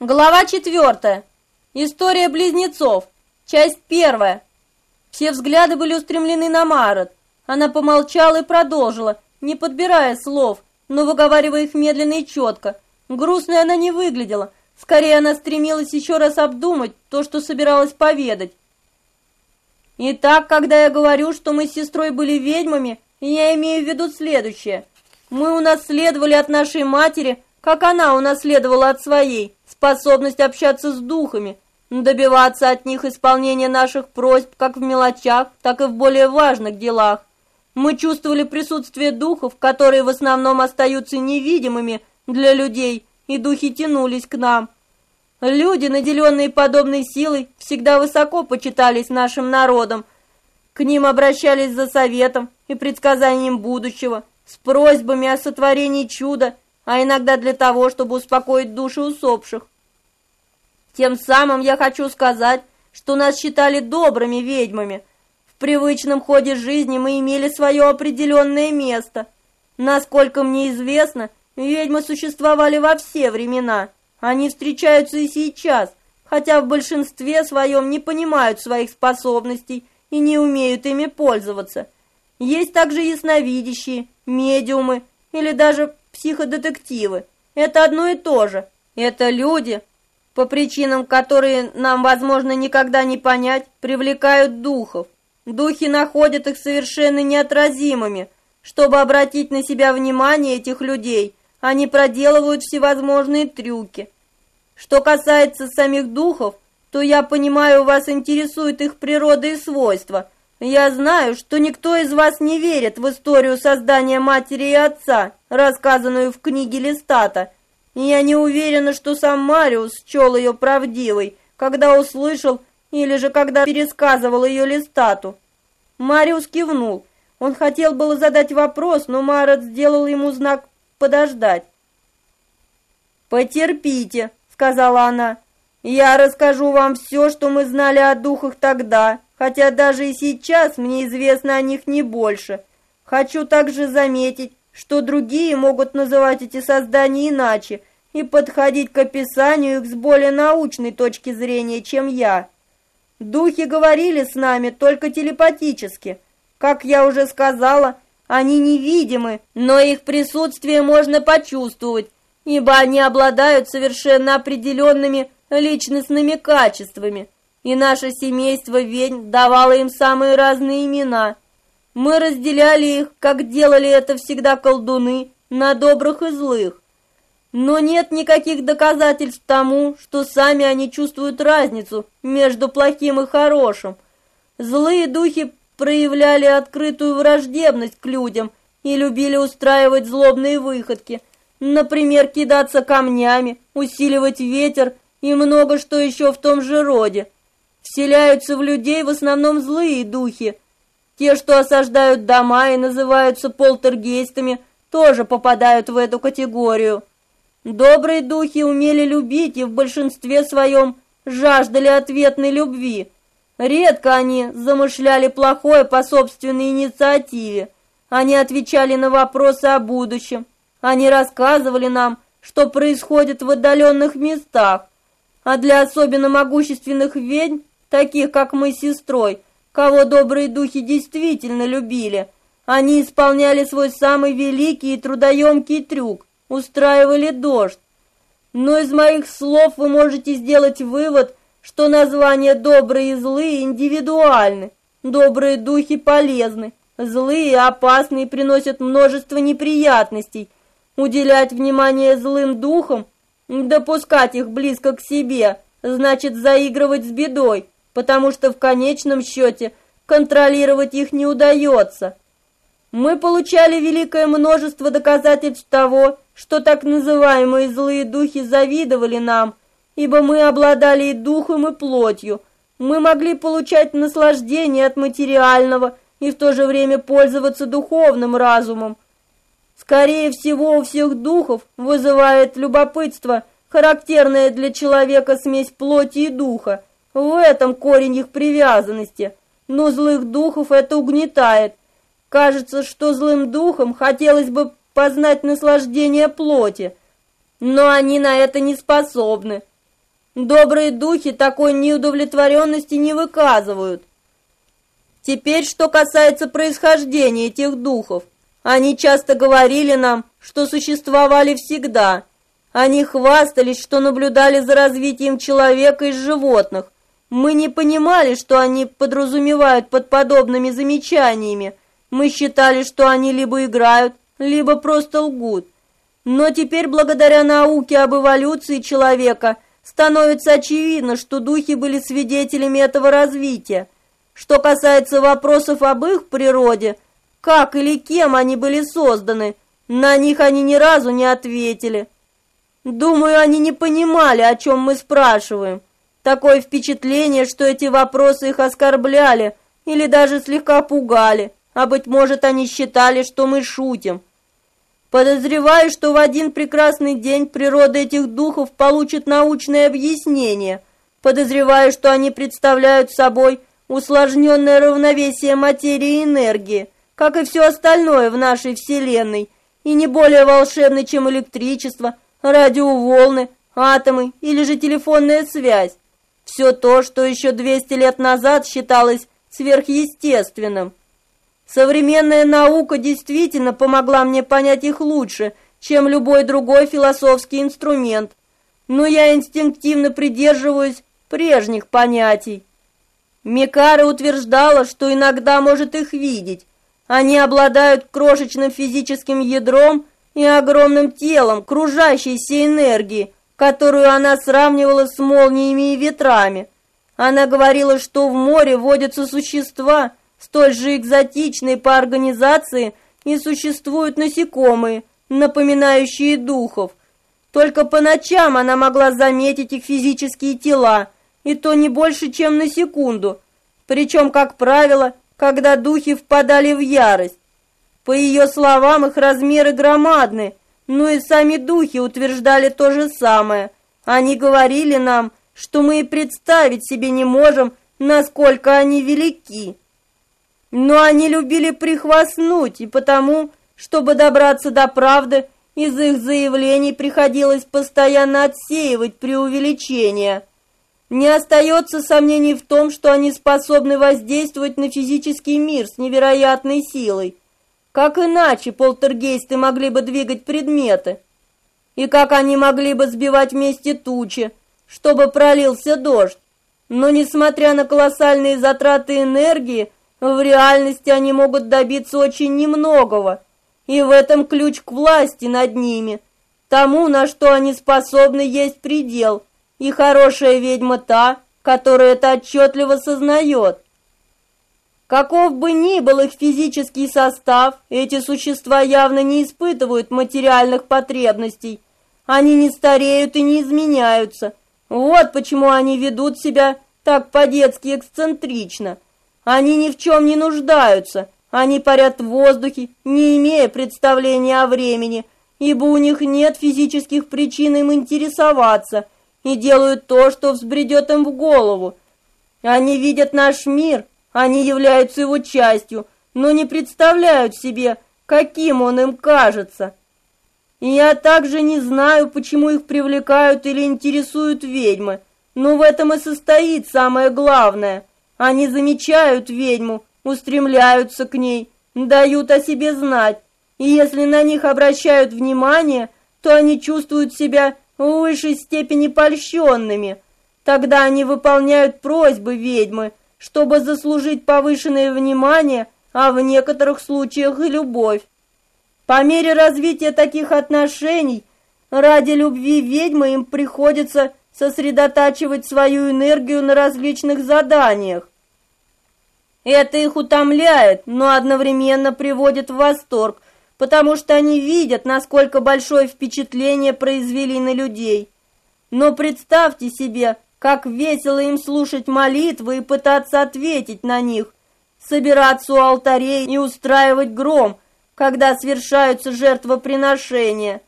Глава четвертая. История близнецов. Часть первая. Все взгляды были устремлены на Марот. Она помолчала и продолжила, не подбирая слов, но выговаривая их медленно и четко. Грустной она не выглядела. Скорее, она стремилась еще раз обдумать то, что собиралась поведать. Итак, когда я говорю, что мы с сестрой были ведьмами, я имею в виду следующее. Мы унаследовали от нашей матери, как она унаследовала от своей, способность общаться с духами, добиваться от них исполнения наших просьб как в мелочах, так и в более важных делах. Мы чувствовали присутствие духов, которые в основном остаются невидимыми для людей, и духи тянулись к нам. Люди, наделенные подобной силой, всегда высоко почитались нашим народом. К ним обращались за советом и предсказанием будущего, с просьбами о сотворении чуда – а иногда для того, чтобы успокоить души усопших. Тем самым я хочу сказать, что нас считали добрыми ведьмами. В привычном ходе жизни мы имели свое определенное место. Насколько мне известно, ведьмы существовали во все времена. Они встречаются и сейчас, хотя в большинстве своем не понимают своих способностей и не умеют ими пользоваться. Есть также ясновидящие, медиумы или даже психодетективы. Это одно и то же. Это люди, по причинам, которые нам, возможно, никогда не понять, привлекают духов. Духи находят их совершенно неотразимыми. Чтобы обратить на себя внимание этих людей, они проделывают всевозможные трюки. Что касается самих духов, то я понимаю, вас интересует их природа и свойства – я знаю, что никто из вас не верит в историю создания матери и отца, рассказанную в книге Листата. Я не уверена, что сам Мариус счел ее правдивой, когда услышал или же когда пересказывал ее Листату. Мариус кивнул. Он хотел было задать вопрос, но Марат сделал ему знак подождать. «Потерпите», — сказала она. «Я расскажу вам все, что мы знали о духах тогда, хотя даже и сейчас мне известно о них не больше. Хочу также заметить, что другие могут называть эти создания иначе и подходить к описанию их с более научной точки зрения, чем я. Духи говорили с нами только телепатически. Как я уже сказала, они невидимы, но их присутствие можно почувствовать, ибо они обладают совершенно определенными личностными качествами – и наше семейство ведьм давало им самые разные имена. Мы разделяли их, как делали это всегда колдуны, на добрых и злых. Но нет никаких доказательств тому, что сами они чувствуют разницу между плохим и хорошим. Злые духи проявляли открытую враждебность к людям и любили устраивать злобные выходки, например, кидаться камнями, усиливать ветер и много что еще в том же роде. Вселяются в людей в основном злые духи. Те, что осаждают дома и называются полтергейстами, тоже попадают в эту категорию. Добрые духи умели любить и в большинстве своем жаждали ответной любви. Редко они замышляли плохое по собственной инициативе. Они отвечали на вопросы о будущем. Они рассказывали нам, что происходит в отдаленных местах. А для особенно могущественных ведьм таких как мы с сестрой, кого добрые духи действительно любили. Они исполняли свой самый великий и трудоемкий трюк, устраивали дождь. Но из моих слов вы можете сделать вывод, что названия добрые и злые индивидуальны. Добрые духи полезны, злые и опасные приносят множество неприятностей. Уделять внимание злым духам, допускать их близко к себе, значит заигрывать с бедой потому что в конечном счете контролировать их не удается. Мы получали великое множество доказательств того, что так называемые злые духи завидовали нам, ибо мы обладали и духом, и плотью. Мы могли получать наслаждение от материального и в то же время пользоваться духовным разумом. Скорее всего, у всех духов вызывает любопытство, характерное для человека смесь плоти и духа, в этом корень их привязанности. Но злых духов это угнетает. Кажется, что злым духам хотелось бы познать наслаждение плоти, но они на это не способны. Добрые духи такой неудовлетворенности не выказывают. Теперь, что касается происхождения этих духов. Они часто говорили нам, что существовали всегда. Они хвастались, что наблюдали за развитием человека и животных. Мы не понимали, что они подразумевают под подобными замечаниями. Мы считали, что они либо играют, либо просто лгут. Но теперь, благодаря науке об эволюции человека, становится очевидно, что духи были свидетелями этого развития. Что касается вопросов об их природе, как или кем они были созданы, на них они ни разу не ответили. Думаю, они не понимали, о чем мы спрашиваем. Такое впечатление, что эти вопросы их оскорбляли или даже слегка пугали, а быть может, они считали, что мы шутим. Подозреваю, что в один прекрасный день природа этих духов получит научное объяснение. Подозреваю, что они представляют собой усложненное равновесие материи и энергии, как и все остальное в нашей Вселенной, и не более волшебны, чем электричество, радиоволны, атомы или же телефонная связь. Все то, что еще 200 лет назад считалось сверхъестественным. Современная наука действительно помогла мне понять их лучше, чем любой другой философский инструмент, но я инстинктивно придерживаюсь прежних понятий. Микара утверждала, что иногда может их видеть. Они обладают крошечным физическим ядром и огромным телом кружащейся энергии, которую она сравнивала с молниями и ветрами. Она говорила, что в море водятся существа, столь же экзотичные по организации, и существуют насекомые, напоминающие духов. Только по ночам она могла заметить их физические тела, и то не больше, чем на секунду, причем, как правило, когда духи впадали в ярость. По ее словам, их размеры громадны, но и сами духи утверждали то же самое. Они говорили нам, что мы и представить себе не можем, насколько они велики. Но они любили прихвастнуть, и потому, чтобы добраться до правды, из их заявлений приходилось постоянно отсеивать преувеличения. Не остается сомнений в том, что они способны воздействовать на физический мир с невероятной силой. Как иначе полтергейсты могли бы двигать предметы? И как они могли бы сбивать вместе тучи, чтобы пролился дождь? Но несмотря на колоссальные затраты энергии, в реальности они могут добиться очень немногого. И в этом ключ к власти над ними. Тому, на что они способны, есть предел – и хорошая ведьма та, которая это отчетливо сознает. Каков бы ни был их физический состав, эти существа явно не испытывают материальных потребностей. Они не стареют и не изменяются. Вот почему они ведут себя так по-детски эксцентрично. Они ни в чем не нуждаются. Они парят в воздухе, не имея представления о времени, ибо у них нет физических причин им интересоваться – и делают то, что взбредет им в голову. Они видят наш мир, они являются его частью, но не представляют себе, каким он им кажется. И я также не знаю, почему их привлекают или интересуют ведьмы, но в этом и состоит самое главное. Они замечают ведьму, устремляются к ней, дают о себе знать, и если на них обращают внимание, то они чувствуют себя в высшей степени польщенными. Тогда они выполняют просьбы ведьмы, чтобы заслужить повышенное внимание, а в некоторых случаях и любовь. По мере развития таких отношений, ради любви ведьмы им приходится сосредотачивать свою энергию на различных заданиях. Это их утомляет, но одновременно приводит в восторг, потому что они видят, насколько большое впечатление произвели на людей. Но представьте себе, как весело им слушать молитвы и пытаться ответить на них, собираться у алтарей и устраивать гром, когда совершаются жертвоприношения,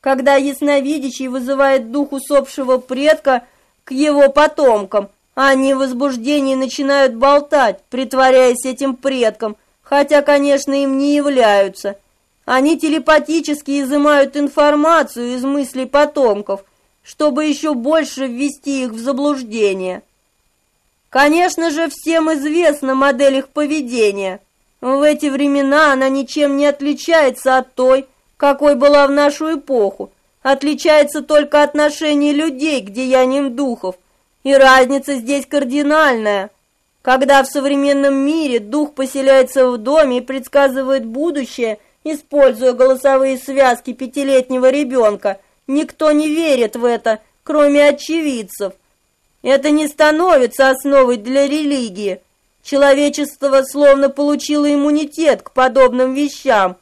когда ясновидящий вызывает дух усопшего предка к его потомкам, а они в возбуждении начинают болтать, притворяясь этим предком, хотя, конечно, им не являются – они телепатически изымают информацию из мыслей потомков, чтобы еще больше ввести их в заблуждение. Конечно же, всем известна модель их поведения. В эти времена она ничем не отличается от той, какой была в нашу эпоху. Отличается только отношение людей к деяниям духов, и разница здесь кардинальная. Когда в современном мире дух поселяется в доме и предсказывает будущее, используя голосовые связки пятилетнего ребенка, никто не верит в это, кроме очевидцев. Это не становится основой для религии. Человечество словно получило иммунитет к подобным вещам.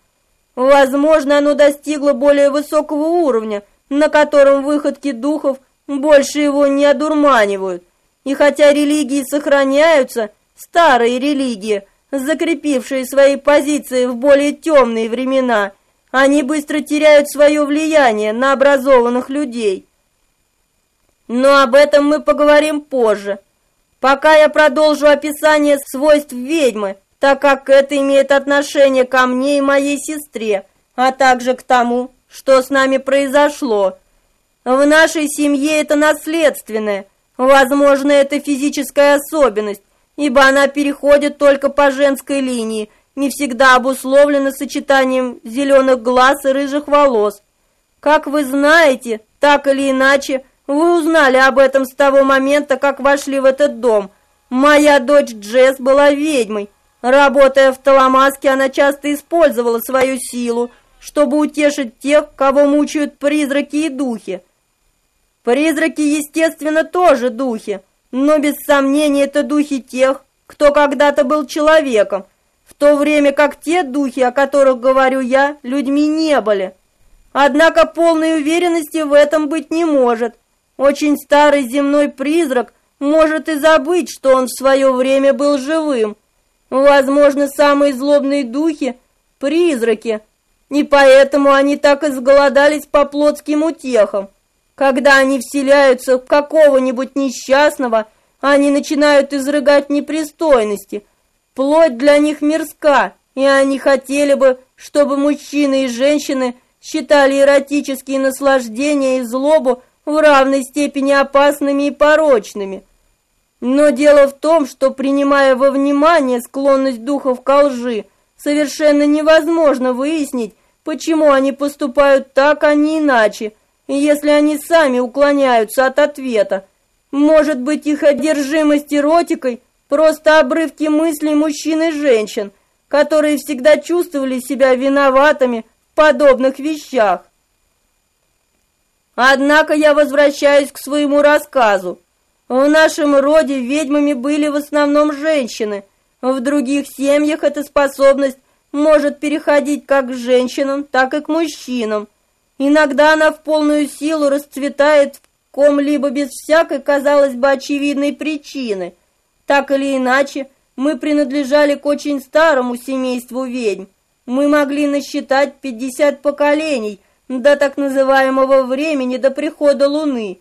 Возможно, оно достигло более высокого уровня, на котором выходки духов больше его не одурманивают. И хотя религии сохраняются, старые религии, закрепившие свои позиции в более темные времена, они быстро теряют свое влияние на образованных людей. Но об этом мы поговорим позже. Пока я продолжу описание свойств ведьмы, так как это имеет отношение ко мне и моей сестре, а также к тому, что с нами произошло. В нашей семье это наследственное – Возможно, это физическая особенность, ибо она переходит только по женской линии, не всегда обусловлена сочетанием зеленых глаз и рыжих волос. Как вы знаете, так или иначе, вы узнали об этом с того момента, как вошли в этот дом. Моя дочь Джесс была ведьмой. Работая в Таламаске, она часто использовала свою силу, чтобы утешить тех, кого мучают призраки и духи. Призраки, естественно, тоже духи, но без сомнения это духи тех, кто когда-то был человеком, то время как те духи, о которых говорю я, людьми не были. Однако полной уверенности в этом быть не может. Очень старый земной призрак может и забыть, что он в свое время был живым. Возможно, самые злобные духи – призраки, и поэтому они так изголодались по плотским утехам. Когда они вселяются в какого-нибудь несчастного, они начинают изрыгать непристойности. Плоть для них мирска, и они хотели бы, чтобы мужчины и женщины считали эротические наслаждения и злобу в равной степени опасными и порочными. Но дело в том, что принимая во внимание склонность духов к лжи, совершенно невозможно выяснить, почему они поступают так, а не иначе – если они сами уклоняются от ответа. Может быть, их одержимость эротикой просто обрывки мыслей мужчин и женщин, которые всегда чувствовали себя виноватыми в подобных вещах. Однако я возвращаюсь к своему рассказу. В нашем роде ведьмами были в основном женщины. В других семьях эта способность может переходить как к женщинам, так и к мужчинам. Иногда она в полную силу расцветает в ком-либо без всякой, казалось бы, очевидной причины. Так или иначе, мы принадлежали к очень старому семейству ведьм. Мы могли насчитать 50 поколений до так называемого времени до прихода Луны.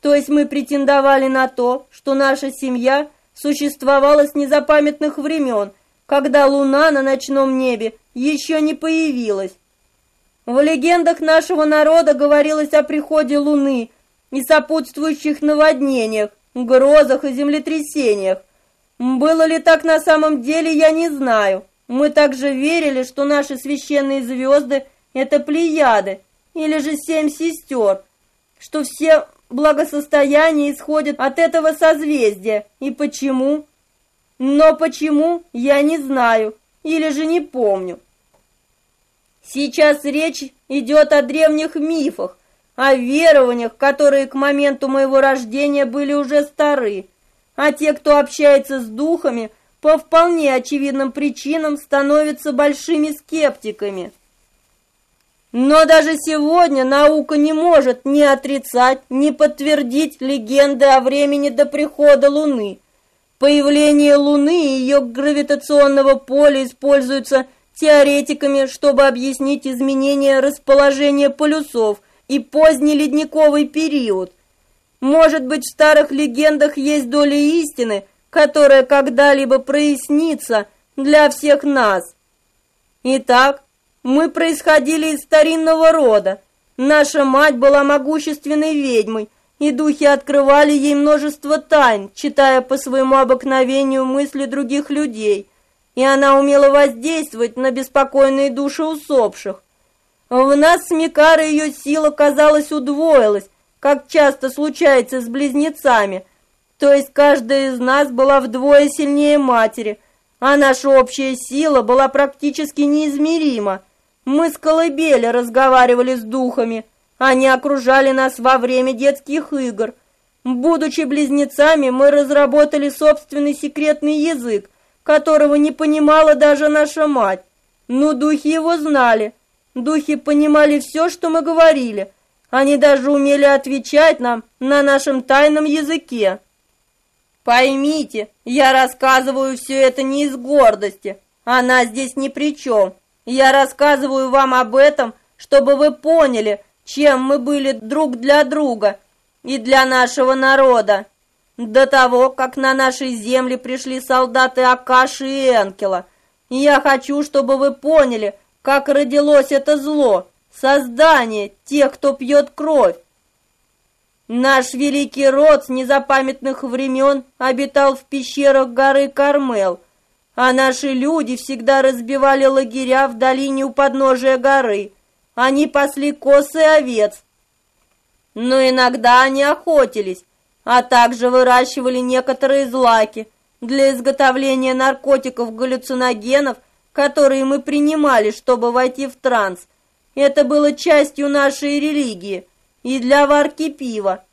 То есть мы претендовали на то, что наша семья существовала с незапамятных времен, когда Луна на ночном небе еще не появилась. В легендах нашего народа говорилось о приходе Луны и сопутствующих наводнениях, грозах и землетрясениях. Было ли так на самом деле, я не знаю. Мы также верили, что наши священные звезды – это плеяды, или же семь сестер, что все благосостояния исходят от этого созвездия. И почему? Но почему, я не знаю, или же не помню. Сейчас речь идет о древних мифах, о верованиях, которые к моменту моего рождения были уже стары, а те, кто общается с духами, по вполне очевидным причинам становятся большими скептиками. Но даже сегодня наука не может ни отрицать, ни подтвердить легенды о времени до прихода Луны. Появление Луны и ее гравитационного поля используются теоретиками, чтобы объяснить изменение расположения полюсов и поздний ледниковый период. Может быть, в старых легендах есть доля истины, которая когда-либо прояснится для всех нас. Итак, мы происходили из старинного рода. Наша мать была могущественной ведьмой, и духи открывали ей множество тайн, читая по своему обыкновению мысли других людей, и она умела воздействовать на беспокойные души усопших. В нас с Микарой ее сила, казалось, удвоилась, как часто случается с близнецами, то есть каждая из нас была вдвое сильнее матери, а наша общая сила была практически неизмерима. Мы с колыбели разговаривали с духами, они окружали нас во время детских игр. Будучи близнецами, мы разработали собственный секретный язык, которого не понимала даже наша мать. Но духи его знали. Духи понимали все, что мы говорили. Они даже умели отвечать нам на нашем тайном языке. Поймите, я рассказываю все это не из гордости. Она здесь ни при чем. Я рассказываю вам об этом, чтобы вы поняли, чем мы были друг для друга и для нашего народа. До того, как на нашей земле пришли солдаты Акаши и Энкела. я хочу, чтобы вы поняли, как родилось это зло, создание тех, кто пьет кровь. Наш великий род с незапамятных времен обитал в пещерах горы Кармел, а наши люди всегда разбивали лагеря в долине у подножия горы. Они пасли косы овец. Но иногда они охотились, а также выращивали некоторые злаки для изготовления наркотиков-галлюциногенов, которые мы принимали, чтобы войти в транс. Это было частью нашей религии и для варки пива.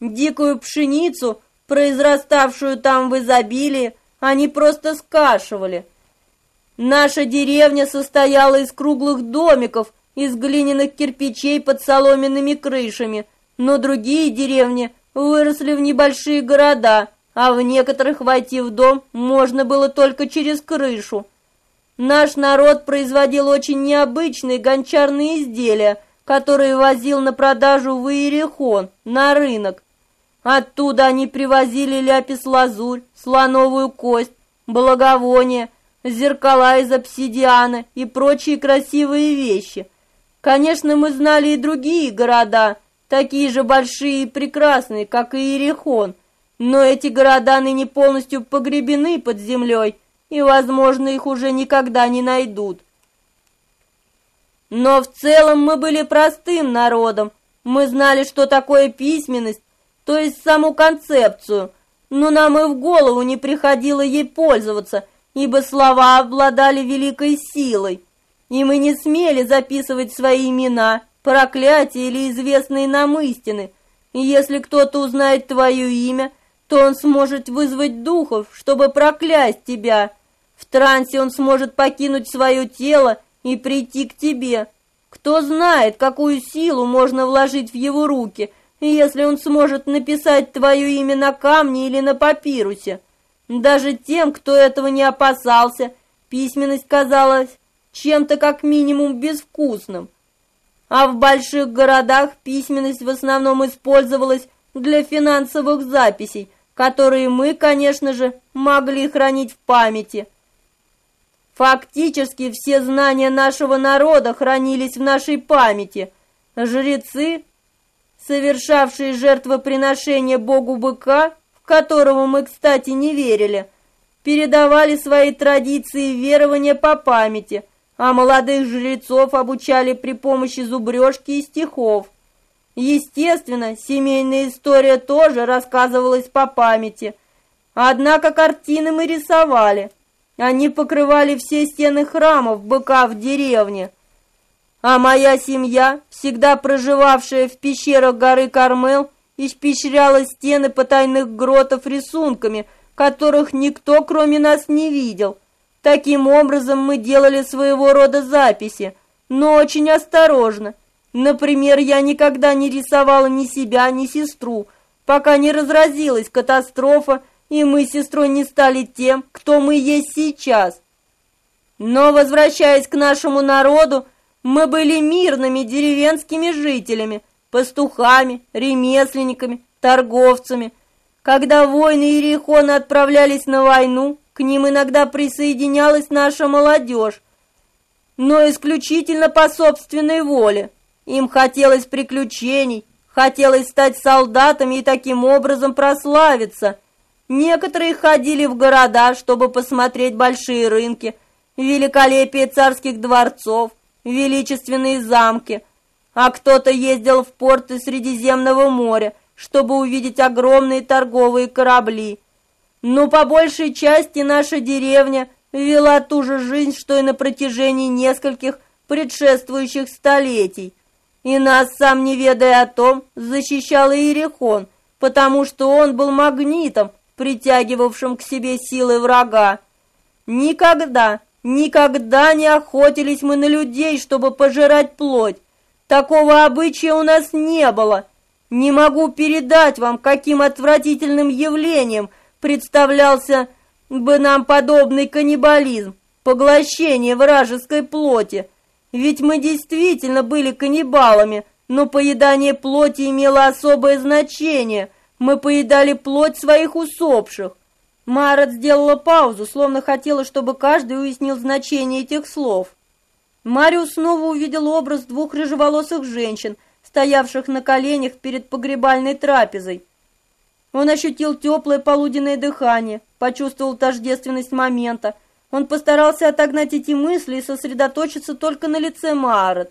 Дикую пшеницу, произраставшую там в изобилии, они просто скашивали. Наша деревня состояла из круглых домиков, из глиняных кирпичей под соломенными крышами, но другие деревни выросли в небольшие города, а в некоторых войти в дом можно было только через крышу. Наш народ производил очень необычные гончарные изделия, которые возил на продажу в Иерихон, на рынок. Оттуда они привозили ляпис-лазурь, слоновую кость, благовония, зеркала из обсидиана и прочие красивые вещи. Конечно, мы знали и другие города, такие же большие и прекрасные, как и Иерихон, но эти города ныне полностью погребены под землей, и, возможно, их уже никогда не найдут. Но в целом мы были простым народом, мы знали, что такое письменность, то есть саму концепцию, но нам и в голову не приходило ей пользоваться, ибо слова обладали великой силой, и мы не смели записывать свои имена, проклятия или известные нам истины. И если кто-то узнает твое имя, то он сможет вызвать духов, чтобы проклясть тебя. Трансе он сможет покинуть свое тело и прийти к тебе. Кто знает, какую силу можно вложить в его руки, если он сможет написать твое имя на камне или на папирусе. Даже тем, кто этого не опасался, письменность казалась чем-то как минимум безвкусным. А в больших городах письменность в основном использовалась для финансовых записей, которые мы, конечно же, могли хранить в памяти. Фактически все знания нашего народа хранились в нашей памяти. Жрецы, совершавшие жертвоприношение богу быка, в которого мы, кстати, не верили, передавали свои традиции и верования по памяти – а молодых жрецов обучали при помощи зубрежки и стихов. Естественно, семейная история тоже рассказывалась по памяти. Однако картины мы рисовали. Они покрывали все стены храмов быка в деревне. А моя семья, всегда проживавшая в пещерах горы Кармел, испещряла стены потайных гротов рисунками, которых никто, кроме нас, не видел – Таким образом мы делали своего рода записи, но очень осторожно. Например, я никогда не рисовала ни себя, ни сестру, пока не разразилась катастрофа, и мы с сестрой не стали тем, кто мы есть сейчас. Но, возвращаясь к нашему народу, мы были мирными деревенскими жителями, пастухами, ремесленниками, торговцами. Когда воины Иерихона отправлялись на войну, к ним иногда присоединялась наша молодежь, но исключительно по собственной воле. Им хотелось приключений, хотелось стать солдатами и таким образом прославиться. Некоторые ходили в города, чтобы посмотреть большие рынки, великолепие царских дворцов, величественные замки, а кто-то ездил в порты Средиземного моря, чтобы увидеть огромные торговые корабли. Но по большей части наша деревня вела ту же жизнь, что и на протяжении нескольких предшествующих столетий. И нас, сам не ведая о том, защищал Иерихон, потому что он был магнитом, притягивавшим к себе силы врага. Никогда, никогда не охотились мы на людей, чтобы пожирать плоть. Такого обычая у нас не было. Не могу передать вам, каким отвратительным явлением представлялся бы нам подобный каннибализм, поглощение вражеской плоти. Ведь мы действительно были каннибалами, но поедание плоти имело особое значение. Мы поедали плоть своих усопших. Марат сделала паузу, словно хотела, чтобы каждый уяснил значение этих слов. Мариус снова увидел образ двух рыжеволосых женщин, стоявших на коленях перед погребальной трапезой. Он ощутил теплое полуденное дыхание, почувствовал тождественность момента. Он постарался отогнать эти мысли и сосредоточиться только на лице Марат.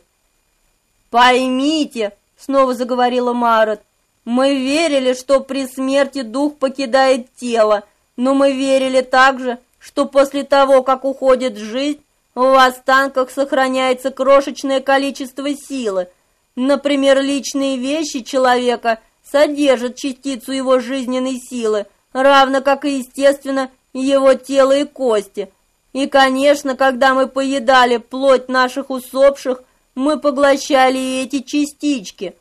«Поймите», — снова заговорила Марат, — «мы верили, что при смерти дух покидает тело, но мы верили также, что после того, как уходит жизнь, в останках сохраняется крошечное количество силы. Например, личные вещи человека содержат частицу его жизненной силы, равно как и, естественно, его тело и кости. И, конечно, когда мы поедали плоть наших усопших, мы поглощали и эти частички.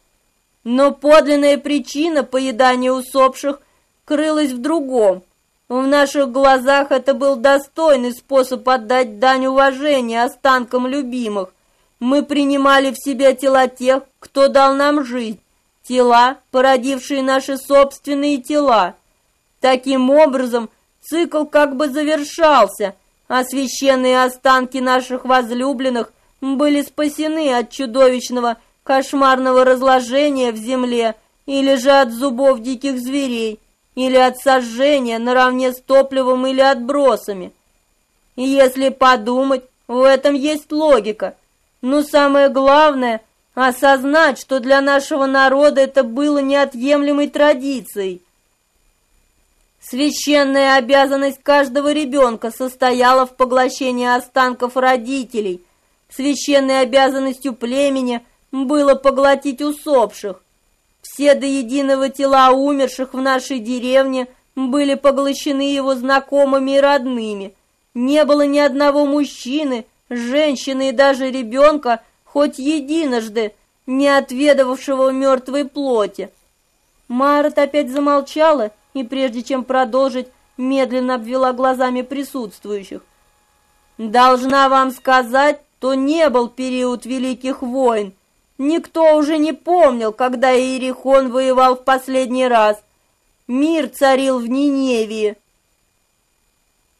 Но подлинная причина поедания усопших крылась в другом – в наших глазах это был достойный способ отдать дань уважения останкам любимых. Мы принимали в себя тела тех, кто дал нам жизнь, тела, породившие наши собственные тела. Таким образом, цикл как бы завершался, а священные останки наших возлюбленных были спасены от чудовищного кошмарного разложения в земле или же от зубов диких зверей, или от сожжения наравне с топливом или отбросами. И если подумать, в этом есть логика. Но самое главное – осознать, что для нашего народа это было неотъемлемой традицией. Священная обязанность каждого ребенка состояла в поглощении останков родителей. Священной обязанностью племени было поглотить усопших. Все до единого тела умерших в нашей деревне были поглощены его знакомыми и родными. Не было ни одного мужчины, женщины и даже ребенка, хоть единожды, не отведавшего мертвой плоти. Марат опять замолчала и, прежде чем продолжить, медленно обвела глазами присутствующих. «Должна вам сказать, то не был период Великих войн, Никто уже не помнил, когда Иерихон воевал в последний раз. Мир царил в Ниневии.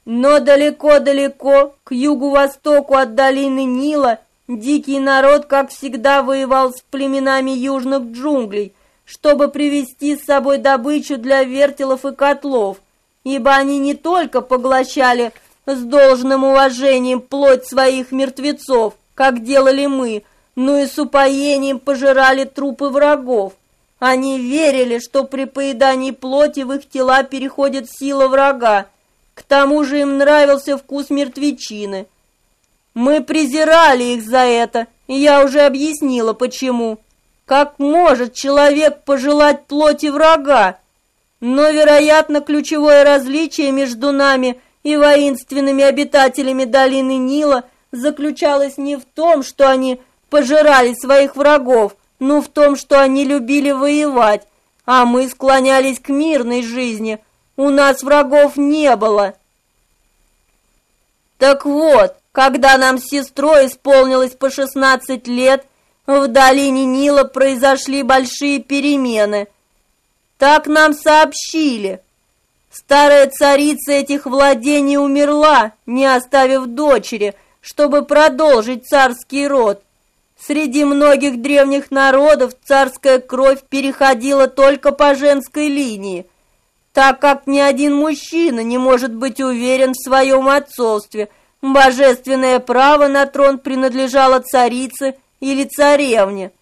Но далеко-далеко, к югу-востоку от долины Нила, дикий народ, как всегда, воевал с племенами южных джунглей, чтобы привести с собой добычу для вертелов и котлов, ибо они не только поглощали с должным уважением плоть своих мертвецов, как делали мы, но и с упоением пожирали трупы врагов. Они верили, что при поедании плоти в их тела переходит сила врага. К тому же им нравился вкус мертвечины. Мы презирали их за это, и я уже объяснила, почему. Как может человек пожелать плоти врага? Но, вероятно, ключевое различие между нами и воинственными обитателями долины Нила заключалось не в том, что они пожирали своих врагов, но в том, что они любили воевать, а мы склонялись к мирной жизни. У нас врагов не было. Так вот, когда нам с сестрой исполнилось по 16 лет, в долине Нила произошли большие перемены. Так нам сообщили. Старая царица этих владений умерла, не оставив дочери, чтобы продолжить царский род. Среди многих древних народов царская кровь переходила только по женской линии, так как ни один мужчина не может быть уверен в своем отцовстве. Божественное право на трон принадлежало царице или царевне.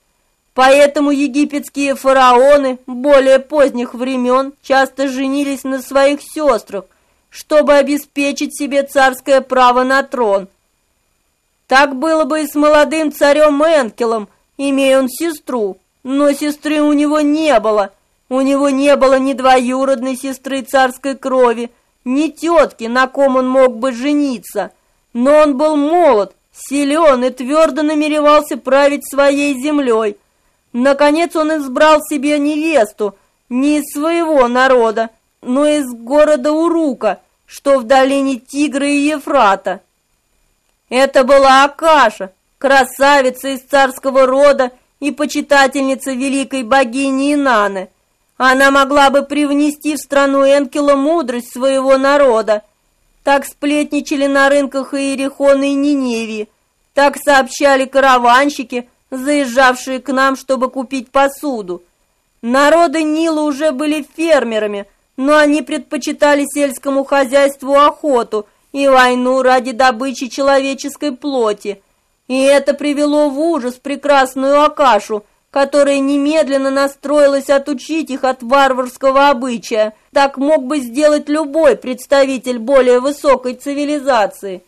Поэтому египетские фараоны более поздних времен часто женились на своих сестрах, чтобы обеспечить себе царское право на трон. Так было бы и с молодым царем Энкелом, имея он сестру, но сестры у него не было. У него не было ни двоюродной сестры царской крови, ни тетки, на ком он мог бы жениться. Но он был молод, силен и твердо намеревался править своей землей. Наконец он избрал себе невесту не из своего народа, но из города Урука, что в долине Тигра и Ефрата. Это была Акаша, красавица из царского рода и почитательница великой богини Инаны. Она могла бы привнести в страну Энкела мудрость своего народа. Так сплетничали на рынках Иерихона и Ниневии, так сообщали караванщики, заезжавшие к нам, чтобы купить посуду. Народы Нила уже были фермерами, но они предпочитали сельскому хозяйству охоту и войну ради добычи человеческой плоти. И это привело в ужас прекрасную Акашу, которая немедленно настроилась отучить их от варварского обычая. Так мог бы сделать любой представитель более высокой цивилизации.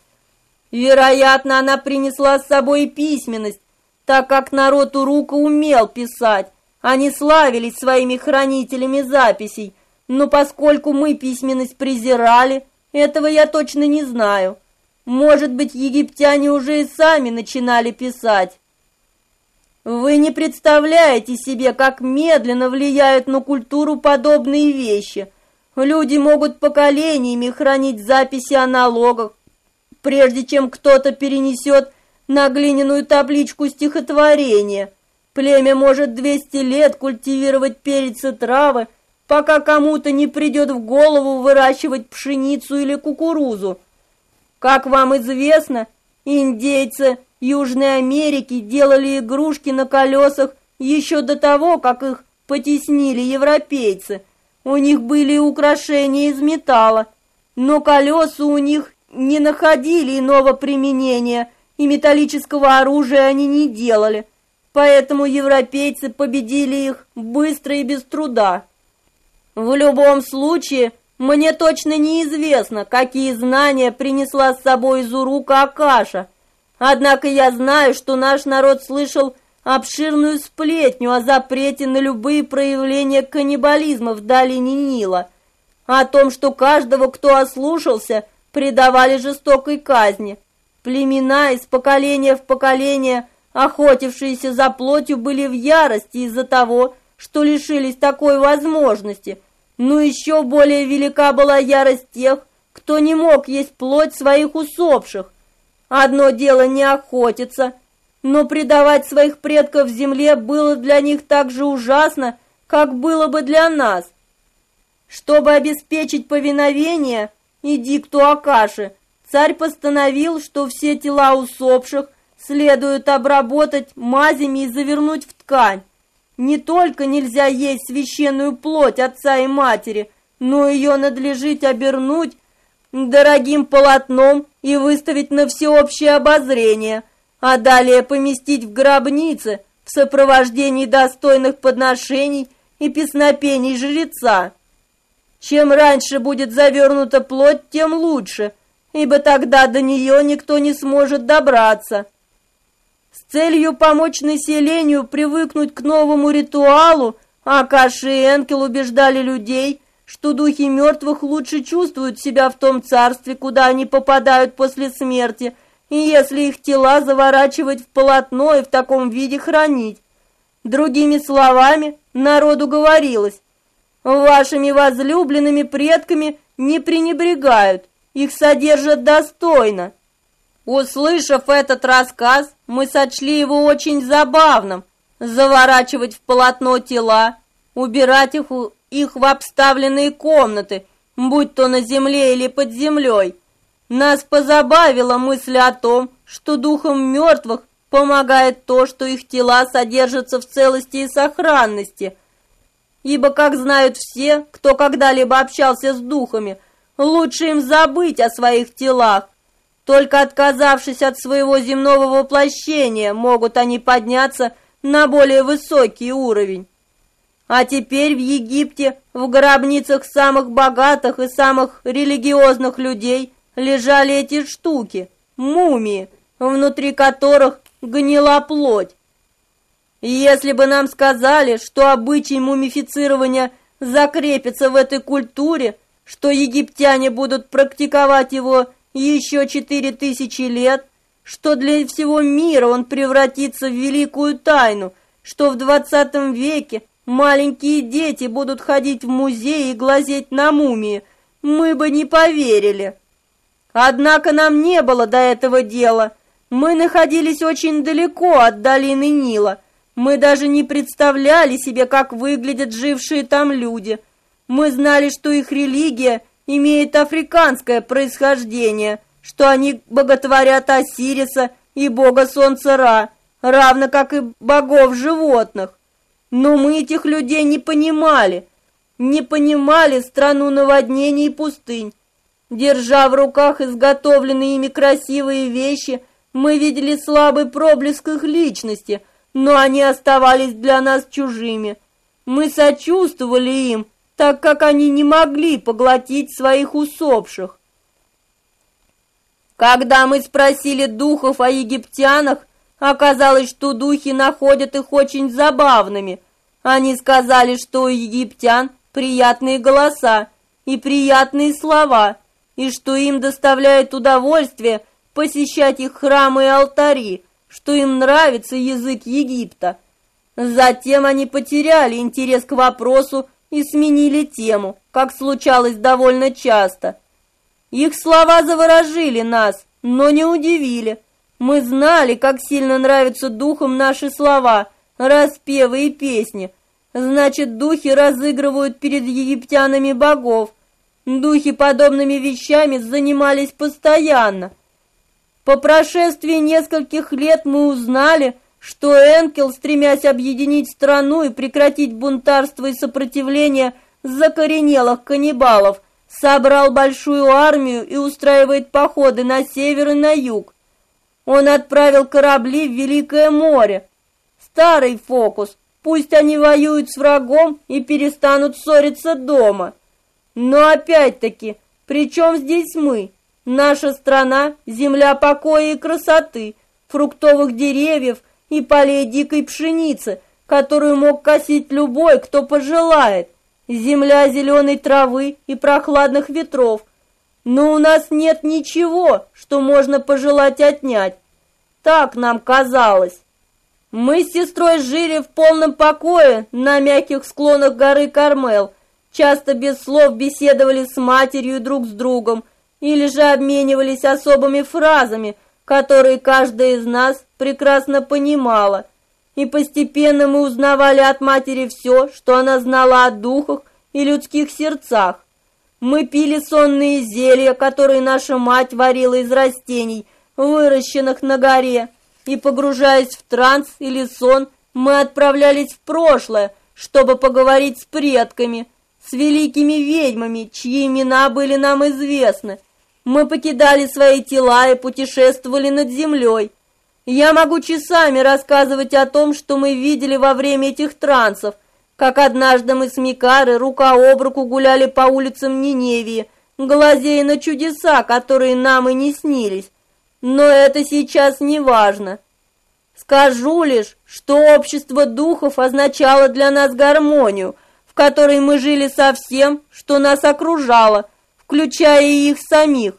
Вероятно, она принесла с собой и письменность, так как народ Урука умел писать. Они славились своими хранителями записей, но поскольку мы письменность презирали, этого я точно не знаю. Может быть, египтяне уже и сами начинали писать. Вы не представляете себе, как медленно влияют на культуру подобные вещи. Люди могут поколениями хранить записи о налогах, прежде чем кто-то перенесет на глиняную табличку стихотворение. Племя может 200 лет культивировать перец и травы, пока кому-то не придет в голову выращивать пшеницу или кукурузу. Как вам известно, индейцы Южной Америки делали игрушки на колесах еще до того, как их потеснили европейцы. У них были украшения из металла, но колеса у них не находили иного применения – и металлического оружия они не делали, поэтому европейцы победили их быстро и без труда. В любом случае, мне точно неизвестно, какие знания принесла с собой из Урука Акаша, однако я знаю, что наш народ слышал обширную сплетню о запрете на любые проявления каннибализма в долине Нила, о том, что каждого, кто ослушался, предавали жестокой казни – Племена из поколения в поколение, охотившиеся за плотью, были в ярости из-за того, что лишились такой возможности. Но еще более велика была ярость тех, кто не мог есть плоть своих усопших. Одно дело не охотиться, но предавать своих предков земле было для них так же ужасно, как было бы для нас. Чтобы обеспечить повиновение и дикту Акаши, Царь постановил, что все тела усопших следует обработать мазями и завернуть в ткань. Не только нельзя есть священную плоть отца и матери, но ее надлежит обернуть дорогим полотном и выставить на всеобщее обозрение, а далее поместить в гробнице в сопровождении достойных подношений и песнопений жреца. Чем раньше будет завернута плоть, тем лучше – ибо тогда до нее никто не сможет добраться. С целью помочь населению привыкнуть к новому ритуалу, Акаши и Энкел убеждали людей, что духи мертвых лучше чувствуют себя в том царстве, куда они попадают после смерти, и если их тела заворачивать в полотно и в таком виде хранить. Другими словами, народу говорилось, вашими возлюбленными предками не пренебрегают, их содержат достойно. Услышав этот рассказ, мы сочли его очень забавным. Заворачивать в полотно тела, убирать их, их в обставленные комнаты, будь то на земле или под землей. Нас позабавила мысль о том, что духам мертвых помогает то, что их тела содержатся в целости и сохранности. Ибо, как знают все, кто когда-либо общался с духами, лучше им забыть о своих телах. Только отказавшись от своего земного воплощения, могут они подняться на более высокий уровень. А теперь в Египте, в гробницах самых богатых и самых религиозных людей лежали эти штуки, мумии, внутри которых гнила плоть. Если бы нам сказали, что обычай мумифицирования закрепится в этой культуре, что египтяне будут практиковать его еще четыре тысячи лет, что для всего мира он превратится в великую тайну, что в двадцатом веке маленькие дети будут ходить в музей и глазеть на мумии, мы бы не поверили. Однако нам не было до этого дела. Мы находились очень далеко от долины Нила. Мы даже не представляли себе, как выглядят жившие там люди. Мы знали, что их религия имеет африканское происхождение, что они боготворят Осириса и бога солнца Ра, равно как и богов животных. Но мы этих людей не понимали, не понимали страну наводнений и пустынь, Держа в руках изготовленные ими красивые вещи, мы видели слабый проблеск их личности, но они оставались для нас чужими. Мы сочувствовали им, так как они не могли поглотить своих усопших. Когда мы спросили духов о египтянах, оказалось, что духи находят их очень забавными. Они сказали, что у египтян приятные голоса и приятные слова – и что им доставляет удовольствие посещать их храмы и алтари, что им нравится язык Египта. Затем они потеряли интерес к вопросу и сменили тему, как случалось довольно часто. Их слова заворожили нас, но не удивили. Мы знали, как сильно нравятся духам наши слова, распевы и песни. Значит, духи разыгрывают перед египтянами богов, Духи подобными вещами занимались постоянно. По прошествии нескольких лет мы узнали, что Энкел, стремясь объединить страну и прекратить бунтарство и сопротивление закоренелых каннибалов, собрал большую армию и устраивает походы на север и на юг. Он отправил корабли в Великое море. Старый фокус. Пусть они воюют с врагом и перестанут ссориться дома. Но опять-таки, при чем здесь мы? Наша страна – земля покоя и красоты, фруктовых деревьев и полей дикой пшеницы, которую мог косить любой, кто пожелает, земля зеленой травы и прохладных ветров. Но у нас нет ничего, что можно пожелать отнять. Так нам казалось. Мы с сестрой жили в полном покое на мягких склонах горы Кармел, часто без слов беседовали с матерью друг с другом или же обменивались особыми фразами, которые каждая из нас прекрасно понимала. И постепенно мы узнавали от матери все, что она знала о духах и людских сердцах. Мы пили сонные зелья, которые наша мать варила из растений, выращенных на горе, и, погружаясь в транс или сон, мы отправлялись в прошлое, чтобы поговорить с предками – с великими ведьмами, чьи имена были нам известны. Мы покидали свои тела и путешествовали над землей. Я могу часами рассказывать о том, что мы видели во время этих трансов, как однажды мы с Микары рука об руку гуляли по улицам Ниневии, глазея на чудеса, которые нам и не снились. Но это сейчас не важно. Скажу лишь, что общество духов означало для нас гармонию – которой мы жили со всем, что нас окружало, включая и их самих.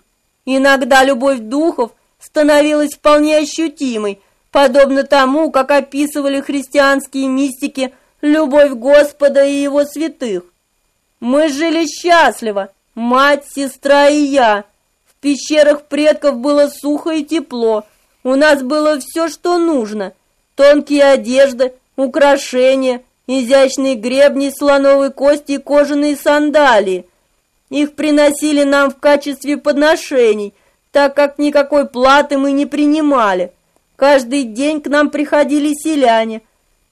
Иногда любовь духов становилась вполне ощутимой, подобно тому, как описывали христианские мистики любовь Господа и его святых. Мы жили счастливо, мать, сестра и я. В пещерах предков было сухо и тепло. У нас было все, что нужно. Тонкие одежды, украшения, изящные гребни слоновой кости и кожаные сандалии. Их приносили нам в качестве подношений, так как никакой платы мы не принимали. Каждый день к нам приходили селяне,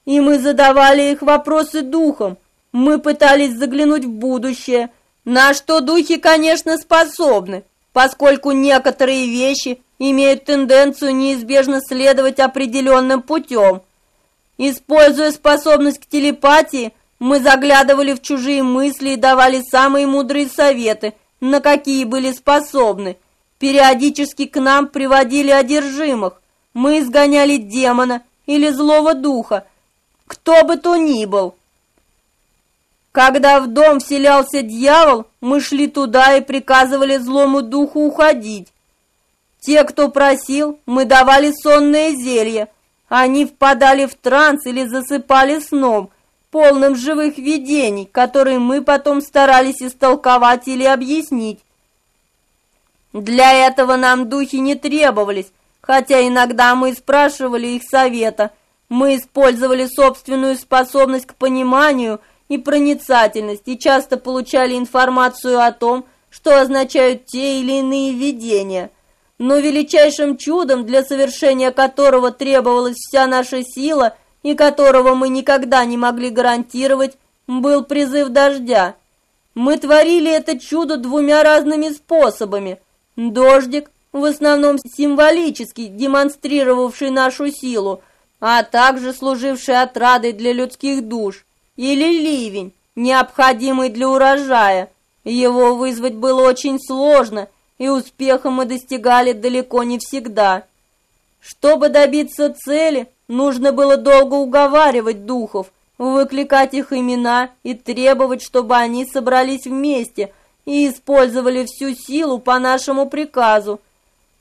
и мы задавали их вопросы духом. Мы пытались заглянуть в будущее, на что духи, конечно, способны, поскольку некоторые вещи имеют тенденцию неизбежно следовать определенным путем. Используя способность к телепатии, мы заглядывали в чужие мысли и давали самые мудрые советы, на какие были способны. Периодически к нам приводили одержимых. Мы изгоняли демона или злого духа, кто бы то ни был. Когда в дом вселялся дьявол, мы шли туда и приказывали злому духу уходить. Те, кто просил, мы давали сонное зелье. Они впадали в транс или засыпали сном, полным живых видений, которые мы потом старались истолковать или объяснить. Для этого нам духи не требовались, хотя иногда мы спрашивали их совета. Мы использовали собственную способность к пониманию – и проницательность и часто получали информацию о том, что означают те или иные видения. Но величайшим чудом, для совершения которого требовалась вся наша сила и которого мы никогда не могли гарантировать, был призыв дождя. Мы творили это чудо двумя разными способами. Дождик, в основном символически демонстрировавший нашу силу, а также служивший отрадой для людских душ или ливень, необходимый для урожая. Его вызвать было очень сложно, и успеха мы достигали далеко не всегда. Чтобы добиться цели, нужно было долго уговаривать духов, выкликать их имена и требовать, чтобы они собрались вместе и использовали всю силу по нашему приказу.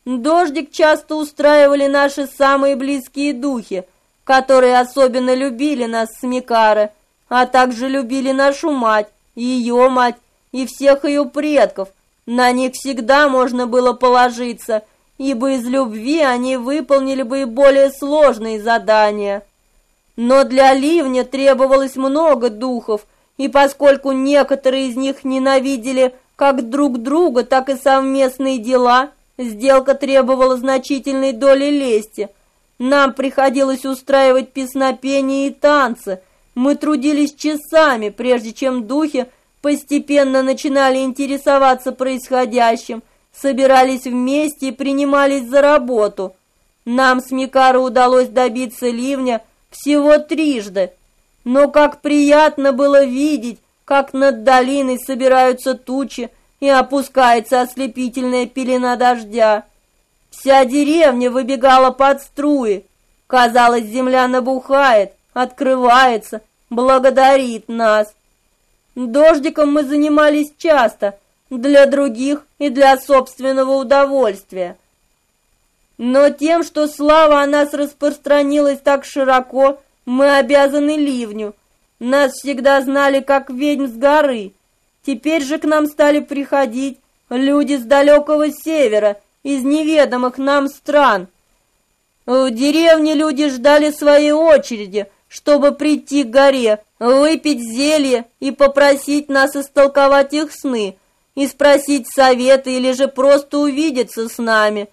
Дождик часто устраивали наши самые близкие духи, которые особенно любили нас с Микара а также любили нашу мать, ее мать и всех ее предков. На них всегда можно было положиться, ибо из любви они выполнили бы и более сложные задания. Но для ливня требовалось много духов, и поскольку некоторые из них ненавидели как друг друга, так и совместные дела, сделка требовала значительной доли лести. Нам приходилось устраивать песнопения и танцы – мы трудились часами, прежде чем духи постепенно начинали интересоваться происходящим, собирались вместе и принимались за работу. Нам с Микаро удалось добиться ливня всего трижды, но как приятно было видеть, как над долиной собираются тучи и опускается ослепительная пелена дождя. Вся деревня выбегала под струи. Казалось, земля набухает, открывается, благодарит нас. Дождиком мы занимались часто, для других и для собственного удовольствия. Но тем, что слава о нас распространилась так широко, мы обязаны ливню. Нас всегда знали как ведьм с горы. Теперь же к нам стали приходить люди с далекого севера, из неведомых нам стран. В деревне люди ждали своей очереди, чтобы прийти к горе, выпить зелье и попросить нас истолковать их сны, и спросить совета или же просто увидеться с нами.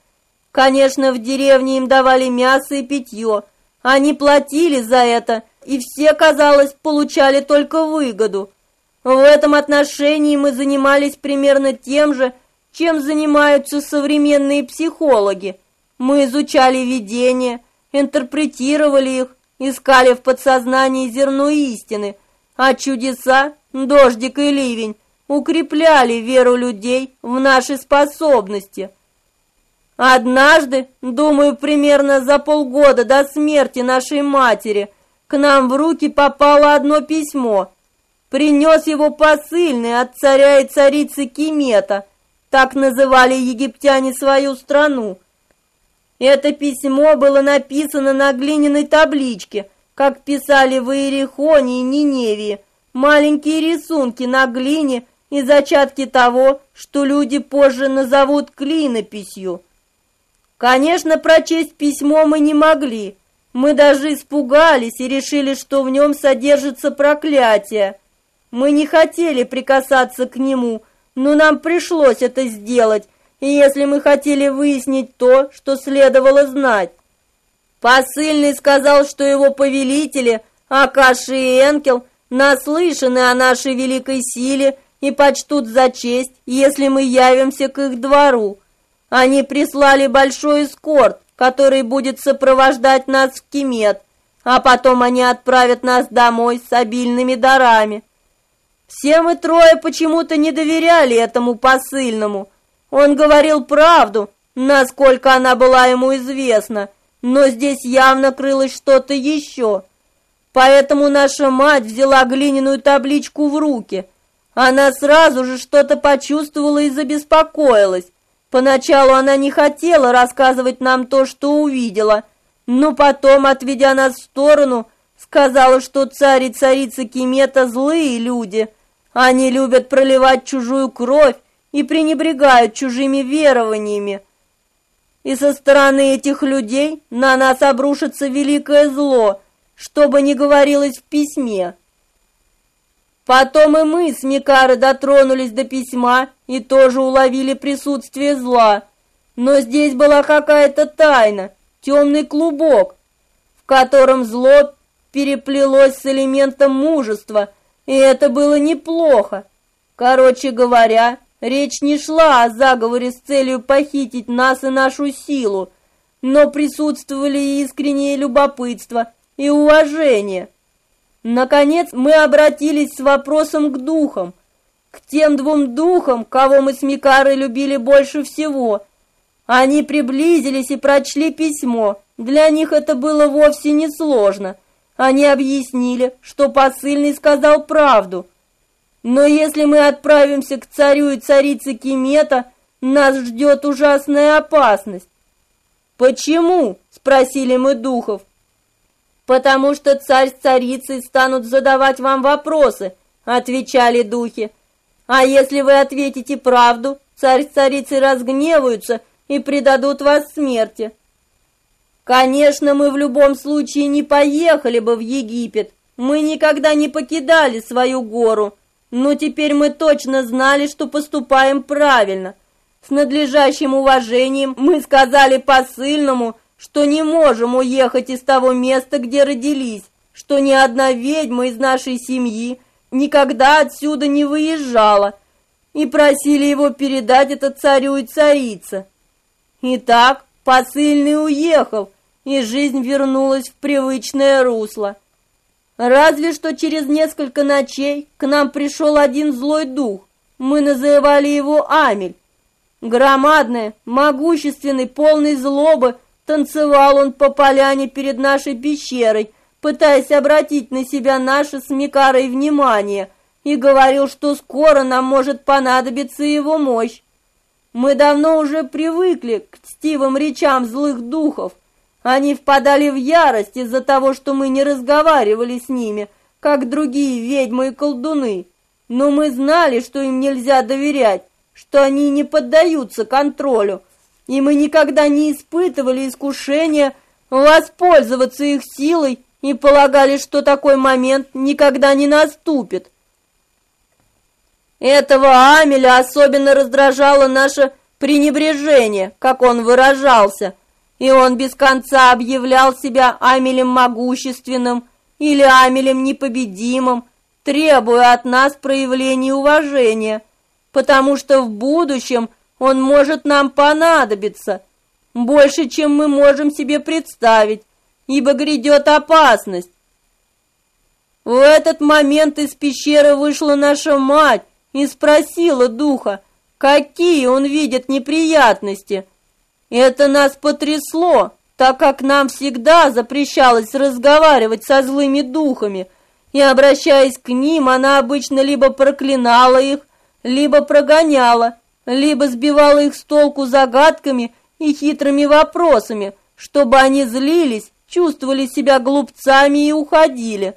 Конечно, в деревне им давали мясо и питье, они платили за это, и все, казалось, получали только выгоду. В этом отношении мы занимались примерно тем же, чем занимаются современные психологи. Мы изучали видения, интерпретировали их, искали в подсознании зерно истины, а чудеса, дождик и ливень укрепляли веру людей в наши способности. Однажды, думаю, примерно за полгода до смерти нашей матери, к нам в руки попало одно письмо. Принес его посыльный от царя и царицы Кимета, так называли египтяне свою страну. Это письмо было написано на глиняной табличке, как писали в Иерихоне и Ниневии. Маленькие рисунки на глине и зачатки того, что люди позже назовут клинописью. Конечно, прочесть письмо мы не могли. Мы даже испугались и решили, что в нем содержится проклятие. Мы не хотели прикасаться к нему, но нам пришлось это сделать, и если мы хотели выяснить то, что следовало знать. Посыльный сказал, что его повелители, Акаши и Энкел, наслышаны о нашей великой силе и почтут за честь, если мы явимся к их двору. Они прислали большой эскорт, который будет сопровождать нас в Кемет, а потом они отправят нас домой с обильными дарами. Все мы трое почему-то не доверяли этому посыльному. Он говорил правду, насколько она была ему известна, но здесь явно крылось что-то еще. Поэтому наша мать взяла глиняную табличку в руки. Она сразу же что-то почувствовала и забеспокоилась. Поначалу она не хотела рассказывать нам то, что увидела, но потом, отведя нас в сторону, сказала, что царь и царица Кемета злые люди. Они любят проливать чужую кровь и пренебрегают чужими верованиями. И со стороны этих людей на нас обрушится великое зло, что бы ни говорилось в письме. Потом и мы с Микары дотронулись до письма и тоже уловили присутствие зла. Но здесь была какая-то тайна, темный клубок, в котором зло переплелось с элементом мужества, и это было неплохо. Короче говоря, речь не шла о заговоре с целью похитить нас и нашу силу, но присутствовали искреннее любопытство и уважение. Наконец мы обратились с вопросом к духам, к тем двум духам, кого мы с Микарой любили больше всего. Они приблизились и прочли письмо. Для них это было вовсе не сложно. Они объяснили, что посыльный сказал правду. Но если мы отправимся к царю и царице Кимета, нас ждет ужасная опасность. «Почему?» – спросили мы духов. «Потому что царь с царицей станут задавать вам вопросы», — отвечали духи. «А если вы ответите правду, царь с царицей разгневаются и предадут вас смерти». Конечно, мы в любом случае не поехали бы в Египет. Мы никогда не покидали свою гору. Но теперь мы точно знали, что поступаем правильно. С надлежащим уважением мы сказали посыльному, что не можем уехать из того места, где родились, что ни одна ведьма из нашей семьи никогда отсюда не выезжала, и просили его передать это царю и царице. Итак, посыльный уехал, и жизнь вернулась в привычное русло. Разве что через несколько ночей к нам пришел один злой дух. Мы называли его Амель. Громадный, могущественный, полный злобы Танцевал он по поляне перед нашей пещерой, пытаясь обратить на себя наше с Микарой внимание, и говорил, что скоро нам может понадобиться его мощь. Мы давно уже привыкли к стивым речам злых духов. Они впадали в ярость из-за того, что мы не разговаривали с ними, как другие ведьмы и колдуны. Но мы знали, что им нельзя доверять, что они не поддаются контролю, и мы никогда не испытывали искушения воспользоваться их силой и полагали, что такой момент никогда не наступит. Этого Амеля особенно раздражало наше пренебрежение, как он выражался, и он без конца объявлял себя Амелем могущественным или Амелем непобедимым, требуя от нас проявления уважения, потому что в будущем – он может нам понадобиться, больше, чем мы можем себе представить, ибо грядет опасность. В этот момент из пещеры вышла наша мать и спросила духа, какие он видит неприятности. Это нас потрясло, так как нам всегда запрещалось разговаривать со злыми духами, и, обращаясь к ним, она обычно либо проклинала их, либо прогоняла, либо сбивала их с толку загадками и хитрыми вопросами, чтобы они злились, чувствовали себя глупцами и уходили.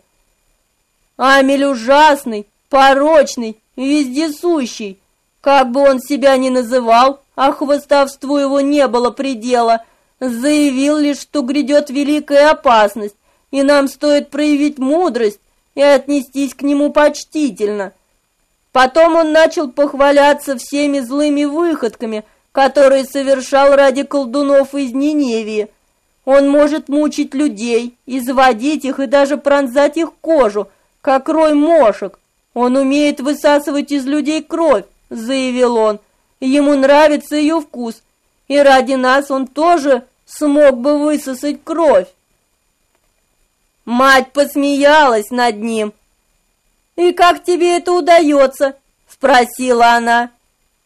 Амель ужасный, порочный, вездесущий. Как бы он себя ни называл, а хвостовству его не было предела, заявил лишь, что грядет великая опасность, и нам стоит проявить мудрость и отнестись к нему почтительно – Потом он начал похваляться всеми злыми выходками, которые совершал ради колдунов из Ниневии. Он может мучить людей, изводить их и даже пронзать их кожу, как рой мошек. Он умеет высасывать из людей кровь, заявил он. Ему нравится ее вкус, и ради нас он тоже смог бы высосать кровь. Мать посмеялась над ним. «И как тебе это удается?» – спросила она.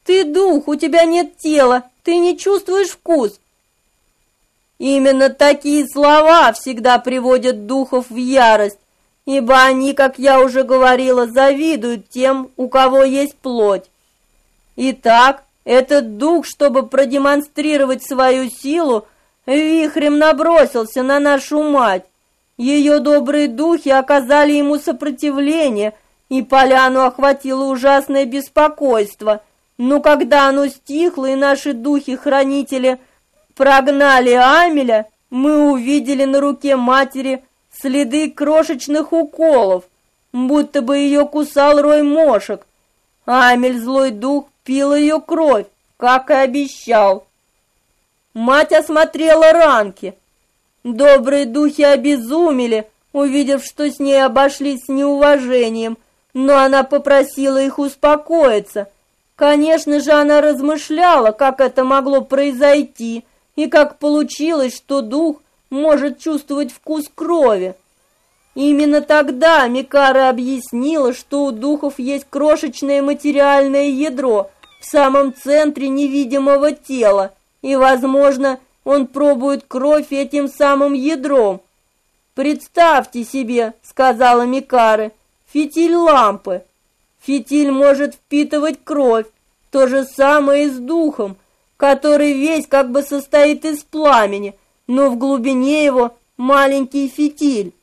«Ты дух, у тебя нет тела, ты не чувствуешь вкус». Именно такие слова всегда приводят духов в ярость, ибо они, как я уже говорила, завидуют тем, у кого есть плоть. Итак, этот дух, чтобы продемонстрировать свою силу, вихрем набросился на нашу мать. Ее добрые духи оказали ему сопротивление, и поляну охватило ужасное беспокойство. Но когда оно стихло, и наши духи-хранители прогнали Амеля, мы увидели на руке матери следы крошечных уколов, будто бы ее кусал рой мошек. Амель, злой дух, пил ее кровь, как и обещал. Мать осмотрела ранки. Добрые духи обезумели, увидев, что с ней обошлись с неуважением, но она попросила их успокоиться. Конечно же, она размышляла, как это могло произойти, и как получилось, что дух может чувствовать вкус крови. Именно тогда Микара объяснила, что у духов есть крошечное материальное ядро, в самом центре невидимого тела, и, возможно, он пробует кровь этим самым ядром. «Представьте себе», — сказала Микары, — «фитиль лампы. Фитиль может впитывать кровь, то же самое и с духом, который весь как бы состоит из пламени, но в глубине его маленький фитиль.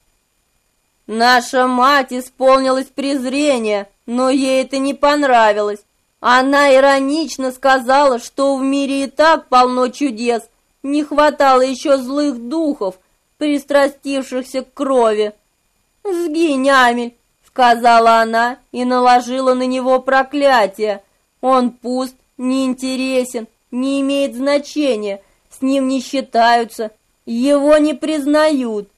Наша мать исполнилась презрения, но ей это не понравилось. Она иронично сказала, что в мире и так полно чудес, не хватало еще злых духов, пристрастившихся к крови. «Сгинь, Амель!» — сказала она и наложила на него проклятие. «Он пуст, неинтересен, не имеет значения, с ним не считаются, его не признают».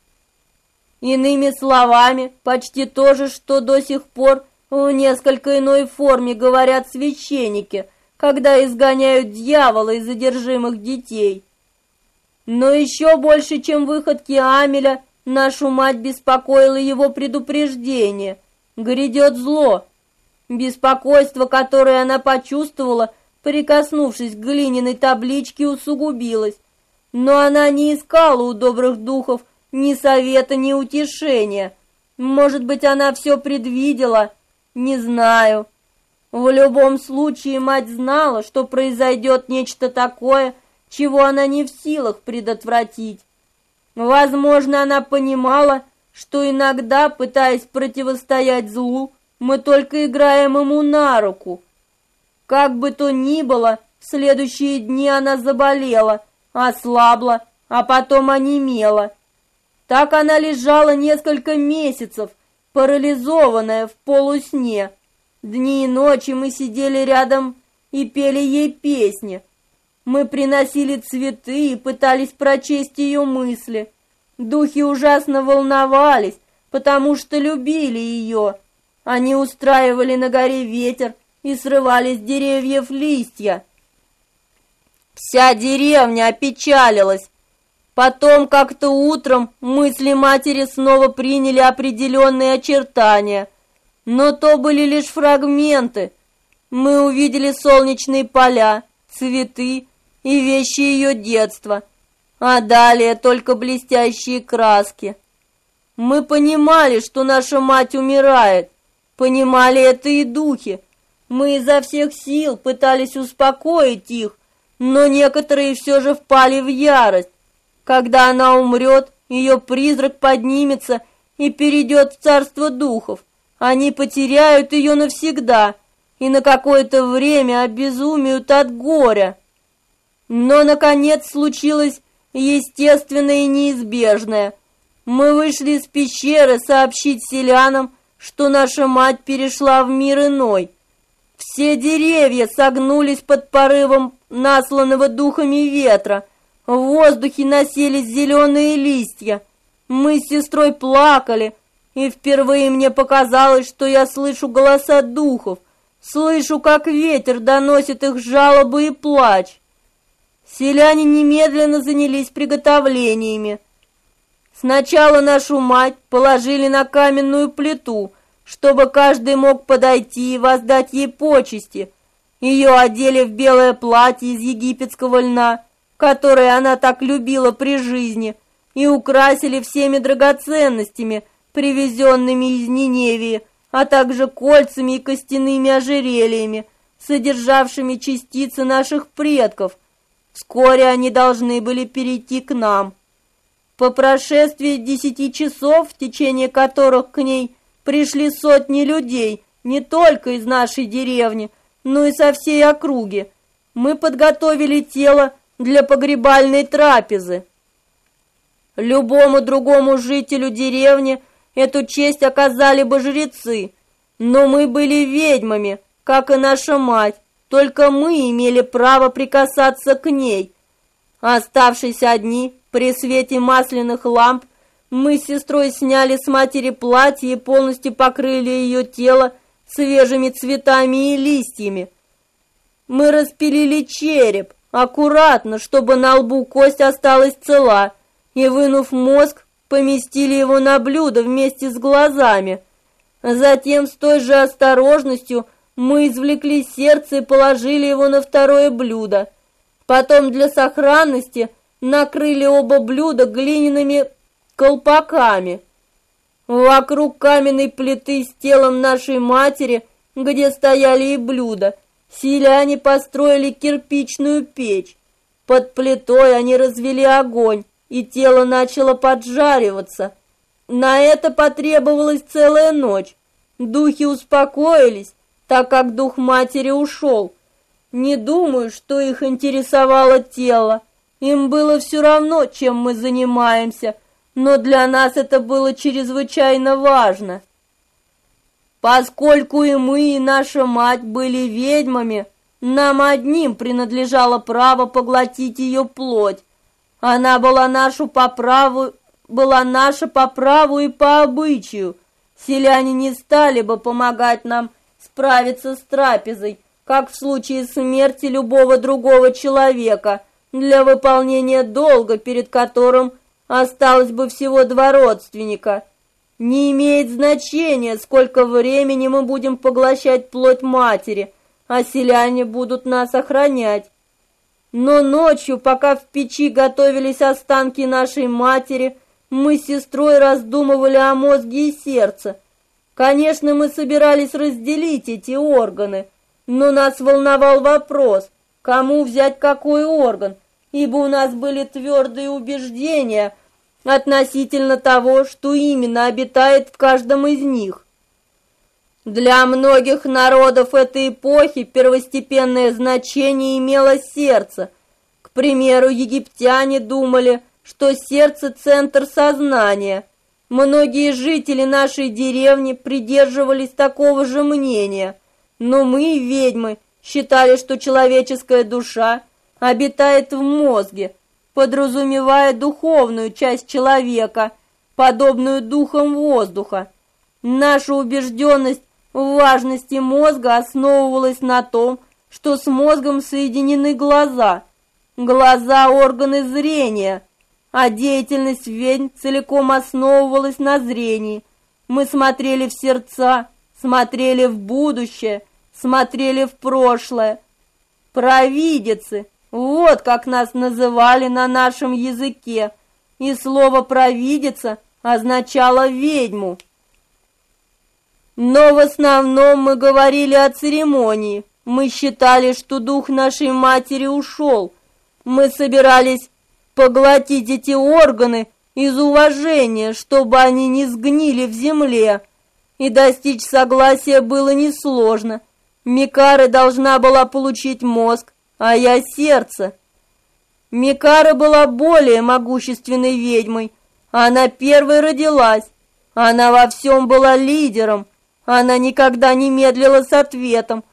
Иными словами, почти то же, что до сих пор в несколько иной форме говорят священники, когда изгоняют дьявола из задержимых детей. Но еще больше, чем выходки Амеля, нашу мать беспокоило его предупреждение. Грядет зло. Беспокойство, которое она почувствовала, прикоснувшись к глиняной табличке, усугубилось. Но она не искала у добрых духов ни совета, ни утешения. Может быть, она все предвидела, не знаю. В любом случае мать знала, что произойдет нечто такое, чего она не в силах предотвратить. Возможно, она понимала, что иногда, пытаясь противостоять злу, мы только играем ему на руку. Как бы то ни было, в следующие дни она заболела, ослабла, а потом онемела. Так она лежала несколько месяцев, парализованная в полусне. Дни и ночи мы сидели рядом и пели ей песни. Мы приносили цветы и пытались прочесть ее мысли. Духи ужасно волновались, потому что любили ее. Они устраивали на горе ветер и срывали с деревьев листья. Вся деревня опечалилась, Потом как-то утром мысли матери снова приняли определенные очертания, но то были лишь фрагменты. Мы увидели солнечные поля, цветы и вещи ее детства, а далее только блестящие краски. Мы понимали, что наша мать умирает, понимали это и духи. Мы изо всех сил пытались успокоить их, но некоторые все же впали в ярость. Когда она умрет, ее призрак поднимется и перейдет в царство духов. Они потеряют ее навсегда и на какое-то время обезумеют от горя. Но, наконец, случилось естественное и неизбежное. Мы вышли из пещеры сообщить селянам, что наша мать перешла в мир иной. Все деревья согнулись под порывом насланного духами ветра, В воздухе носились зеленые листья. Мы с сестрой плакали, и впервые мне показалось, что я слышу голоса духов, слышу, как ветер доносит их жалобы и плач. Селяне немедленно занялись приготовлениями. Сначала нашу мать положили на каменную плиту, чтобы каждый мог подойти и воздать ей почести. Ее одели в белое платье из египетского льна, которое она так любила при жизни, и украсили всеми драгоценностями, привезенными из Ниневии, а также кольцами и костяными ожерельями, содержавшими частицы наших предков. Вскоре они должны были перейти к нам. По прошествии десяти часов, в течение которых к ней пришли сотни людей, не только из нашей деревни, но и со всей округи, мы подготовили тело для погребальной трапезы. Любому другому жителю деревни эту честь оказали бы жрецы, но мы были ведьмами, как и наша мать, только мы имели право прикасаться к ней. Оставшись одни, при свете масляных ламп, мы с сестрой сняли с матери платье и полностью покрыли ее тело свежими цветами и листьями. Мы распилили череп, аккуратно, чтобы на лбу кость осталась цела, и, вынув мозг, поместили его на блюдо вместе с глазами. Затем с той же осторожностью мы извлекли сердце и положили его на второе блюдо. Потом для сохранности накрыли оба блюда глиняными колпаками. Вокруг каменной плиты с телом нашей матери, где стояли и блюда, селяне построили кирпичную печь. Под плитой они развели огонь, и тело начало поджариваться. На это потребовалась целая ночь. Духи успокоились, так как дух матери ушел. Не думаю, что их интересовало тело. Им было все равно, чем мы занимаемся – но для нас это было чрезвычайно важно. Поскольку и мы, и наша мать были ведьмами, нам одним принадлежало право поглотить ее плоть. Она была нашу по праву, была наша по праву и по обычаю. Селяне не стали бы помогать нам справиться с трапезой, как в случае смерти любого другого человека, для выполнения долга, перед которым Осталось бы всего два родственника. Не имеет значения, сколько времени мы будем поглощать плоть матери, а селяне будут нас охранять. Но ночью, пока в печи готовились останки нашей матери, мы с сестрой раздумывали о мозге и сердце. Конечно, мы собирались разделить эти органы, но нас волновал вопрос, кому взять какой орган – ибо у нас были твердые убеждения относительно того, что именно обитает в каждом из них. Для многих народов этой эпохи первостепенное значение имело сердце. К примеру, египтяне думали, что сердце – центр сознания. Многие жители нашей деревни придерживались такого же мнения, но мы, ведьмы, считали, что человеческая душа обитает в мозге, подразумевая духовную часть человека, подобную духам воздуха. Наша убежденность в важности мозга основывалась на том, что с мозгом соединены глаза. Глаза – органы зрения, а деятельность ведьм целиком основывалась на зрении. Мы смотрели в сердца, смотрели в будущее, смотрели в прошлое. Провидицы – вот как нас называли на нашем языке, и слово «провидица» означало «ведьму». Но в основном мы говорили о церемонии. Мы считали, что дух нашей матери ушел. Мы собирались поглотить эти органы из уважения, чтобы они не сгнили в земле. И достичь согласия было несложно. Микара должна была получить мозг, а я сердце. Микара была более могущественной ведьмой. Она первой родилась. Она во всем была лидером. Она никогда не медлила с ответом.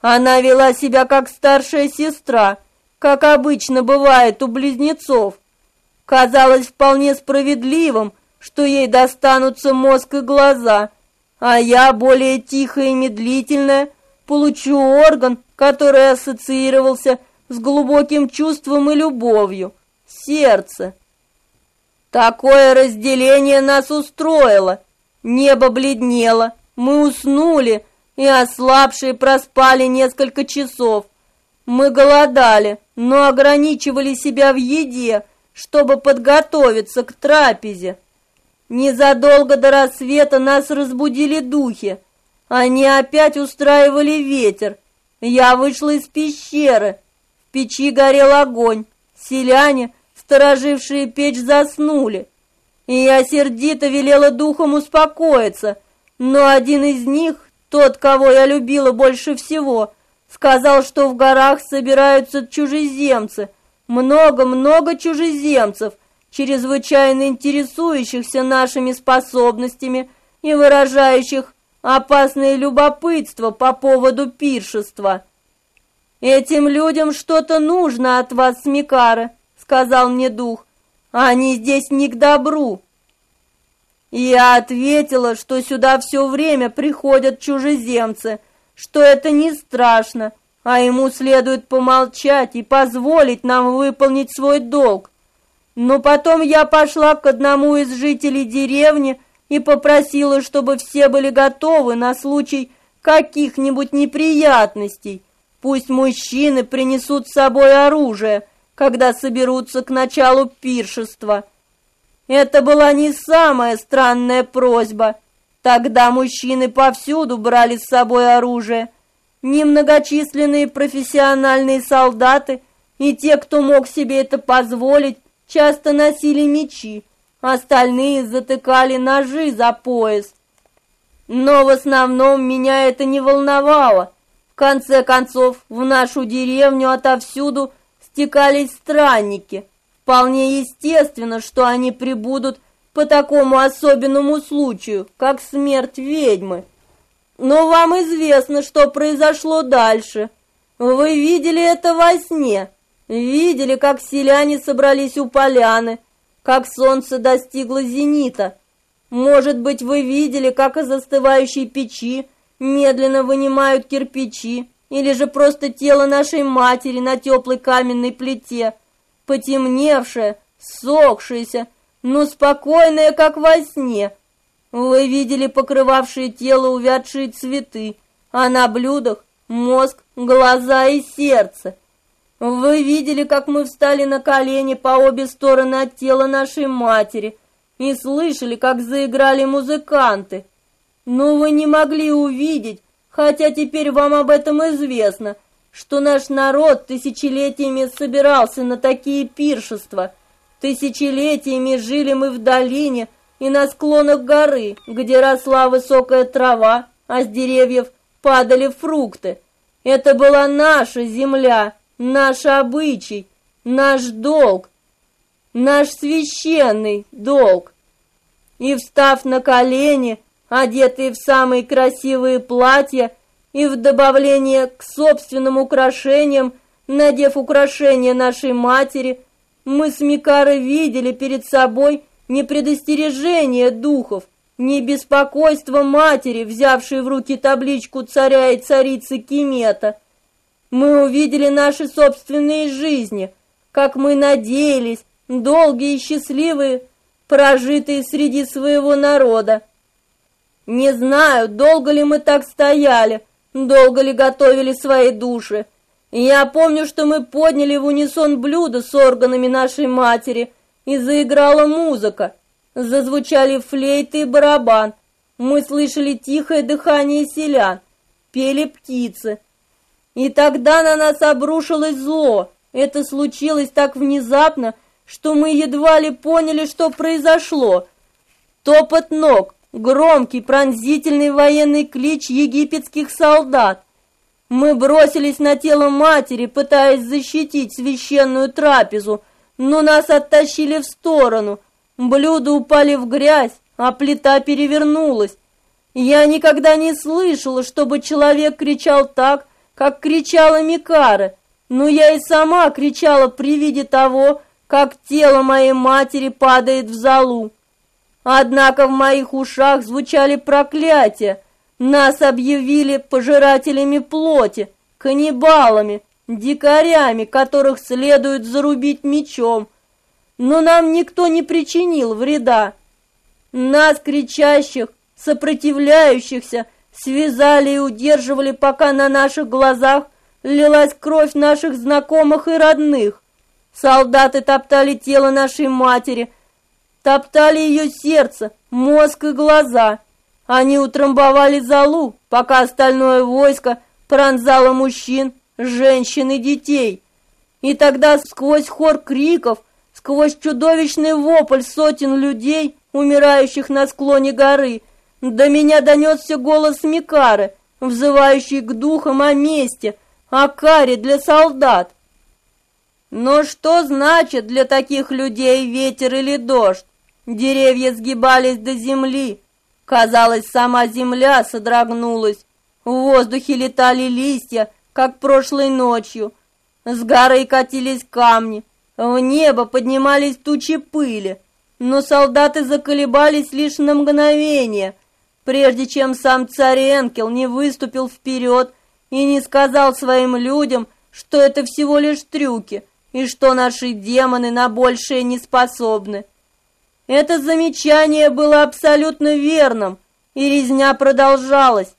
Она вела себя как старшая сестра, как обычно бывает у близнецов. Казалось вполне справедливым, что ей достанутся мозг и глаза, а я, более тихая и медлительная, получу орган, который ассоциировался с глубоким чувством и любовью – сердце. Такое разделение нас устроило. Небо бледнело, мы уснули и ослабшие проспали несколько часов. Мы голодали, но ограничивали себя в еде, чтобы подготовиться к трапезе. Незадолго до рассвета нас разбудили духи. Они опять устраивали ветер. Я вышла из пещеры. В печи горел огонь. Селяне, сторожившие печь, заснули. И я сердито велела духам успокоиться. Но один из них, тот, кого я любила больше всего, сказал, что в горах собираются чужеземцы. Много-много чужеземцев, чрезвычайно интересующихся нашими способностями и выражающих опасное любопытство по поводу пиршества. «Этим людям что-то нужно от вас, Смекара», — сказал мне дух. «Они здесь не к добру». Я ответила, что сюда все время приходят чужеземцы, что это не страшно, а ему следует помолчать и позволить нам выполнить свой долг. Но потом я пошла к одному из жителей деревни и попросила, чтобы все были готовы на случай каких-нибудь неприятностей. Пусть мужчины принесут с собой оружие, когда соберутся к началу пиршества. Это была не самая странная просьба. Тогда мужчины повсюду брали с собой оружие. Немногочисленные профессиональные солдаты и те, кто мог себе это позволить, часто носили мечи, остальные затыкали ножи за пояс. Но в основном меня это не волновало. В конце концов, в нашу деревню отовсюду стекались странники. Вполне естественно, что они прибудут по такому особенному случаю, как смерть ведьмы. Но вам известно, что произошло дальше. Вы видели это во сне. Видели, как селяне собрались у поляны, как солнце достигло зенита. Может быть, вы видели, как из застывающей печи медленно вынимают кирпичи, или же просто тело нашей матери на теплой каменной плите, потемневшее, сохшееся, но спокойное, как во сне. Вы видели покрывавшие тело увядшие цветы, а на блюдах мозг, глаза и сердце. Вы видели, как мы встали на колени по обе стороны от тела нашей матери и слышали, как заиграли музыканты. Но вы не могли увидеть, хотя теперь вам об этом известно, что наш народ тысячелетиями собирался на такие пиршества. Тысячелетиями жили мы в долине и на склонах горы, где росла высокая трава, а с деревьев падали фрукты. Это была наша земля, наш обычай, наш долг, наш священный долг. И встав на колени, одетые в самые красивые платья, и в добавление к собственным украшениям, надев украшения нашей матери, мы с Микарой видели перед собой не предостережение духов, не беспокойство матери, взявшей в руки табличку царя и царицы Кимета, мы увидели наши собственные жизни, как мы надеялись, долгие и счастливые, прожитые среди своего народа. Не знаю, долго ли мы так стояли, долго ли готовили свои души. Я помню, что мы подняли в унисон блюдо с органами нашей матери, и заиграла музыка. Зазвучали флейты и барабан. Мы слышали тихое дыхание селян, пели птицы. И тогда на нас обрушилось зло. Это случилось так внезапно, что мы едва ли поняли, что произошло. Топот ног, громкий пронзительный военный клич египетских солдат. Мы бросились на тело матери, пытаясь защитить священную трапезу, но нас оттащили в сторону. Блюда упали в грязь, а плита перевернулась. Я никогда не слышала, чтобы человек кричал так, как кричала Микара. но я и сама кричала при виде того, как тело моей матери падает в залу. Однако в моих ушах звучали проклятия. Нас объявили пожирателями плоти, каннибалами, дикарями, которых следует зарубить мечом. Но нам никто не причинил вреда. Нас, кричащих, сопротивляющихся, связали и удерживали, пока на наших глазах лилась кровь наших знакомых и родных. Солдаты топтали тело нашей матери, топтали ее сердце, мозг и глаза. Они утрамбовали залу, пока остальное войско пронзало мужчин, женщин и детей. И тогда сквозь хор криков, сквозь чудовищный вопль сотен людей, умирающих на склоне горы, до меня донесся голос Микары, взывающий к духам о мести, о каре для солдат. Но что значит для таких людей ветер или дождь? Деревья сгибались до земли. Казалось, сама земля содрогнулась. В воздухе летали листья, как прошлой ночью. С горы катились камни. В небо поднимались тучи пыли. Но солдаты заколебались лишь на мгновение, прежде чем сам царь Энкел не выступил вперед и не сказал своим людям, что это всего лишь трюки — и что наши демоны на большее не способны. Это замечание было абсолютно верным, и резня продолжалась.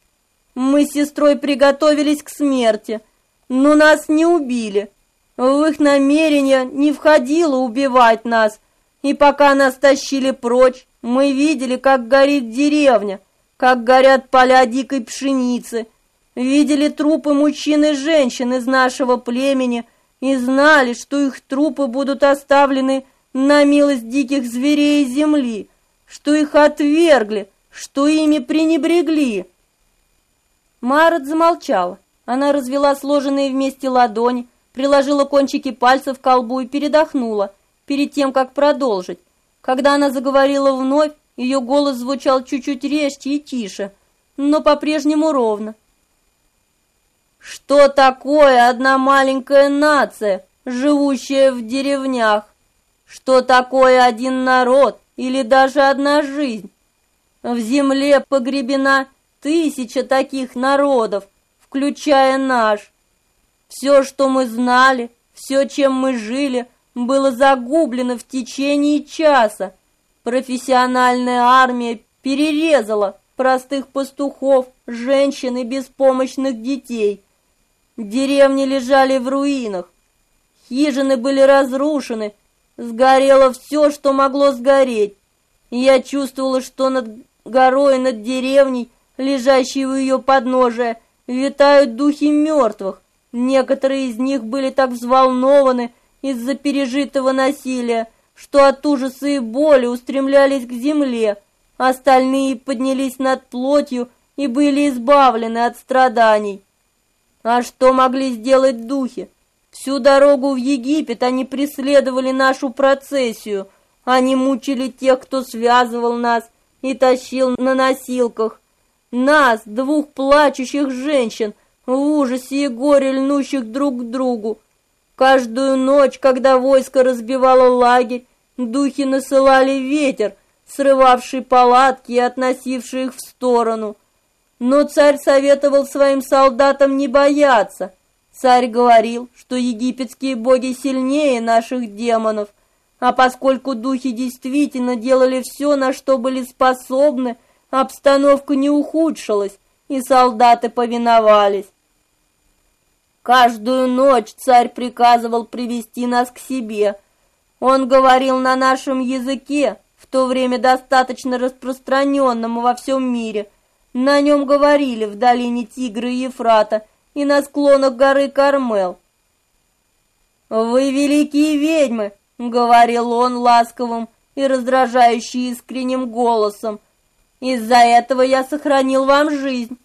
Мы с сестрой приготовились к смерти, но нас не убили. В их намерение не входило убивать нас, и пока нас тащили прочь, мы видели, как горит деревня, как горят поля дикой пшеницы, видели трупы мужчин и женщин из нашего племени – и знали, что их трупы будут оставлены на милость диких зверей земли, что их отвергли, что ими пренебрегли. Марат замолчала. Она развела сложенные вместе ладони, приложила кончики пальцев к колбу и передохнула, перед тем, как продолжить. Когда она заговорила вновь, ее голос звучал чуть-чуть резче и тише, но по-прежнему ровно. Что такое одна маленькая нация, живущая в деревнях? Что такое один народ или даже одна жизнь? В земле погребена тысяча таких народов, включая наш. Все, что мы знали, все, чем мы жили, было загублено в течение часа. Профессиональная армия перерезала простых пастухов, женщин и беспомощных детей. Деревни лежали в руинах, хижины были разрушены, сгорело все, что могло сгореть. Я чувствовала, что над горой, над деревней, лежащей у ее подножия, витают духи мертвых. Некоторые из них были так взволнованы из-за пережитого насилия, что от ужаса и боли устремлялись к земле. Остальные поднялись над плотью и были избавлены от страданий. А что могли сделать духи? Всю дорогу в Египет они преследовали нашу процессию. Они мучили тех, кто связывал нас и тащил на носилках. Нас, двух плачущих женщин, в ужасе и горе льнущих друг к другу. Каждую ночь, когда войско разбивало лагерь, духи насылали ветер, срывавший палатки и относивший их в сторону. Но царь советовал своим солдатам не бояться. Царь говорил, что египетские боги сильнее наших демонов, а поскольку духи действительно делали все, на что были способны, обстановка не ухудшилась, и солдаты повиновались. Каждую ночь царь приказывал привести нас к себе. Он говорил на нашем языке, в то время достаточно распространенном во всем мире – на нем говорили в долине Тигра и Ефрата и на склонах горы Кармел. «Вы великие ведьмы!» — говорил он ласковым и раздражающе искренним голосом. «Из-за этого я сохранил вам жизнь.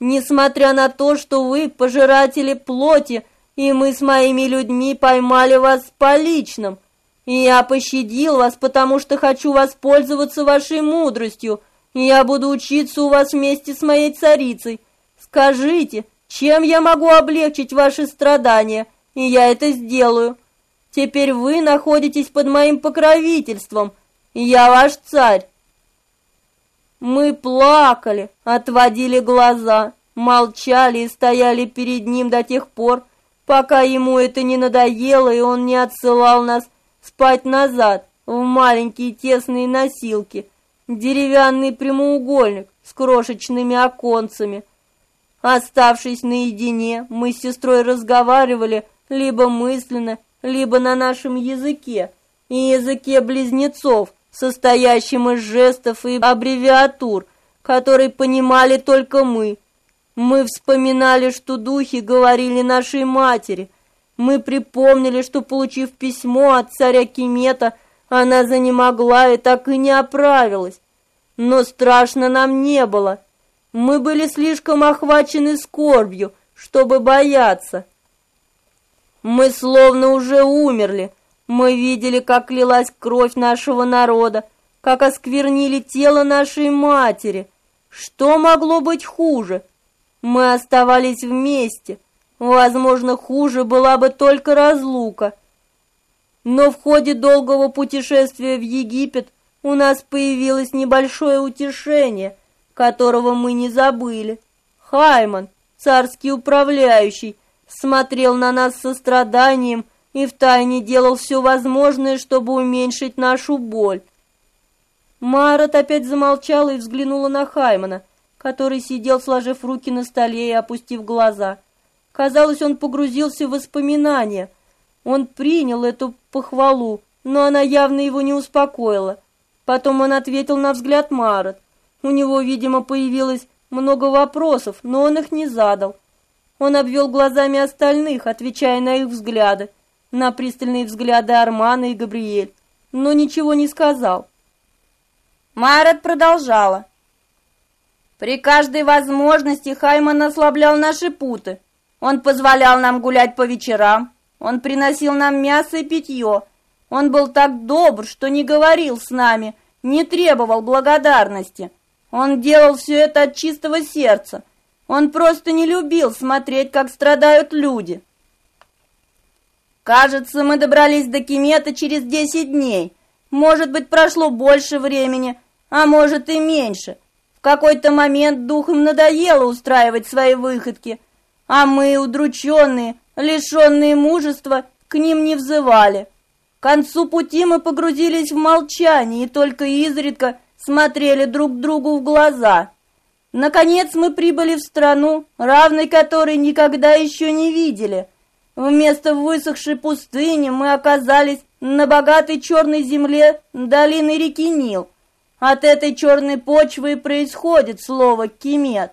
Несмотря на то, что вы пожиратели плоти, и мы с моими людьми поймали вас с поличным, и я пощадил вас, потому что хочу воспользоваться вашей мудростью, я буду учиться у вас вместе с моей царицей. Скажите, чем я могу облегчить ваши страдания, и я это сделаю. Теперь вы находитесь под моим покровительством, и я ваш царь. Мы плакали, отводили глаза, молчали и стояли перед ним до тех пор, пока ему это не надоело, и он не отсылал нас спать назад в маленькие тесные носилки, деревянный прямоугольник с крошечными оконцами. Оставшись наедине, мы с сестрой разговаривали либо мысленно, либо на нашем языке, и языке близнецов, состоящем из жестов и аббревиатур, которые понимали только мы. Мы вспоминали, что духи говорили нашей матери. Мы припомнили, что, получив письмо от царя Кимета, она занемогла и так и не оправилась. Но страшно нам не было. Мы были слишком охвачены скорбью, чтобы бояться. Мы словно уже умерли. Мы видели, как лилась кровь нашего народа, как осквернили тело нашей матери. Что могло быть хуже? Мы оставались вместе. Возможно, хуже была бы только разлука. Но в ходе долгого путешествия в Египет у нас появилось небольшое утешение, которого мы не забыли. Хайман, царский управляющий, смотрел на нас с состраданием и втайне делал все возможное, чтобы уменьшить нашу боль. Марат опять замолчала и взглянула на Хаймана, который сидел, сложив руки на столе и опустив глаза. Казалось, он погрузился в воспоминания. Он принял эту похвалу, но она явно его не успокоила. Потом он ответил на взгляд Марат. У него, видимо, появилось много вопросов, но он их не задал. Он обвел глазами остальных, отвечая на их взгляды, на пристальные взгляды Армана и Габриэль, но ничего не сказал. Марат продолжала. При каждой возможности Хайман ослаблял наши путы. Он позволял нам гулять по вечерам, он приносил нам мясо и питье. Он был так добр, что не говорил с нами, не требовал благодарности. Он делал все это от чистого сердца, он просто не любил смотреть, как страдают люди. Кажется, мы добрались до Кимета через десять дней. Может быть, прошло больше времени, а может и меньше. В какой-то момент духам надоело устраивать свои выходки, а мы, удрученные, лишенные мужества, к ним не взывали. К концу пути мы погрузились в молчание и только изредка смотрели друг другу в глаза – Наконец мы прибыли в страну, равной которой никогда еще не видели. Вместо высохшей пустыни мы оказались на богатой черной земле долины реки Нил. От этой черной почвы и происходит слово «кемет».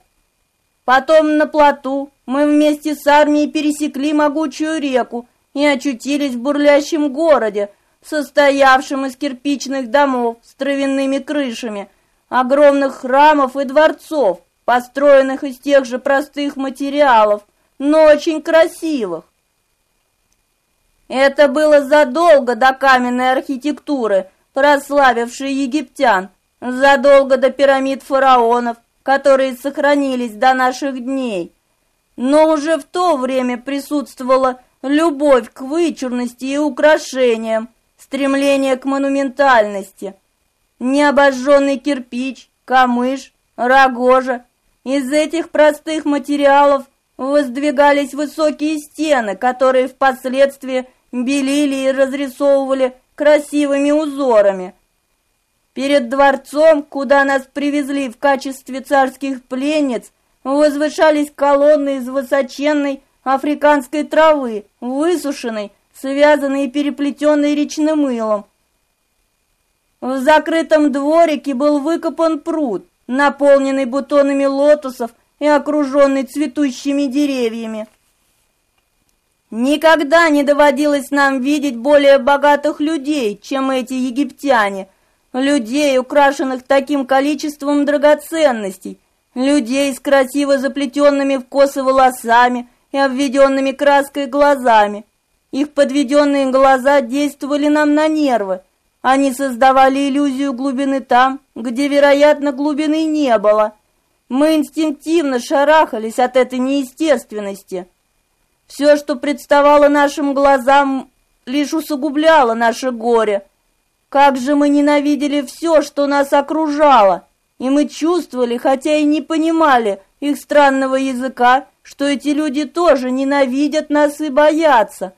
Потом на плоту мы вместе с армией пересекли могучую реку и очутились в бурлящем городе, состоявшем из кирпичных домов с травяными крышами – огромных храмов и дворцов, построенных из тех же простых материалов, но очень красивых. Это было задолго до каменной архитектуры, прославившей египтян, задолго до пирамид фараонов, которые сохранились до наших дней. Но уже в то время присутствовала любовь к вычурности и украшениям, стремление к монументальности – необожженный кирпич, камыш, рогожа. Из этих простых материалов воздвигались высокие стены, которые впоследствии белили и разрисовывали красивыми узорами. Перед дворцом, куда нас привезли в качестве царских пленниц, возвышались колонны из высоченной африканской травы, высушенной, связанной и переплетенной речным мылом, в закрытом дворике был выкопан пруд, наполненный бутонами лотосов и окруженный цветущими деревьями. Никогда не доводилось нам видеть более богатых людей, чем эти египтяне, людей, украшенных таким количеством драгоценностей, людей с красиво заплетенными в косы волосами и обведенными краской глазами. Их подведенные глаза действовали нам на нервы, они создавали иллюзию глубины там, где, вероятно, глубины не было. Мы инстинктивно шарахались от этой неестественности. Все, что представало нашим глазам, лишь усугубляло наше горе. Как же мы ненавидели все, что нас окружало, и мы чувствовали, хотя и не понимали их странного языка, что эти люди тоже ненавидят нас и боятся.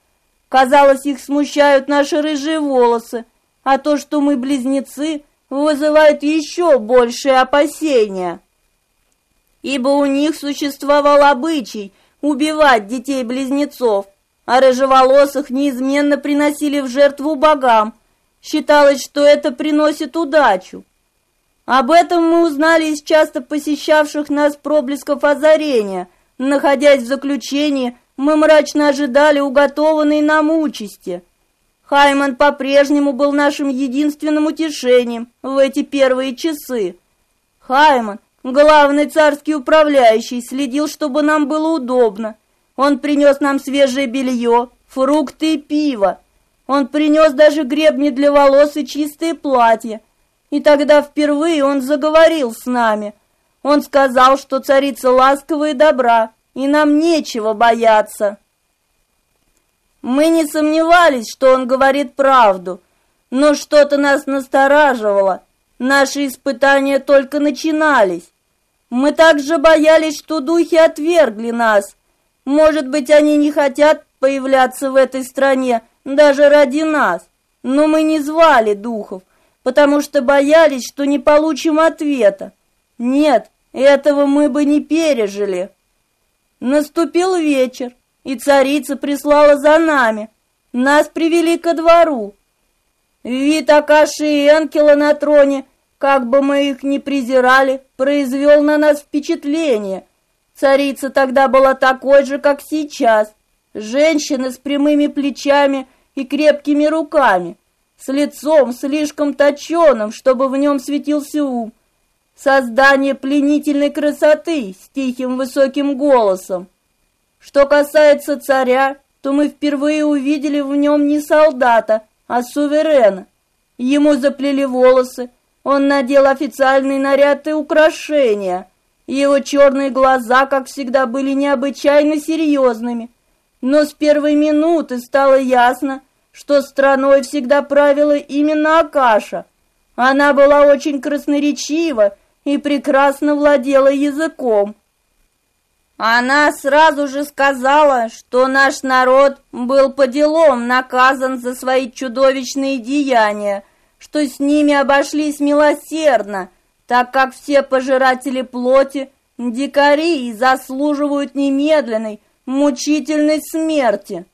Казалось, их смущают наши рыжие волосы, а то, что мы близнецы, вызывает еще большее опасения. Ибо у них существовал обычай убивать детей-близнецов, а рыжеволосых неизменно приносили в жертву богам. Считалось, что это приносит удачу. Об этом мы узнали из часто посещавших нас проблесков озарения. Находясь в заключении, мы мрачно ожидали уготованной нам участи. Хайман по-прежнему был нашим единственным утешением в эти первые часы. Хайман, главный царский управляющий, следил, чтобы нам было удобно. Он принес нам свежее белье, фрукты и пиво. Он принес даже гребни для волос и чистые платья. И тогда впервые он заговорил с нами. Он сказал, что царица ласкова и добра, и нам нечего бояться. Мы не сомневались, что он говорит правду, но что-то нас настораживало. Наши испытания только начинались. Мы также боялись, что духи отвергли нас. Может быть, они не хотят появляться в этой стране даже ради нас. Но мы не звали духов, потому что боялись, что не получим ответа. Нет, этого мы бы не пережили. Наступил вечер, и царица прислала за нами. Нас привели ко двору. Вид Акаши и Энкела на троне, как бы мы их ни презирали, произвел на нас впечатление. Царица тогда была такой же, как сейчас. Женщина с прямыми плечами и крепкими руками с лицом слишком точеным, чтобы в нем светился ум, создание пленительной красоты с тихим высоким голосом. Что касается царя, то мы впервые увидели в нем не солдата, а суверена. Ему заплели волосы, он надел официальный наряд и украшения. Его черные глаза, как всегда, были необычайно серьезными. Но с первой минуты стало ясно, что страной всегда правила именно Акаша. Она была очень красноречива и прекрасно владела языком. Она сразу же сказала, что наш народ был по делам наказан за свои чудовищные деяния, что с ними обошлись милосердно, так как все пожиратели плоти, дикари, заслуживают немедленной, мучительной смерти.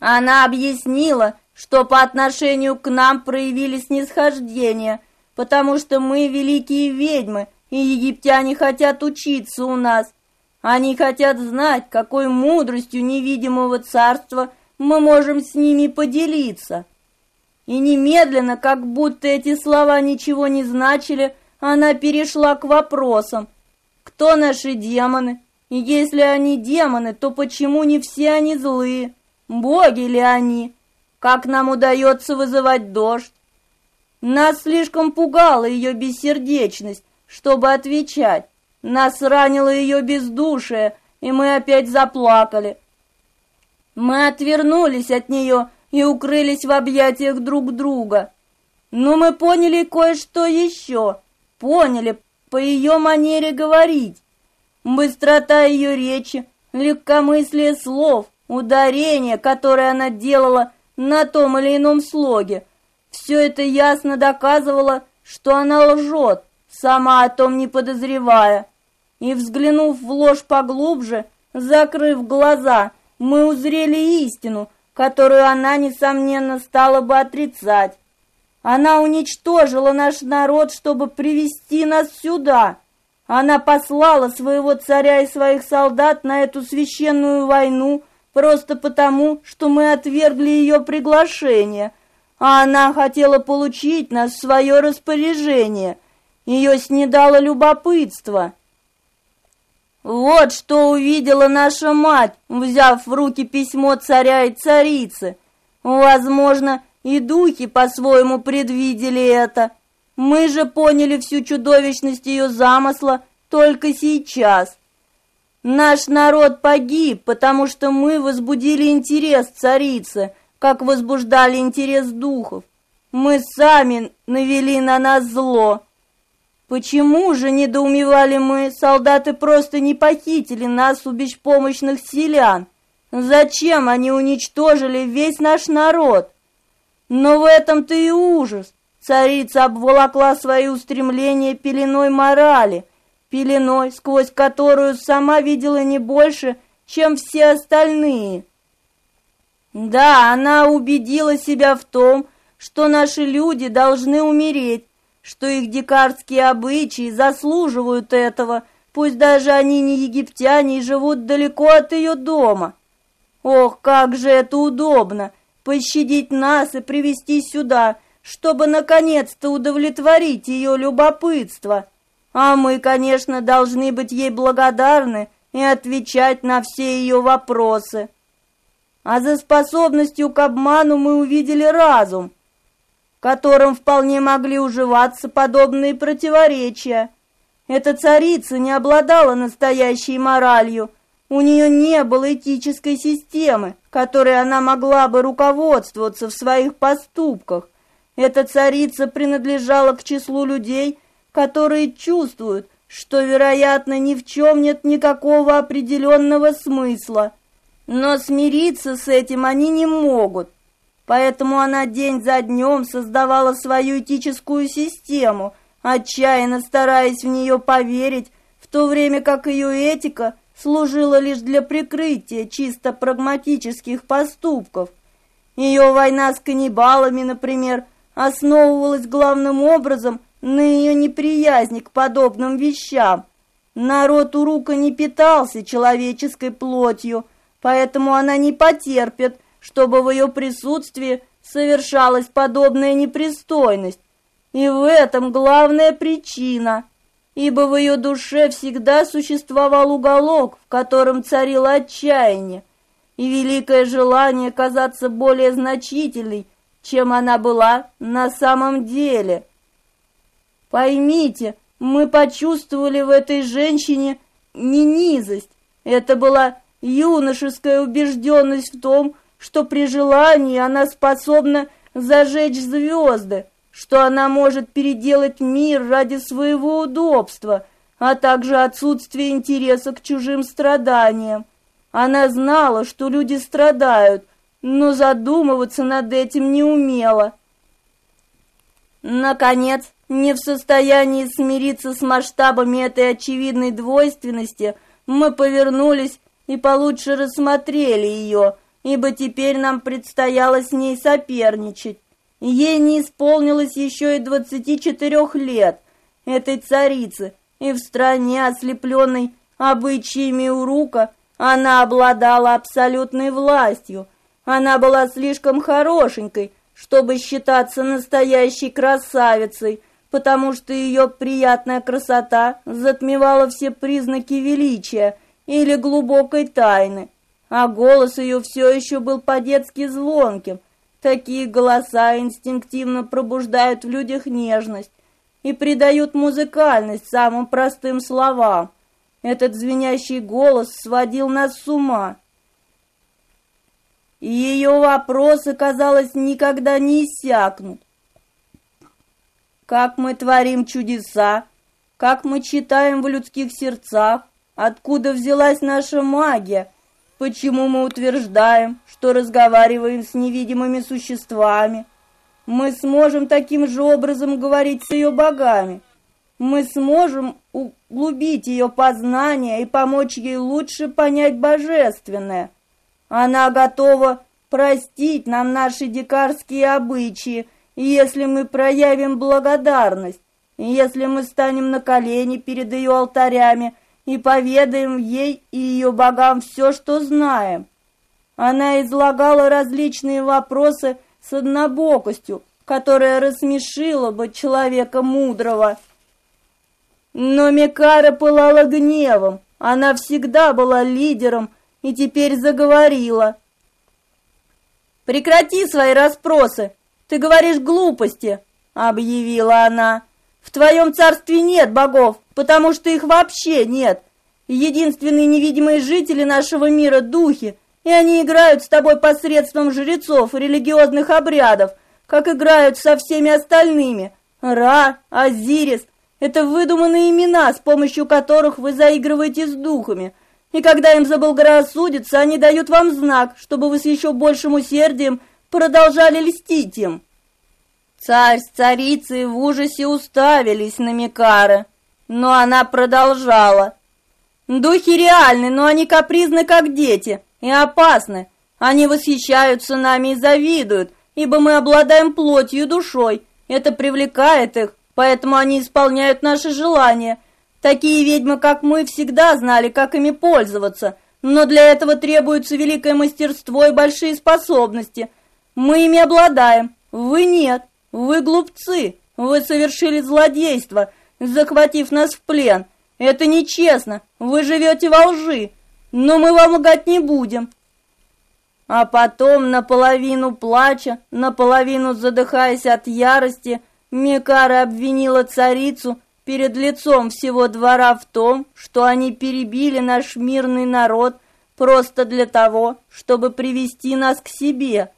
Она объяснила, что по отношению к нам проявили снисхождение, потому что мы великие ведьмы, и египтяне хотят учиться у нас. Они хотят знать, какой мудростью невидимого царства мы можем с ними поделиться. И немедленно, как будто эти слова ничего не значили, она перешла к вопросам. Кто наши демоны? И если они демоны, то почему не все они злые? Боги ли они? Как нам удается вызывать дождь? Нас слишком пугала ее бессердечность, чтобы отвечать. Нас ранило ее бездушие, и мы опять заплакали. Мы отвернулись от нее и укрылись в объятиях друг друга. Но мы поняли кое-что еще. Поняли по ее манере говорить. Быстрота ее речи, легкомыслие слов, ударение, которое она делала на том или ином слоге. Все это ясно доказывало, что она лжет, сама о том не подозревая. И взглянув в ложь поглубже, закрыв глаза, мы узрели истину, которую она, несомненно, стала бы отрицать. Она уничтожила наш народ, чтобы привести нас сюда. Она послала своего царя и своих солдат на эту священную войну, просто потому, что мы отвергли ее приглашение, а она хотела получить нас в свое распоряжение. Ее снедало любопытство. Вот что увидела наша мать, взяв в руки письмо царя и царицы. Возможно, и духи по-своему предвидели это. Мы же поняли всю чудовищность ее замысла только сейчас. Наш народ погиб, потому что мы возбудили интерес царицы, как возбуждали интерес духов. Мы сами навели на нас зло. Почему же, недоумевали мы, солдаты просто не похитили нас у беспомощных селян? Зачем они уничтожили весь наш народ? Но в этом-то и ужас. Царица обволокла свои устремления пеленой морали, пеленой, сквозь которую сама видела не больше, чем все остальные. Да, она убедила себя в том, что наши люди должны умереть, что их дикарские обычаи заслуживают этого, пусть даже они не египтяне и живут далеко от ее дома. Ох, как же это удобно пощадить нас и привести сюда, чтобы наконец-то удовлетворить ее любопытство. А мы, конечно, должны быть ей благодарны и отвечать на все ее вопросы. А за способностью к обману мы увидели разум, которым вполне могли уживаться подобные противоречия. Эта царица не обладала настоящей моралью, у нее не было этической системы, которой она могла бы руководствоваться в своих поступках. Эта царица принадлежала к числу людей, которые чувствуют, что, вероятно, ни в чем нет никакого определенного смысла. Но смириться с этим они не могут. Поэтому она день за днем создавала свою этическую систему, отчаянно стараясь в нее поверить, в то время как ее этика – служила лишь для прикрытия чисто прагматических поступков. Ее война с каннибалами, например, основывалась главным образом на ее неприязни к подобным вещам. Народ Урука не питался человеческой плотью, поэтому она не потерпит, чтобы в ее присутствии совершалась подобная непристойность. И в этом главная причина – ибо в ее душе всегда существовал уголок, в котором царило отчаяние, и великое желание казаться более значительной, чем она была на самом деле. Поймите, мы почувствовали в этой женщине не низость, это была юношеская убежденность в том, что при желании она способна зажечь звезды, что она может переделать мир ради своего удобства, а также отсутствие интереса к чужим страданиям. Она знала, что люди страдают, но задумываться над этим не умела. Наконец, не в состоянии смириться с масштабами этой очевидной двойственности, мы повернулись и получше рассмотрели ее, ибо теперь нам предстояло с ней соперничать. Ей не исполнилось еще и двадцати четырех лет, этой царицы, и в стране, ослепленной обычаями Урука, она обладала абсолютной властью. Она была слишком хорошенькой, чтобы считаться настоящей красавицей, потому что ее приятная красота затмевала все признаки величия или глубокой тайны, а голос ее все еще был по-детски звонким – Такие голоса инстинктивно пробуждают в людях нежность и придают музыкальность самым простым словам. Этот звенящий голос сводил нас с ума. И ее вопросы, казалось, никогда не иссякнут. Как мы творим чудеса, как мы читаем в людских сердцах, откуда взялась наша магия — Почему мы утверждаем, что разговариваем с невидимыми существами? Мы сможем таким же образом говорить с ее богами. Мы сможем углубить ее познание и помочь ей лучше понять божественное. Она готова простить нам наши дикарские обычаи, если мы проявим благодарность, если мы станем на колени перед ее алтарями и поведаем ей и ее богам все, что знаем. Она излагала различные вопросы с однобокостью, которая рассмешила бы человека мудрого. Но Мекара пылала гневом, она всегда была лидером и теперь заговорила. «Прекрати свои расспросы, ты говоришь глупости», — объявила она. В твоем царстве нет богов, потому что их вообще нет. единственные невидимые жители нашего мира – духи, и они играют с тобой посредством жрецов и религиозных обрядов, как играют со всеми остальными. Ра, Азирис – это выдуманные имена, с помощью которых вы заигрываете с духами. И когда им заблагорассудится, они дают вам знак, чтобы вы с еще большим усердием продолжали льстить им. Царь с царицей в ужасе уставились на Микары, но она продолжала. Духи реальны, но они капризны, как дети, и опасны. Они восхищаются нами и завидуют, ибо мы обладаем плотью и душой. Это привлекает их, поэтому они исполняют наши желания. Такие ведьмы, как мы, всегда знали, как ими пользоваться, но для этого требуется великое мастерство и большие способности. Мы ими обладаем, вы нет. Вы глупцы! Вы совершили злодейство, захватив нас в плен. Это нечестно. Вы живете во лжи. Но мы вам лгать не будем. А потом, наполовину плача, наполовину задыхаясь от ярости, Микара обвинила царицу перед лицом всего двора в том, что они перебили наш мирный народ просто для того, чтобы привести нас к себе.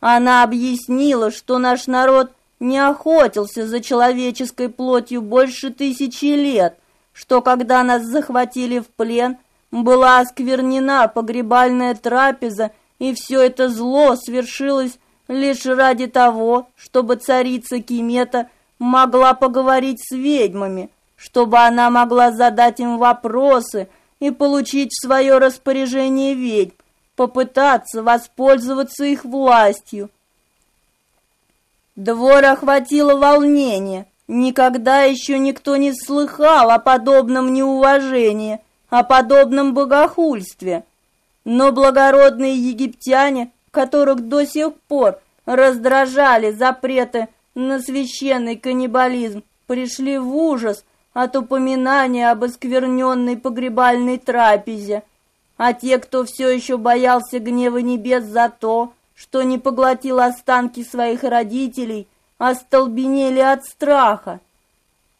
Она объяснила, что наш народ не охотился за человеческой плотью больше тысячи лет, что когда нас захватили в плен, была осквернена погребальная трапеза, и все это зло свершилось лишь ради того, чтобы царица Кимета могла поговорить с ведьмами, чтобы она могла задать им вопросы и получить в свое распоряжение ведьм, попытаться воспользоваться их властью. Двор охватило волнение. Никогда еще никто не слыхал о подобном неуважении, о подобном богохульстве. Но благородные египтяне, которых до сих пор раздражали запреты на священный каннибализм, пришли в ужас от упоминания об оскверненной погребальной трапезе а те, кто все еще боялся гнева небес за то, что не поглотил останки своих родителей, остолбенели от страха.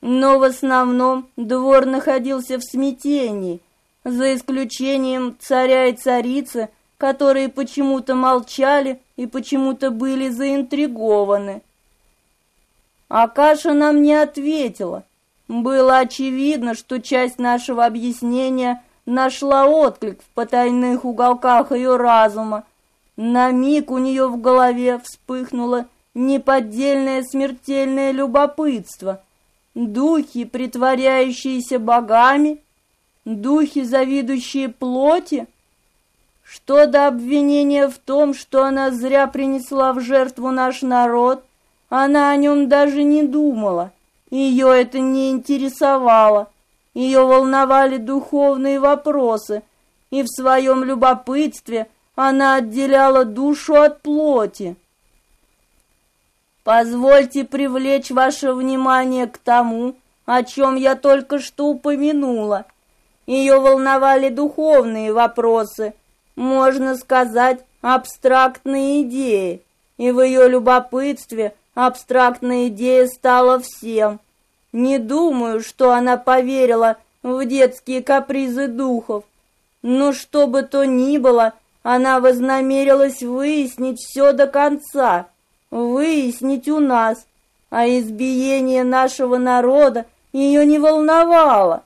Но в основном двор находился в смятении, за исключением царя и царицы, которые почему-то молчали и почему-то были заинтригованы. Акаша нам не ответила. Было очевидно, что часть нашего объяснения – нашла отклик в потайных уголках ее разума. На миг у нее в голове вспыхнуло неподдельное смертельное любопытство. Духи, притворяющиеся богами, духи, завидующие плоти. Что до обвинения в том, что она зря принесла в жертву наш народ, она о нем даже не думала. Ее это не интересовало. Ее волновали духовные вопросы, и в своем любопытстве она отделяла душу от плоти. Позвольте привлечь ваше внимание к тому, о чем я только что упомянула. Ее волновали духовные вопросы, можно сказать, абстрактные идеи, и в ее любопытстве абстрактная идея стала всем – не думаю, что она поверила в детские капризы духов. Но что бы то ни было, она вознамерилась выяснить все до конца, выяснить у нас, а избиение нашего народа ее не волновало.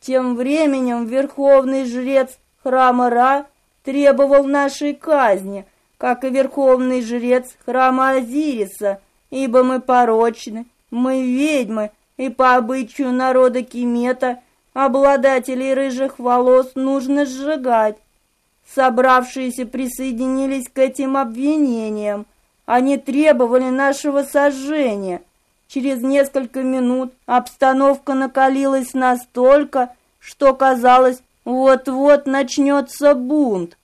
Тем временем верховный жрец храма Ра требовал нашей казни, как и верховный жрец храма Азириса, ибо мы порочны, мы ведьмы, и по обычаю народа Кимета обладателей рыжих волос нужно сжигать. Собравшиеся присоединились к этим обвинениям. Они требовали нашего сожжения. Через несколько минут обстановка накалилась настолько, что казалось, вот-вот начнется бунт.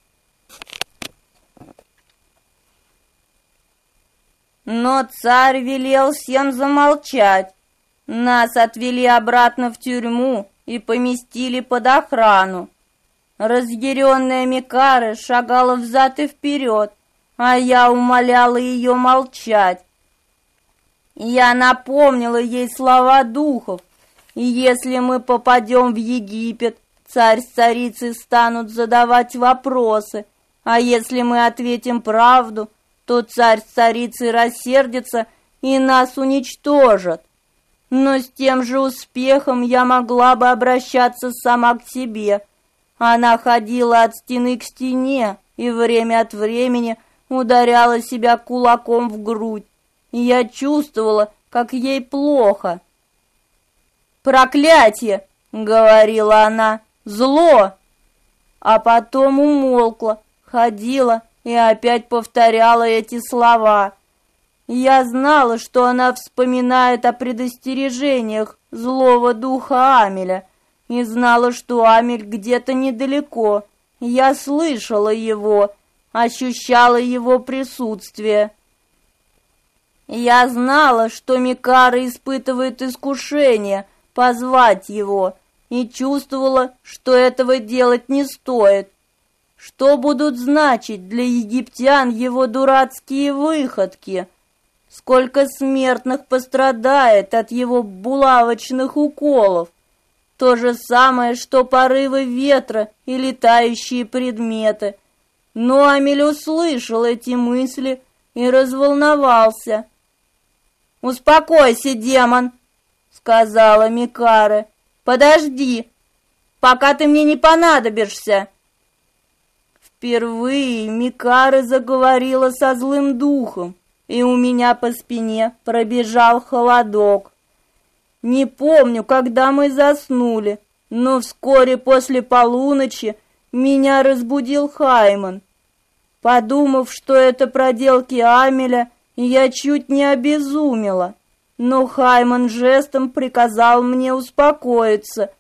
Но царь велел всем замолчать. Нас отвели обратно в тюрьму и поместили под охрану. Разъяренная Микара шагала взад и вперед, а я умоляла ее молчать. Я напомнила ей слова духов, и если мы попадем в Египет, царь с царицей станут задавать вопросы, а если мы ответим правду, то царь с царицей рассердятся и нас уничтожат. Но с тем же успехом я могла бы обращаться сама к себе. Она ходила от стены к стене и время от времени ударяла себя кулаком в грудь. Я чувствовала, как ей плохо. «Проклятие!» — говорила она. «Зло!» А потом умолкла, ходила и опять повторяла эти слова. Я знала, что она вспоминает о предостережениях злого духа Амеля, и знала, что Амель где-то недалеко. Я слышала его, ощущала его присутствие. Я знала, что Микара испытывает искушение позвать его, и чувствовала, что этого делать не стоит. Что будут значить для египтян его дурацкие выходки? Сколько смертных пострадает от его булавочных уколов? То же самое, что порывы ветра и летающие предметы. Но Амель услышал эти мысли и разволновался. «Успокойся, демон!» — сказала Микара. «Подожди, пока ты мне не понадобишься!» Впервые Микара заговорила со злым духом, и у меня по спине пробежал холодок. Не помню, когда мы заснули, но вскоре после полуночи меня разбудил Хайман. Подумав, что это проделки Амеля, я чуть не обезумела. Но Хайман жестом приказал мне успокоиться.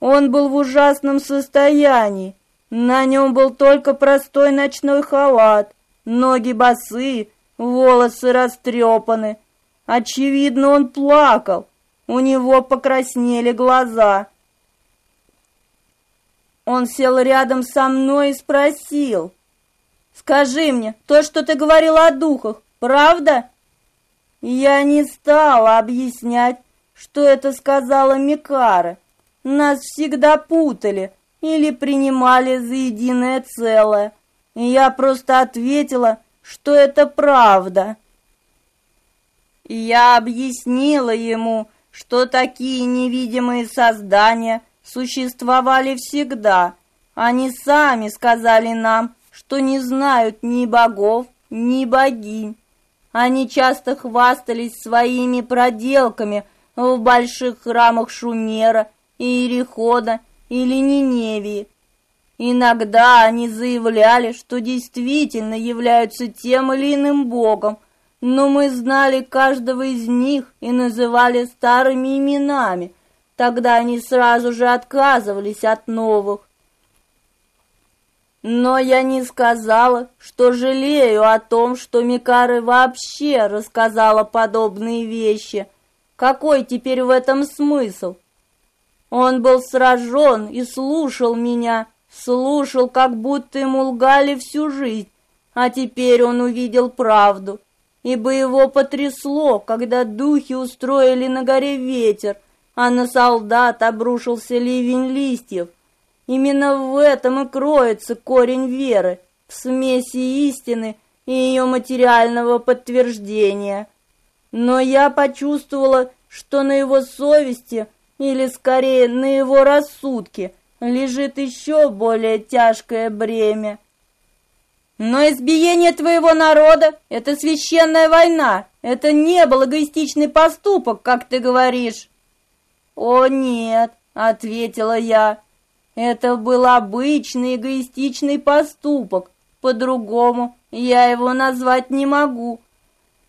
Он был в ужасном состоянии. На нем был только простой ночной халат, ноги босые, волосы растрепаны. Очевидно, он плакал. У него покраснели глаза. Он сел рядом со мной и спросил: "Скажи мне, то, что ты говорила о духах, правда?" Я не стала объяснять, что это сказала Микара. Нас всегда путали или принимали за единое целое. И я просто ответила, что это правда. Я объяснила ему, что такие невидимые создания существовали всегда. Они сами сказали нам, что не знают ни богов, ни богинь. Они часто хвастались своими проделками в больших храмах Шумера, Иерихода или Ниневии. Иногда они заявляли, что действительно являются тем или иным богом, но мы знали каждого из них и называли старыми именами. Тогда они сразу же отказывались от новых. Но я не сказала, что жалею о том, что Микары вообще рассказала подобные вещи. Какой теперь в этом смысл? Он был сражен и слушал меня, слушал, как будто ему лгали всю жизнь, а теперь он увидел правду. Ибо его потрясло, когда духи устроили на горе ветер, а на солдат обрушился ливень листьев — Именно в этом и кроется корень веры, в смеси истины и ее материального подтверждения. Но я почувствовала, что на его совести, или скорее на его рассудке, лежит еще более тяжкое бремя. Но избиение твоего народа — это священная война, это не был эгоистичный поступок, как ты говоришь. «О, нет», — ответила я, это был обычный эгоистичный поступок, по-другому я его назвать не могу.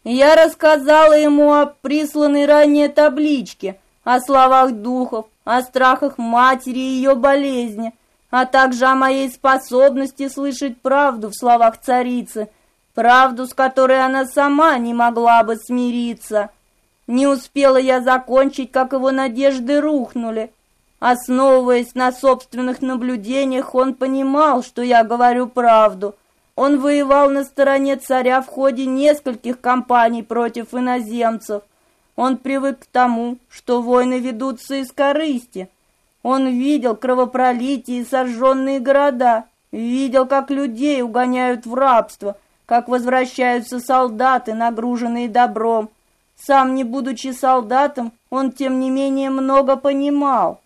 Я рассказала ему о присланной ранее табличке, о словах духов, о страхах матери и ее болезни, а также о моей способности слышать правду в словах царицы, правду, с которой она сама не могла бы смириться. Не успела я закончить, как его надежды рухнули. Основываясь на собственных наблюдениях, он понимал, что я говорю правду. Он воевал на стороне царя в ходе нескольких кампаний против иноземцев. Он привык к тому, что войны ведутся из корысти. Он видел кровопролитие и сожженные города, видел, как людей угоняют в рабство, как возвращаются солдаты, нагруженные добром. Сам не будучи солдатом, он тем не менее много понимал.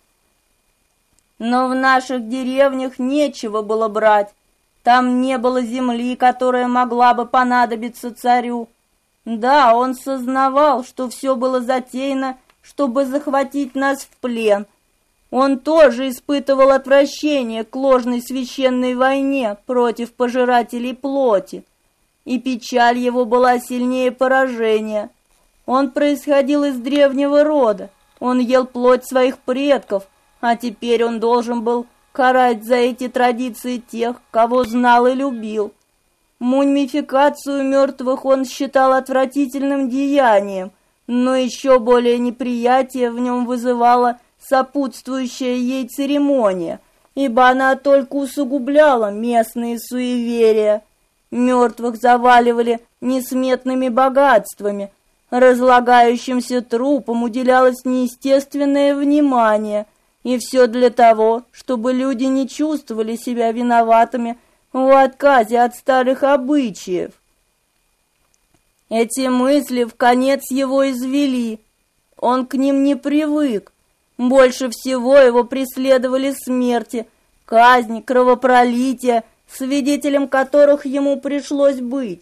Но в наших деревнях нечего было брать. Там не было земли, которая могла бы понадобиться царю. Да, он сознавал, что все было затеяно, чтобы захватить нас в плен. Он тоже испытывал отвращение к ложной священной войне против пожирателей плоти. И печаль его была сильнее поражения. Он происходил из древнего рода. Он ел плоть своих предков, а теперь он должен был карать за эти традиции тех, кого знал и любил. Мумификацию мертвых он считал отвратительным деянием, но еще более неприятие в нем вызывала сопутствующая ей церемония, ибо она только усугубляла местные суеверия. Мертвых заваливали несметными богатствами, разлагающимся трупам уделялось неестественное внимание, и все для того, чтобы люди не чувствовали себя виноватыми в отказе от старых обычаев. Эти мысли в конец его извели. Он к ним не привык. Больше всего его преследовали смерти, казни, кровопролития, свидетелем которых ему пришлось быть.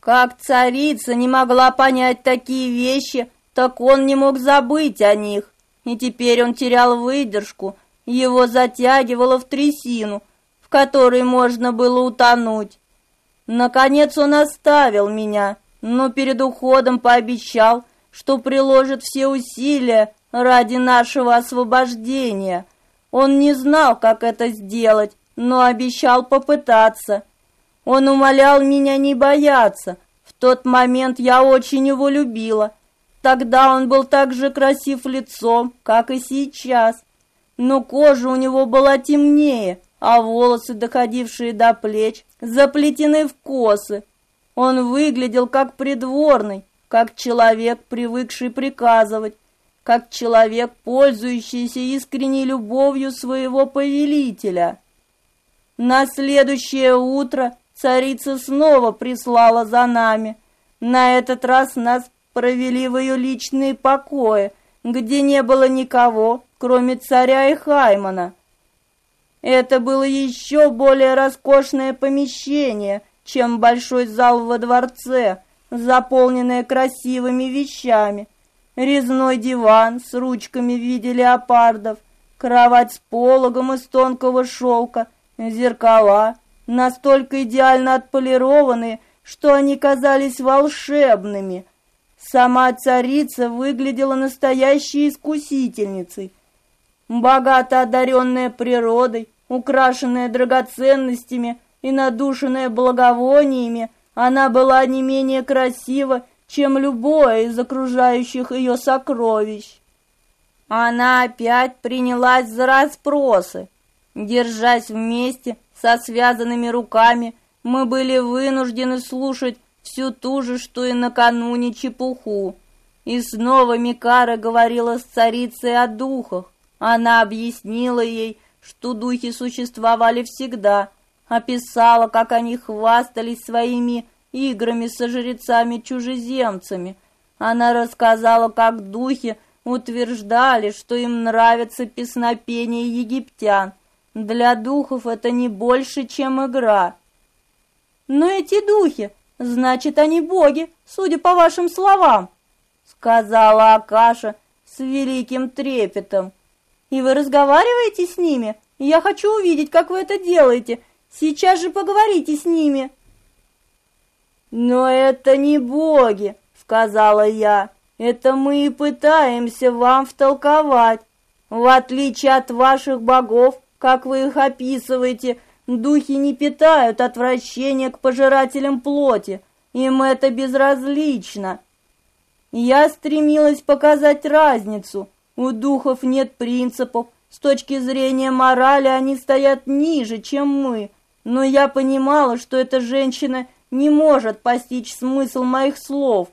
Как царица не могла понять такие вещи, так он не мог забыть о них. И теперь он терял выдержку, его затягивало в трясину, в которой можно было утонуть. Наконец он оставил меня, но перед уходом пообещал, что приложит все усилия ради нашего освобождения. Он не знал, как это сделать, но обещал попытаться. Он умолял меня не бояться. В тот момент я очень его любила. Тогда он был так же красив лицом, как и сейчас. Но кожа у него была темнее, а волосы, доходившие до плеч, заплетены в косы. Он выглядел как придворный, как человек, привыкший приказывать, как человек, пользующийся искренней любовью своего повелителя. На следующее утро царица снова прислала за нами. На этот раз нас провели в ее личные покои, где не было никого, кроме царя и Хаймана. Это было еще более роскошное помещение, чем большой зал во дворце, заполненное красивыми вещами. Резной диван с ручками в виде леопардов, кровать с пологом из тонкого шелка, зеркала, настолько идеально отполированные, что они казались волшебными. Сама царица выглядела настоящей искусительницей. Богато одаренная природой, украшенная драгоценностями и надушенная благовониями, она была не менее красива, чем любое из окружающих ее сокровищ. Она опять принялась за расспросы. Держась вместе, со связанными руками, мы были вынуждены слушать всю ту же, что и накануне чепуху. И снова Микара говорила с царицей о духах. Она объяснила ей, что духи существовали всегда, описала, как они хвастались своими играми со жрецами-чужеземцами. Она рассказала, как духи утверждали, что им нравится песнопение египтян, для духов это не больше, чем игра. Но эти духи, значит, они боги, судя по вашим словам, сказала Акаша с великим трепетом. И вы разговариваете с ними? Я хочу увидеть, как вы это делаете. Сейчас же поговорите с ними. Но это не боги, сказала я. Это мы и пытаемся вам втолковать. В отличие от ваших богов, как вы их описываете, духи не питают отвращения к пожирателям плоти, им это безразлично. Я стремилась показать разницу. У духов нет принципов, с точки зрения морали они стоят ниже, чем мы. Но я понимала, что эта женщина не может постичь смысл моих слов.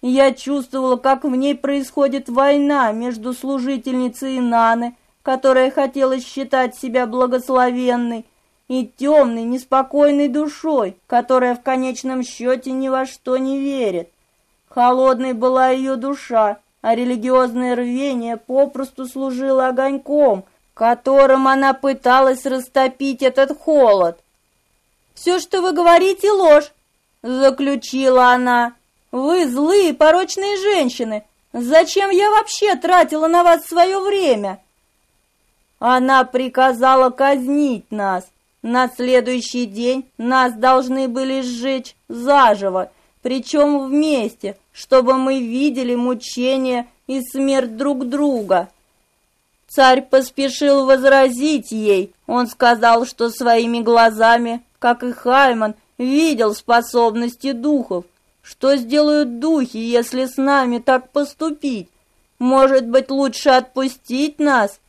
Я чувствовала, как в ней происходит война между служительницей Наны которая хотела считать себя благословенной, и темной, неспокойной душой, которая в конечном счете ни во что не верит. Холодной была ее душа, а религиозное рвение попросту служило огоньком, которым она пыталась растопить этот холод. «Все, что вы говорите, ложь!» — заключила она. «Вы злые, порочные женщины! Зачем я вообще тратила на вас свое время?» Она приказала казнить нас. На следующий день нас должны были сжечь заживо, причем вместе, чтобы мы видели мучения и смерть друг друга. Царь поспешил возразить ей. Он сказал, что своими глазами, как и Хайман, видел способности духов. Что сделают духи, если с нами так поступить? Может быть, лучше отпустить нас?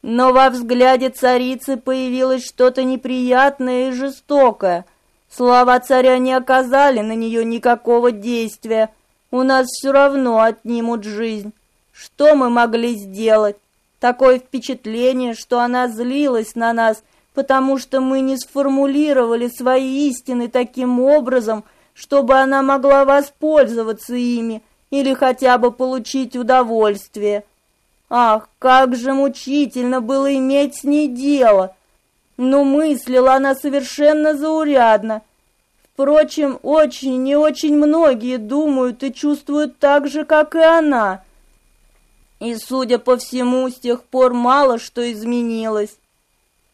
Но во взгляде царицы появилось что-то неприятное и жестокое. Слова царя не оказали на нее никакого действия. У нас все равно отнимут жизнь. Что мы могли сделать? Такое впечатление, что она злилась на нас, потому что мы не сформулировали свои истины таким образом, чтобы она могла воспользоваться ими или хотя бы получить удовольствие. Ах, как же мучительно было иметь с ней дело! Но мыслила она совершенно заурядно. Впрочем, очень и очень многие думают и чувствуют так же, как и она. И, судя по всему, с тех пор мало что изменилось.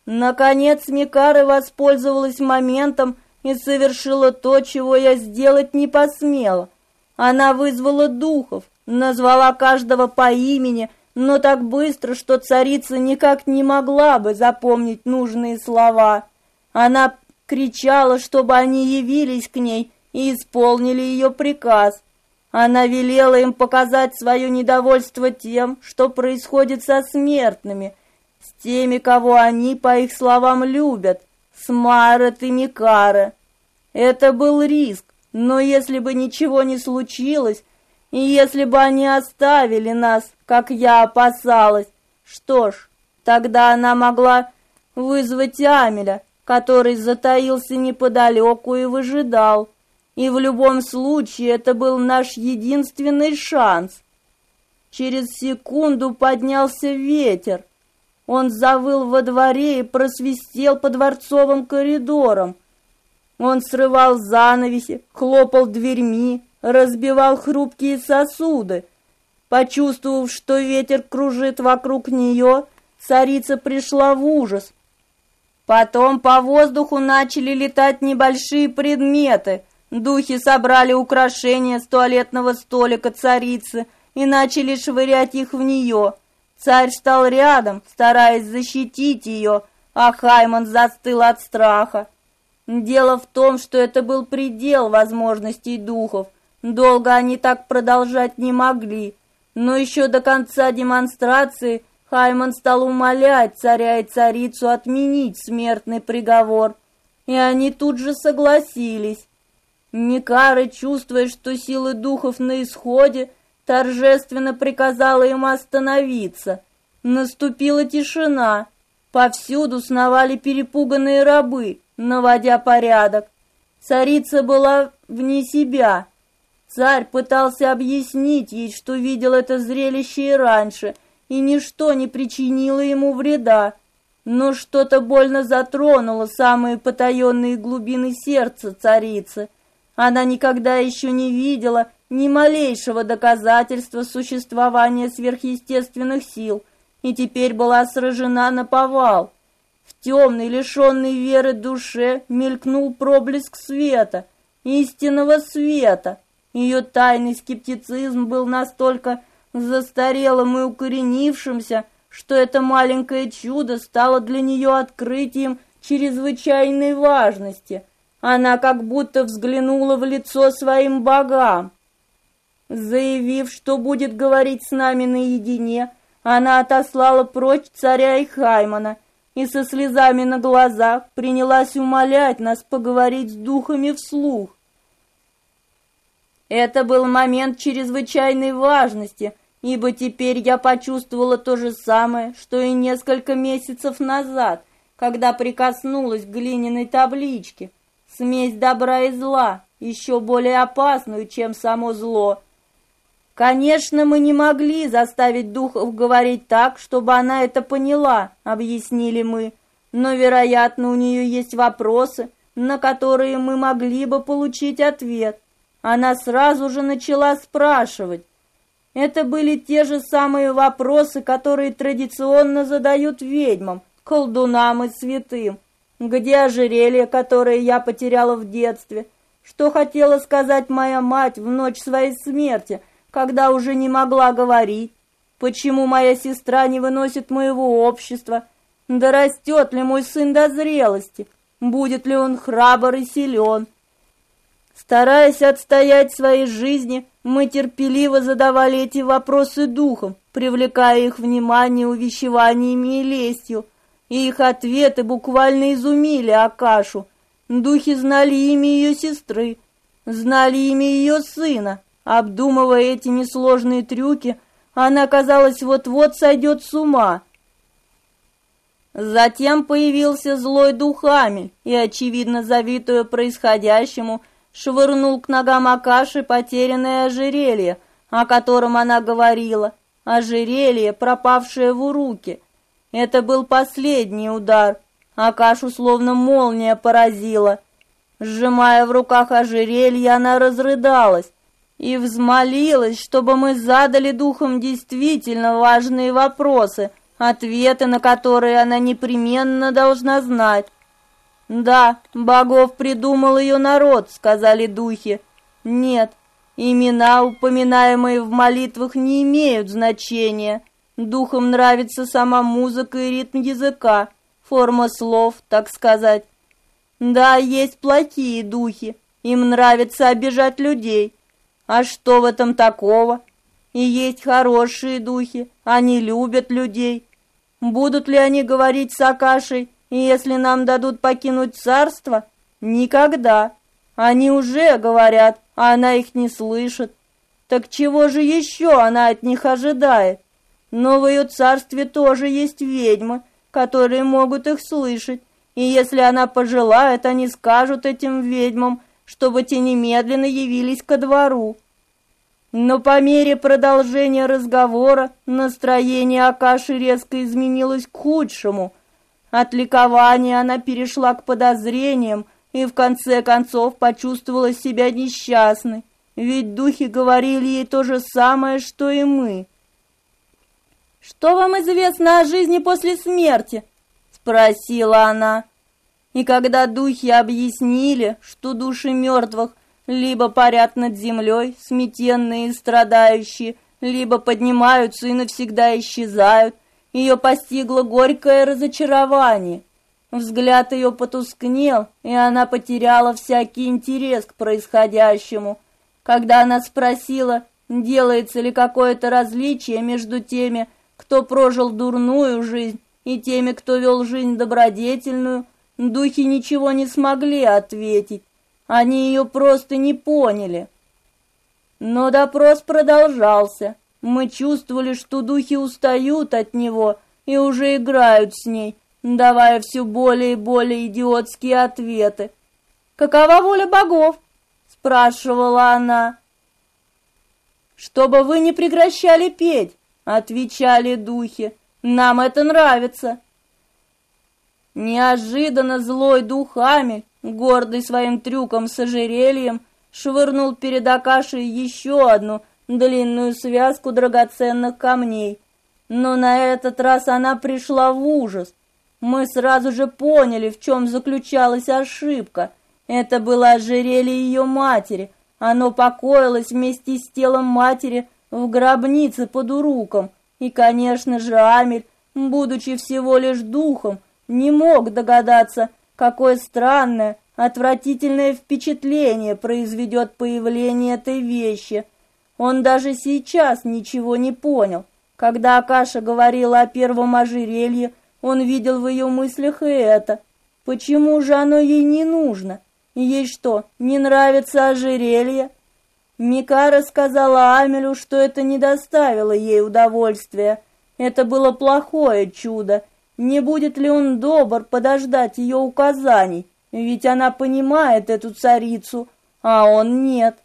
Наконец Микара воспользовалась моментом и совершила то, чего я сделать не посмела. Она вызвала духов, назвала каждого по имени, но так быстро, что царица никак не могла бы запомнить нужные слова. Она кричала, чтобы они явились к ней и исполнили ее приказ. Она велела им показать свое недовольство тем, что происходит со смертными, с теми, кого они, по их словам, любят, с Марет и Микара. Это был риск, но если бы ничего не случилось, и если бы они оставили нас, как я опасалась, что ж, тогда она могла вызвать Амеля, который затаился неподалеку и выжидал. И в любом случае это был наш единственный шанс. Через секунду поднялся ветер. Он завыл во дворе и просвистел по дворцовым коридорам. Он срывал занавеси, хлопал дверьми, разбивал хрупкие сосуды. Почувствовав, что ветер кружит вокруг нее, царица пришла в ужас. Потом по воздуху начали летать небольшие предметы — Духи собрали украшения с туалетного столика царицы и начали швырять их в нее. Царь стал рядом, стараясь защитить ее, а Хайман застыл от страха. Дело в том, что это был предел возможностей духов. Долго они так продолжать не могли. Но еще до конца демонстрации Хайман стал умолять царя и царицу отменить смертный приговор. И они тут же согласились. Никара, чувствуя, что силы духов на исходе, торжественно приказала им остановиться. Наступила тишина. Повсюду сновали перепуганные рабы, наводя порядок. Царица была вне себя. Царь пытался объяснить ей, что видел это зрелище и раньше, и ничто не причинило ему вреда. Но что-то больно затронуло самые потаенные глубины сердца царицы. Она никогда еще не видела ни малейшего доказательства существования сверхъестественных сил и теперь была сражена на повал. В темной, лишенной веры душе мелькнул проблеск света, истинного света. Ее тайный скептицизм был настолько застарелым и укоренившимся, что это маленькое чудо стало для нее открытием чрезвычайной важности – она как будто взглянула в лицо своим богам. Заявив, что будет говорить с нами наедине, она отослала прочь царя и Хаймана и со слезами на глазах принялась умолять нас поговорить с духами вслух. Это был момент чрезвычайной важности, ибо теперь я почувствовала то же самое, что и несколько месяцев назад, когда прикоснулась к глиняной табличке. Смесь добра и зла, еще более опасную, чем само зло. Конечно, мы не могли заставить духов говорить так, чтобы она это поняла, объяснили мы. Но, вероятно, у нее есть вопросы, на которые мы могли бы получить ответ. Она сразу же начала спрашивать. Это были те же самые вопросы, которые традиционно задают ведьмам, колдунам и святым. Где ожерелье, которое я потеряла в детстве? Что хотела сказать моя мать в ночь своей смерти, когда уже не могла говорить? Почему моя сестра не выносит моего общества? Да растет ли мой сын до зрелости? Будет ли он храбр и силен? Стараясь отстоять своей жизни, мы терпеливо задавали эти вопросы духом, привлекая их внимание увещеваниями и лестью и их ответы буквально изумили Акашу. Духи знали имя ее сестры, знали имя ее сына. Обдумывая эти несложные трюки, она, казалось, вот-вот сойдет с ума. Затем появился злой духами и, очевидно завидуя происходящему, швырнул к ногам Акаши потерянное ожерелье, о котором она говорила, ожерелье, пропавшее в уруке. Это был последний удар. Акашу словно молния поразила. Сжимая в руках ожерелье, она разрыдалась и взмолилась, чтобы мы задали духом действительно важные вопросы, ответы на которые она непременно должна знать. «Да, богов придумал ее народ», — сказали духи. «Нет, имена, упоминаемые в молитвах, не имеют значения». Духам нравится сама музыка и ритм языка, форма слов, так сказать. Да, есть плохие духи, им нравится обижать людей. А что в этом такого? И есть хорошие духи, они любят людей. Будут ли они говорить с Акашей, если нам дадут покинуть царство? Никогда. Они уже говорят, а она их не слышит. Так чего же еще она от них ожидает? Но в ее царстве тоже есть ведьмы, которые могут их слышать, и если она пожелает, они скажут этим ведьмам, чтобы те немедленно явились ко двору. Но по мере продолжения разговора настроение Акаши резко изменилось к худшему. От ликования она перешла к подозрениям и в конце концов почувствовала себя несчастной, ведь духи говорили ей то же самое, что и мы. «Что вам известно о жизни после смерти?» — спросила она. И когда духи объяснили, что души мертвых либо парят над землей, сметенные и страдающие, либо поднимаются и навсегда исчезают, ее постигло горькое разочарование. Взгляд ее потускнел, и она потеряла всякий интерес к происходящему. Когда она спросила, делается ли какое-то различие между теми, кто прожил дурную жизнь, и теми, кто вел жизнь добродетельную, духи ничего не смогли ответить. Они ее просто не поняли. Но допрос продолжался. Мы чувствовали, что духи устают от него и уже играют с ней, давая все более и более идиотские ответы. «Какова воля богов?» — спрашивала она. «Чтобы вы не прекращали петь, отвечали духи. Нам это нравится. Неожиданно злой духами, гордый своим трюком с ожерельем, швырнул перед Акашей еще одну длинную связку драгоценных камней. Но на этот раз она пришла в ужас. Мы сразу же поняли, в чем заключалась ошибка. Это было ожерелье ее матери. Оно покоилось вместе с телом матери в гробнице под уруком, и, конечно же, Амель, будучи всего лишь духом, не мог догадаться, какое странное, отвратительное впечатление произведет появление этой вещи. Он даже сейчас ничего не понял. Когда Акаша говорила о первом ожерелье, он видел в ее мыслях и это. Почему же оно ей не нужно? Ей что, не нравится ожерелье? Микара сказала Амелю, что это не доставило ей удовольствия. Это было плохое чудо. Не будет ли он добр подождать ее указаний? Ведь она понимает эту царицу, а он нет.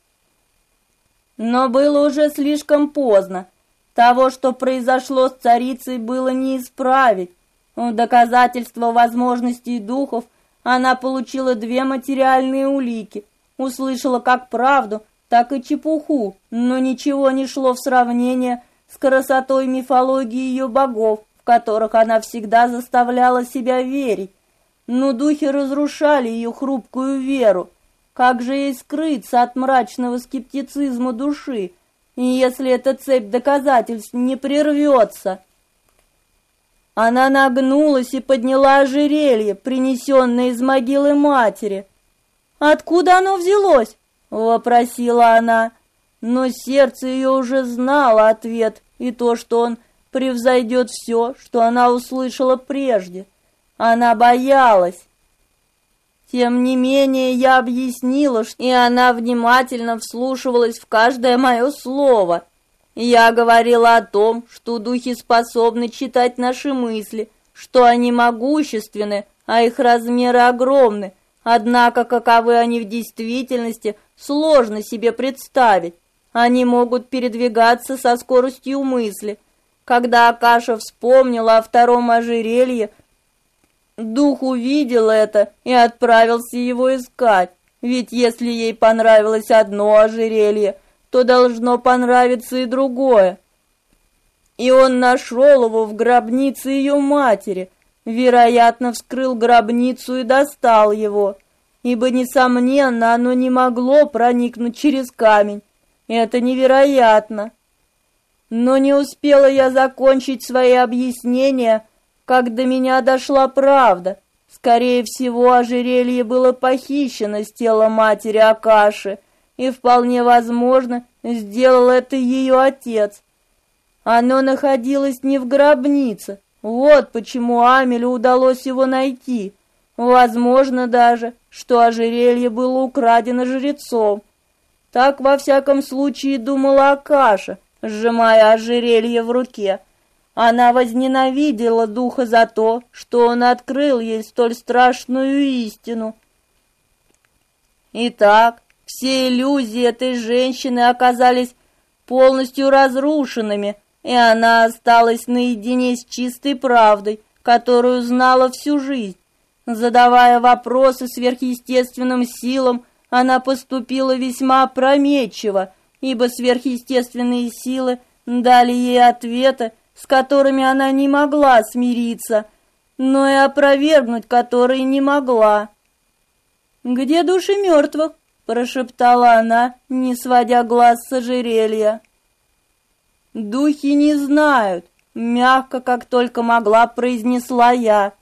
Но было уже слишком поздно. Того, что произошло с царицей, было не исправить. В доказательство возможностей духов она получила две материальные улики, услышала как правду, так и чепуху, но ничего не шло в сравнение с красотой мифологии ее богов, которых она всегда заставляла себя верить. Но духи разрушали ее хрупкую веру. Как же ей скрыться от мрачного скептицизма души, если эта цепь доказательств не прервется? Она нагнулась и подняла ожерелье, принесенное из могилы матери. «Откуда оно взялось?» — вопросила она. Но сердце ее уже знало ответ и то, что он превзойдет все, что она услышала прежде. Она боялась. Тем не менее, я объяснила, и она внимательно вслушивалась в каждое мое слово. Я говорила о том, что духи способны читать наши мысли, что они могущественны, а их размеры огромны. Однако, каковы они в действительности, сложно себе представить. Они могут передвигаться со скоростью мысли. Когда Акаша вспомнила о втором ожерелье, дух увидел это и отправился его искать. Ведь если ей понравилось одно ожерелье, то должно понравиться и другое. И он нашел его в гробнице ее матери, вероятно, вскрыл гробницу и достал его, ибо, несомненно, оно не могло проникнуть через камень. Это невероятно. Но не успела я закончить свои объяснения, как до меня дошла правда. Скорее всего, ожерелье было похищено с тела матери Акаши, и вполне возможно, сделал это ее отец. Оно находилось не в гробнице. Вот почему Амелю удалось его найти. Возможно даже, что ожерелье было украдено жрецом. Так во всяком случае думала Акаша, сжимая ожерелье в руке. Она возненавидела духа за то, что он открыл ей столь страшную истину. Итак, все иллюзии этой женщины оказались полностью разрушенными, и она осталась наедине с чистой правдой, которую знала всю жизнь. Задавая вопросы сверхъестественным силам, она поступила весьма опрометчиво, ибо сверхъестественные силы дали ей ответы, с которыми она не могла смириться, но и опровергнуть которые не могла. «Где души мертвых?» – прошептала она, не сводя глаз с ожерелья. «Духи не знают», – мягко, как только могла, произнесла я.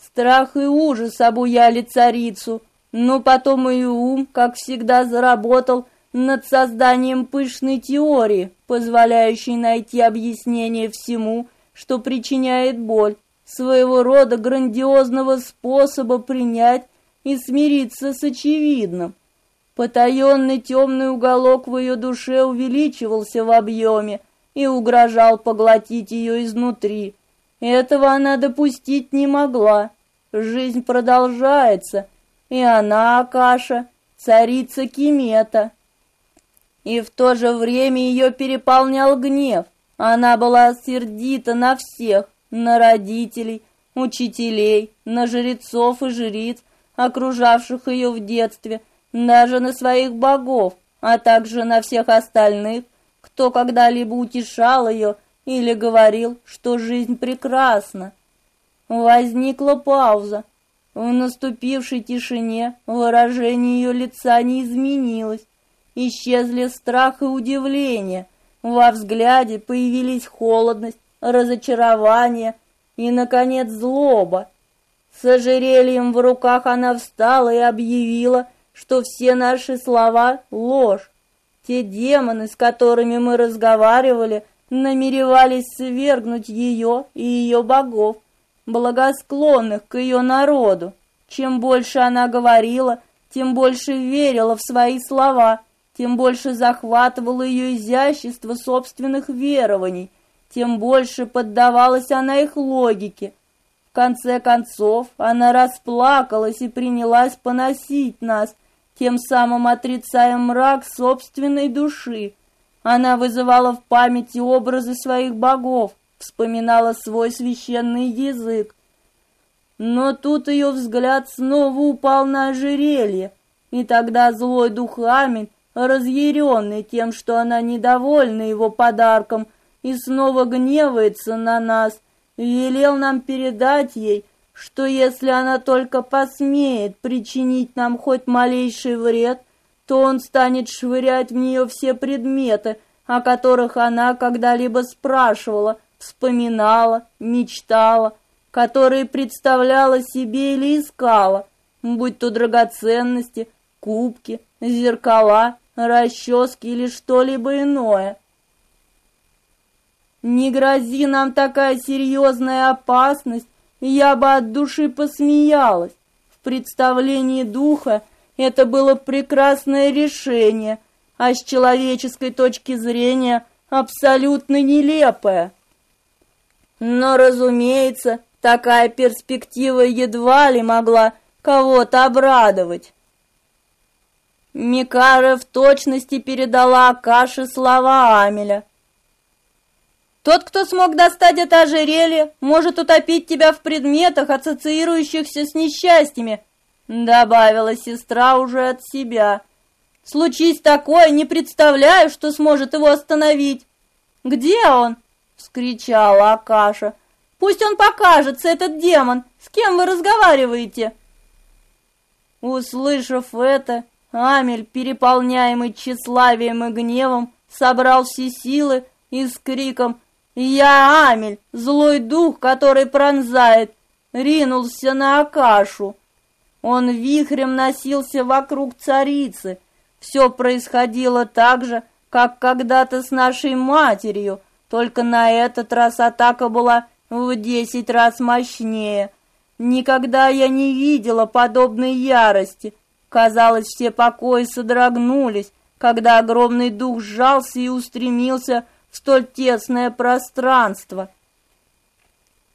Страх и ужас обуяли царицу, но потом ее ум, как всегда, заработал над созданием пышной теории, позволяющей найти объяснение всему, что причиняет боль, своего рода грандиозного способа принять и смириться с очевидным. Потаенный темный уголок в ее душе увеличивался в объеме и угрожал поглотить ее изнутри. Этого она допустить не могла. Жизнь продолжается, и она, Акаша, царица Кимета. И в то же время ее переполнял гнев. Она была сердита на всех, на родителей, учителей, на жрецов и жриц, окружавших ее в детстве, даже на своих богов, а также на всех остальных, кто когда-либо утешал ее или говорил, что жизнь прекрасна. Возникла пауза. В наступившей тишине выражение ее лица не изменилось. Исчезли страх и удивление. Во взгляде появились холодность, разочарование и, наконец, злоба. С ожерельем в руках она встала и объявила, что все наши слова — ложь. Те демоны, с которыми мы разговаривали, намеревались свергнуть ее и ее богов, благосклонных к ее народу. Чем больше она говорила, тем больше верила в свои слова, тем больше захватывало ее изящество собственных верований, тем больше поддавалась она их логике. В конце концов, она расплакалась и принялась поносить нас, тем самым отрицая мрак собственной души. Она вызывала в памяти образы своих богов, вспоминала свой священный язык. Но тут ее взгляд снова упал на ожерелье, и тогда злой дух Амин, разъяренный тем, что она недовольна его подарком и снова гневается на нас, велел нам передать ей, что если она только посмеет причинить нам хоть малейший вред, то он станет швырять в нее все предметы, о которых она когда-либо спрашивала, вспоминала, мечтала, которые представляла себе или искала, будь то драгоценности, кубки, зеркала, расчески или что-либо иное. Не грози нам такая серьезная опасность, я бы от души посмеялась. В представлении духа это было прекрасное решение, а с человеческой точки зрения абсолютно нелепое. Но, разумеется, такая перспектива едва ли могла кого-то обрадовать. Микара в точности передала Акаше слова Амеля. Тот, кто смог достать это ожерелье, может утопить тебя в предметах, ассоциирующихся с несчастьями, добавила сестра уже от себя. Случись такое, не представляю, что сможет его остановить. Где он? вскричала Акаша. Пусть он покажется, этот демон. С кем вы разговариваете? Услышав это, Амель, переполняемый тщеславием и гневом, собрал все силы и с криком «Я Амель, злой дух, который пронзает!» ринулся на Акашу. Он вихрем носился вокруг царицы. Все происходило так же, как когда-то с нашей матерью, только на этот раз атака была в десять раз мощнее. Никогда я не видела подобной ярости. Казалось, все покои содрогнулись, когда огромный дух сжался и устремился в столь тесное пространство.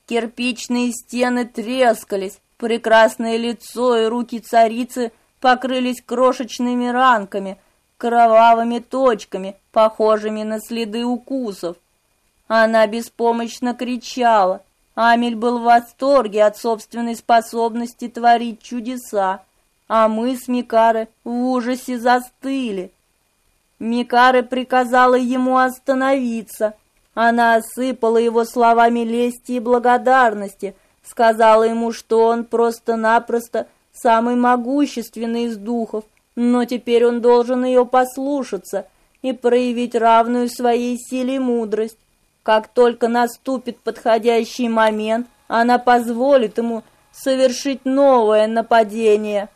Кирпичные стены трескались, прекрасное лицо и руки царицы покрылись крошечными ранками, кровавыми точками, похожими на следы укусов. Она беспомощно кричала. Амель был в восторге от собственной способности творить чудеса, а мы с Микары в ужасе застыли. Микары приказала ему остановиться. Она осыпала его словами лести и благодарности, сказала ему, что он просто-напросто самый могущественный из духов, но теперь он должен ее послушаться и проявить равную своей силе мудрость. Как только наступит подходящий момент, она позволит ему совершить новое нападение.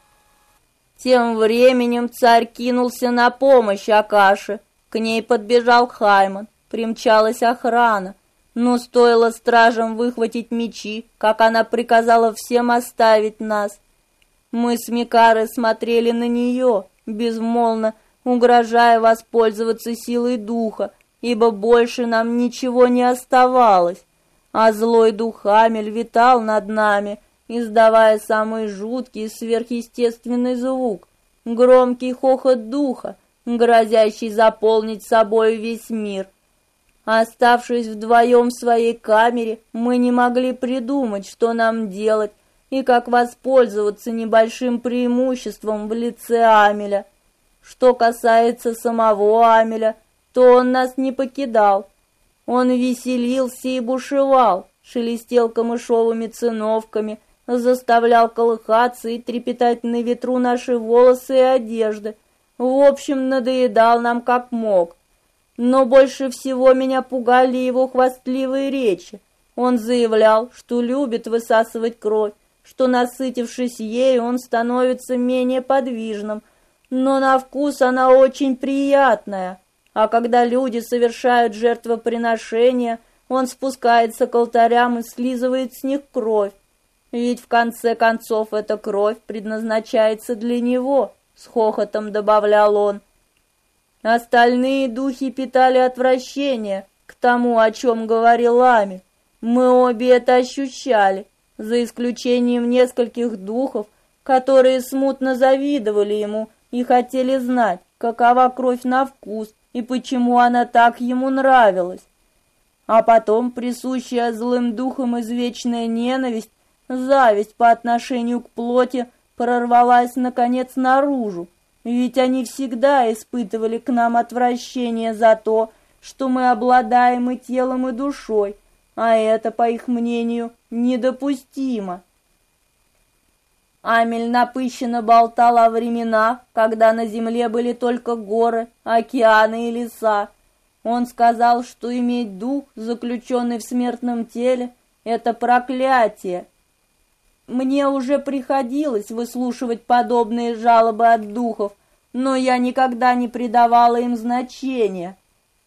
Тем временем царь кинулся на помощь Акаше. К ней подбежал Хайман, примчалась охрана. Но стоило стражам выхватить мечи, как она приказала всем оставить нас. Мы с Микарой смотрели на нее, безмолвно угрожая воспользоваться силой духа, ибо больше нам ничего не оставалось. А злой дух Амель витал над нами, издавая самый жуткий сверхъестественный звук, громкий хохот духа, грозящий заполнить собой весь мир. Оставшись вдвоем в своей камере, мы не могли придумать, что нам делать и как воспользоваться небольшим преимуществом в лице Амеля. Что касается самого Амеля, то он нас не покидал. Он веселился и бушевал, шелестел камышовыми циновками, заставлял колыхаться и трепетать на ветру наши волосы и одежды. В общем, надоедал нам как мог. Но больше всего меня пугали его хвастливые речи. Он заявлял, что любит высасывать кровь, что, насытившись ею, он становится менее подвижным, но на вкус она очень приятная. А когда люди совершают жертвоприношения, он спускается к алтарям и слизывает с них кровь. Ведь в конце концов эта кровь предназначается для него, с хохотом добавлял он. Остальные духи питали отвращение к тому, о чем говорил Ами. Мы обе это ощущали, за исключением нескольких духов, которые смутно завидовали ему и хотели знать, какова кровь на вкус и почему она так ему нравилась. А потом присущая злым духам извечная ненависть, зависть по отношению к плоти прорвалась наконец наружу, ведь они всегда испытывали к нам отвращение за то, что мы обладаем и телом, и душой, а это, по их мнению, недопустимо. Амель напыщенно болтал о временах, когда на земле были только горы, океаны и леса. Он сказал, что иметь дух, заключенный в смертном теле, это проклятие. Мне уже приходилось выслушивать подобные жалобы от духов, но я никогда не придавала им значения.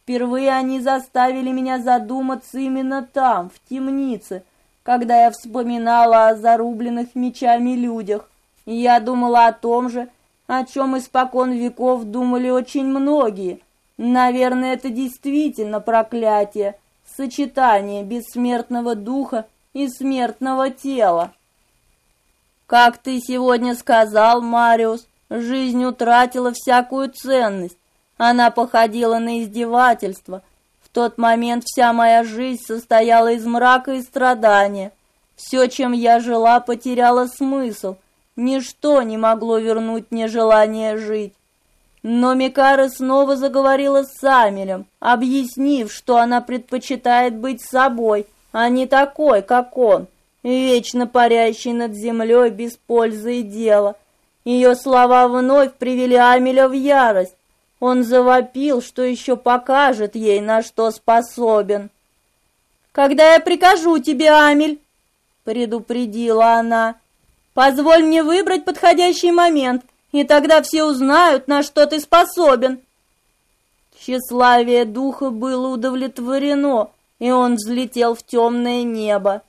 Впервые они заставили меня задуматься именно там, в темнице, когда я вспоминала о зарубленных мечами людях. И я думала о том же, о чем испокон веков думали очень многие. Наверное, это действительно проклятие, сочетание бессмертного духа и смертного тела. Как ты сегодня сказал, Мариус, жизнь утратила всякую ценность. Она походила на издевательство – тот момент вся моя жизнь состояла из мрака и страдания. Все, чем я жила, потеряло смысл. Ничто не могло вернуть мне желание жить. Но Микара снова заговорила с Самелем, объяснив, что она предпочитает быть собой, а не такой, как он, вечно парящий над землей без пользы и дела. Ее слова вновь привели Амеля в ярость. Он завопил, что еще покажет ей, на что способен. «Когда я прикажу тебе, Амель», — предупредила она, — «позволь мне выбрать подходящий момент, и тогда все узнают, на что ты способен». Тщеславие духа было удовлетворено, и он взлетел в темное небо.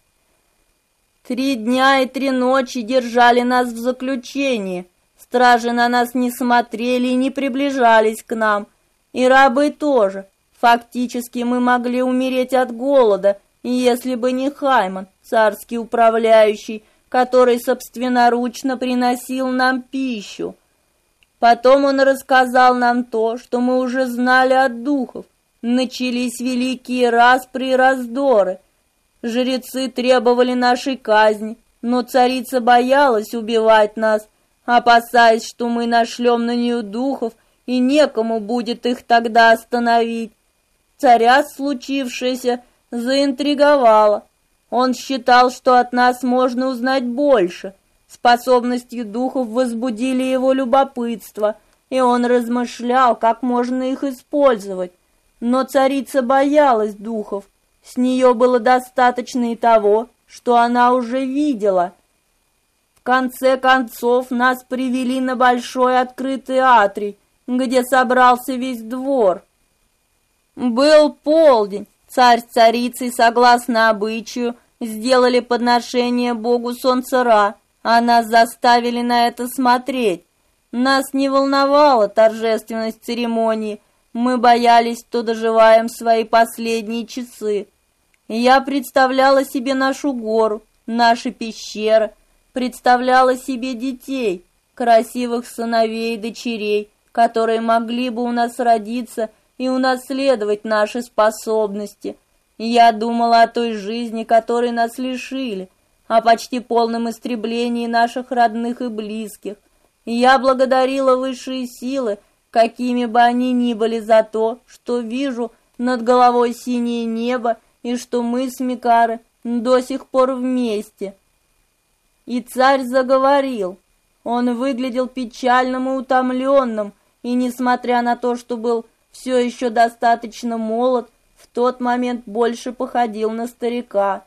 Три дня и три ночи держали нас в заключении — Стражи на нас не смотрели и не приближались к нам. И рабы тоже. Фактически мы могли умереть от голода, если бы не Хайман, царский управляющий, который собственноручно приносил нам пищу. Потом он рассказал нам то, что мы уже знали от духов. Начались великие распри и раздоры. Жрецы требовали нашей казни, но царица боялась убивать нас опасаясь, что мы нашлем на нее духов, и некому будет их тогда остановить. Царя случившееся заинтриговало. Он считал, что от нас можно узнать больше. Способности духов возбудили его любопытство, и он размышлял, как можно их использовать. Но царица боялась духов. С нее было достаточно и того, что она уже видела — конце концов нас привели на большой открытый атрий, где собрался весь двор. Был полдень. Царь с царицей, согласно обычаю, сделали подношение богу солнца Ра, а нас заставили на это смотреть. Нас не волновала торжественность церемонии, мы боялись, что доживаем свои последние часы. Я представляла себе нашу гору, наши пещеры, представляла себе детей, красивых сыновей и дочерей, которые могли бы у нас родиться и унаследовать наши способности. Я думала о той жизни, которой нас лишили, о почти полном истреблении наших родных и близких. Я благодарила высшие силы, какими бы они ни были, за то, что вижу над головой синее небо и что мы с Микары до сих пор вместе. И царь заговорил. Он выглядел печальным и утомленным, и, несмотря на то, что был все еще достаточно молод, в тот момент больше походил на старика.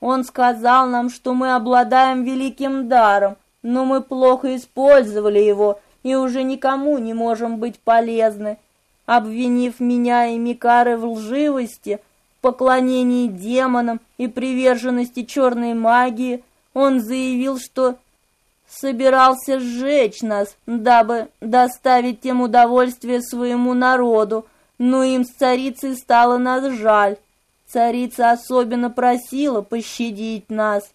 Он сказал нам, что мы обладаем великим даром, но мы плохо использовали его и уже никому не можем быть полезны. Обвинив меня и Микары в лживости, поклонении демонам и приверженности черной магии, он заявил, что собирался сжечь нас, дабы доставить тем удовольствие своему народу, но им с царицей стало нас жаль. Царица особенно просила пощадить нас.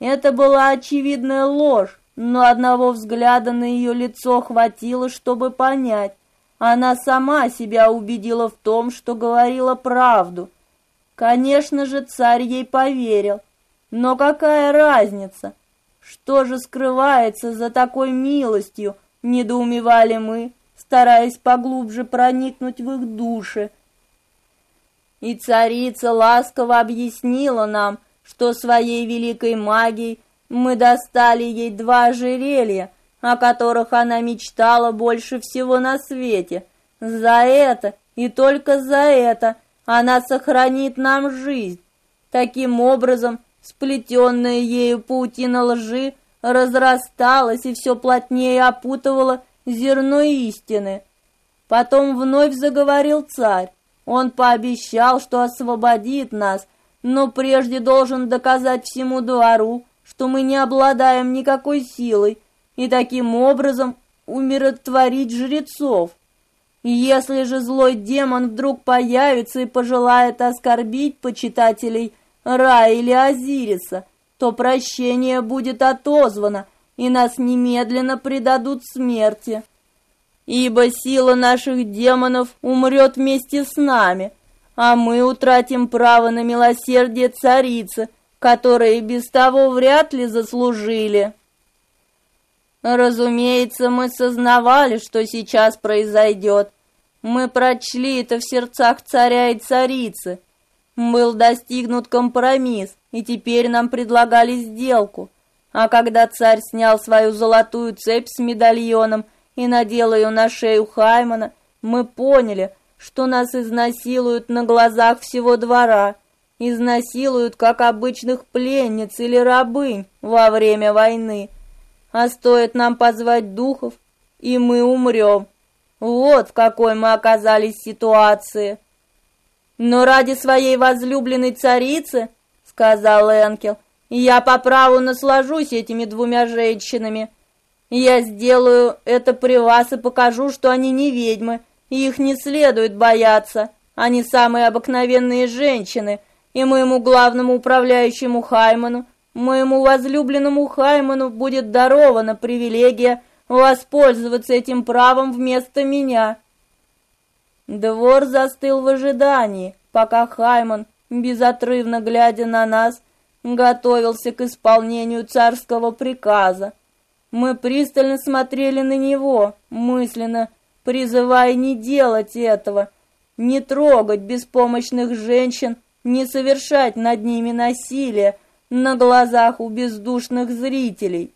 Это была очевидная ложь, но одного взгляда на ее лицо хватило, чтобы понять. Она сама себя убедила в том, что говорила правду. Конечно же, царь ей поверил. Но какая разница? Что же скрывается за такой милостью, недоумевали мы, стараясь поглубже проникнуть в их души. И царица ласково объяснила нам, что своей великой магией мы достали ей два ожерелья, о которых она мечтала больше всего на свете. За это и только за это она сохранит нам жизнь. Таким образом, сплетенная ею паутина лжи разрасталась и все плотнее опутывала зерно истины. Потом вновь заговорил царь. Он пообещал, что освободит нас, но прежде должен доказать всему двору, что мы не обладаем никакой силой, и таким образом умиротворить жрецов. Если же злой демон вдруг появится и пожелает оскорбить почитателей Ра или Азириса, то прощение будет отозвано, и нас немедленно предадут смерти. Ибо сила наших демонов умрет вместе с нами, а мы утратим право на милосердие царицы, которое без того вряд ли заслужили. Разумеется, мы сознавали, что сейчас произойдет. Мы прочли это в сердцах царя и царицы, был достигнут компромисс, и теперь нам предлагали сделку. А когда царь снял свою золотую цепь с медальоном и надел ее на шею Хаймана, мы поняли, что нас изнасилуют на глазах всего двора, изнасилуют как обычных пленниц или рабынь во время войны. А стоит нам позвать духов, и мы умрем. Вот в какой мы оказались ситуации. Но ради своей возлюбленной царицы, сказал Энкел, я по праву наслажусь этими двумя женщинами. Я сделаю это при вас и покажу, что они не ведьмы, и их не следует бояться. Они самые обыкновенные женщины, и моему главному управляющему Хайману, моему возлюбленному Хайману будет дарована привилегия воспользоваться этим правом вместо меня. Двор застыл в ожидании, пока Хайман, безотрывно глядя на нас, готовился к исполнению царского приказа. Мы пристально смотрели на него, мысленно призывая не делать этого, не трогать беспомощных женщин, не совершать над ними насилие на глазах у бездушных зрителей.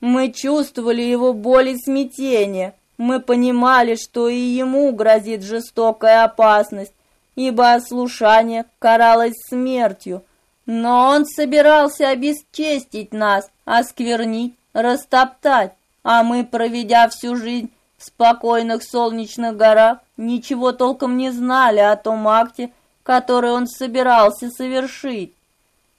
Мы чувствовали его боль и смятение, мы понимали, что и ему грозит жестокая опасность, ибо ослушание каралось смертью. Но он собирался обесчестить нас, осквернить, растоптать, а мы, проведя всю жизнь в спокойных солнечных горах, ничего толком не знали о том акте, который он собирался совершить.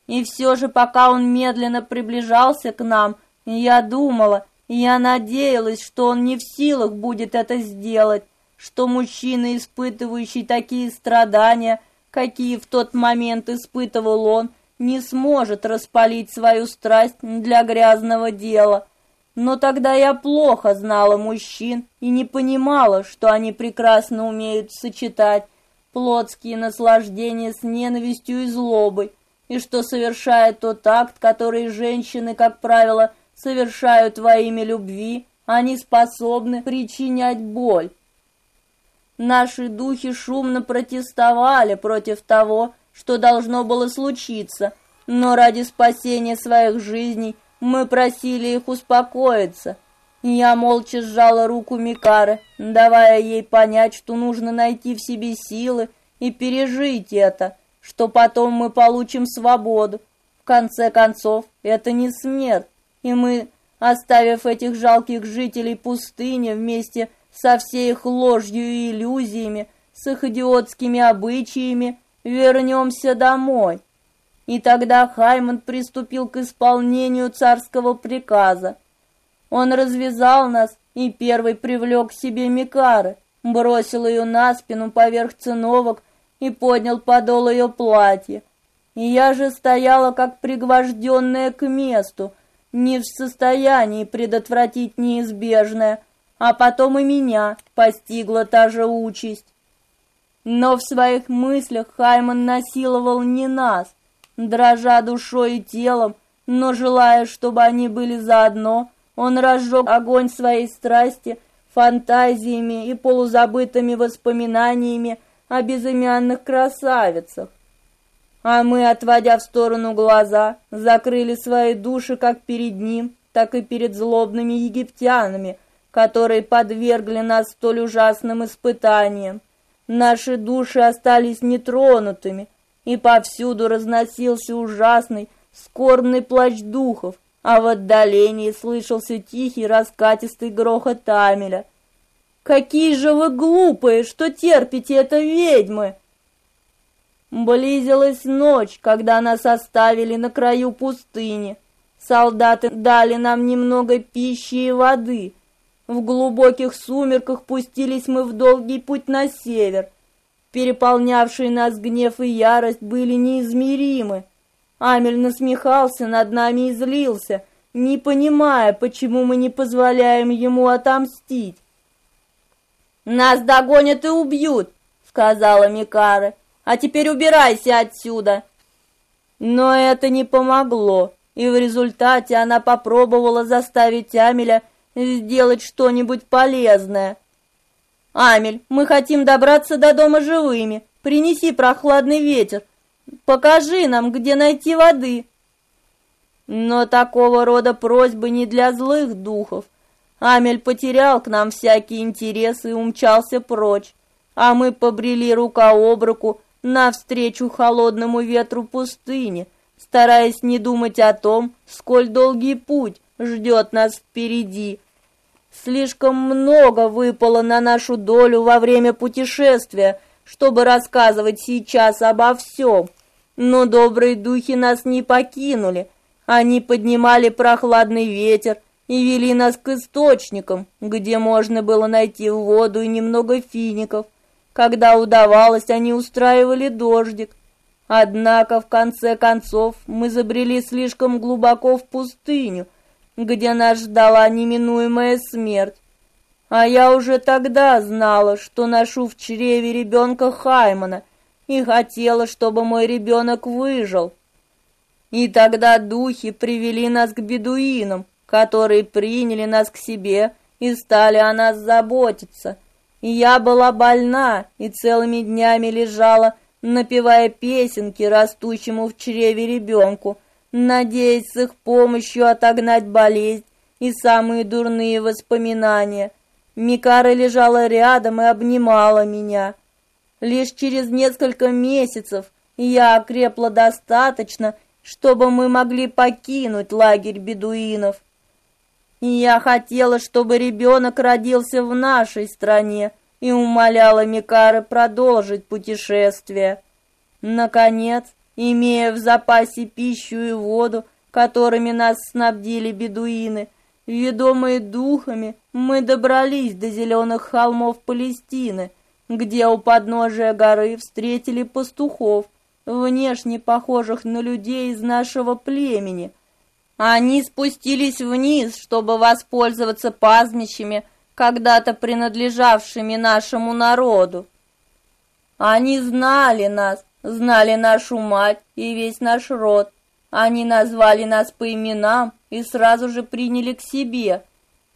И все же, пока он медленно приближался к нам, я думала, я надеялась, что он не в силах будет это сделать, что мужчина, испытывающий такие страдания, какие в тот момент испытывал он, не сможет распалить свою страсть для грязного дела. Но тогда я плохо знала мужчин и не понимала, что они прекрасно умеют сочетать плотские наслаждения с ненавистью и злобой, и что совершает тот акт, который женщины, как правило, совершают во имя любви, они способны причинять боль. Наши духи шумно протестовали против того, что должно было случиться, но ради спасения своих жизней мы просили их успокоиться. Я молча сжала руку Микары, давая ей понять, что нужно найти в себе силы и пережить это, что потом мы получим свободу. В конце концов, это не смерть, и мы, оставив этих жалких жителей пустыни вместе со всей их ложью и иллюзиями, с их идиотскими обычаями, вернемся домой. И тогда Хаймон приступил к исполнению царского приказа. Он развязал нас и первый привлек к себе Микары, бросил ее на спину поверх циновок и поднял подол ее платья. И я же стояла как пригвожденная к месту, не в состоянии предотвратить неизбежное, а потом и меня постигла та же участь. Но в своих мыслях Хайман насиловал не нас, дрожа душой и телом, но желая, чтобы они были заодно, он разжег огонь своей страсти фантазиями и полузабытыми воспоминаниями о безымянных красавицах. А мы, отводя в сторону глаза, закрыли свои души как перед ним, так и перед злобными египтянами, которые подвергли нас столь ужасным испытаниям. Наши души остались нетронутыми, и повсюду разносился ужасный, скорбный плач духов, а в отдалении слышался тихий раскатистый грохот Амеля. «Какие же вы глупые, что терпите это ведьмы!» Близилась ночь, когда нас оставили на краю пустыни. Солдаты дали нам немного пищи и воды. В глубоких сумерках пустились мы в долгий путь на север. Переполнявшие нас гнев и ярость были неизмеримы. Амель насмехался над нами и злился, не понимая, почему мы не позволяем ему отомстить. «Нас догонят и убьют», — сказала Микара. «А теперь убирайся отсюда». Но это не помогло, и в результате она попробовала заставить Амеля сделать что-нибудь полезное. Амель, мы хотим добраться до дома живыми. Принеси прохладный ветер. Покажи нам, где найти воды. Но такого рода просьбы не для злых духов. Амель потерял к нам всякий интерес и умчался прочь, а мы побрели рука об руку навстречу холодному ветру пустыни, стараясь не думать о том, сколь долгий путь ждет нас впереди. Слишком много выпало на нашу долю во время путешествия, чтобы рассказывать сейчас обо всем. Но добрые духи нас не покинули. Они поднимали прохладный ветер и вели нас к источникам, где можно было найти воду и немного фиников. Когда удавалось, они устраивали дождик. Однако в конце концов мы забрели слишком глубоко в пустыню, где нас ждала неминуемая смерть. А я уже тогда знала, что ношу в чреве ребенка Хаймана и хотела, чтобы мой ребенок выжил. И тогда духи привели нас к бедуинам, которые приняли нас к себе и стали о нас заботиться. И я была больна и целыми днями лежала, напевая песенки растущему в чреве ребенку, надеясь с их помощью отогнать болезнь и самые дурные воспоминания. Микара лежала рядом и обнимала меня. Лишь через несколько месяцев я окрепла достаточно, чтобы мы могли покинуть лагерь бедуинов. И я хотела, чтобы ребенок родился в нашей стране, и умоляла Микары продолжить путешествие. Наконец, имея в запасе пищу и воду, которыми нас снабдили бедуины. Ведомые духами, мы добрались до зеленых холмов Палестины, где у подножия горы встретили пастухов, внешне похожих на людей из нашего племени. Они спустились вниз, чтобы воспользоваться пастбищами, когда-то принадлежавшими нашему народу. Они знали нас, знали нашу мать и весь наш род. Они назвали нас по именам и сразу же приняли к себе.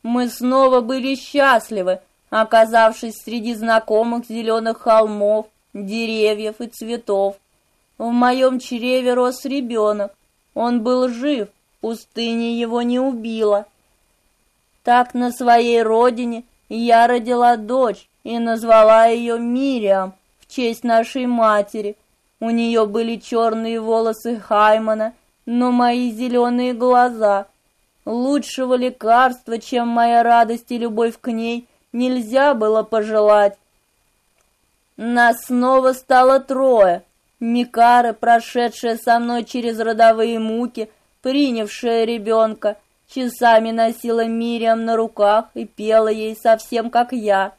Мы снова были счастливы, оказавшись среди знакомых зеленых холмов, деревьев и цветов. В моем чреве рос ребенок. Он был жив, пустыня его не убила. Так на своей родине я родила дочь и назвала ее Мириам в честь нашей матери, у нее были черные волосы Хаймана, но мои зеленые глаза. Лучшего лекарства, чем моя радость и любовь к ней, нельзя было пожелать. Нас снова стало трое. Микара, прошедшая со мной через родовые муки, принявшая ребенка, часами носила Мириам на руках и пела ей совсем как я.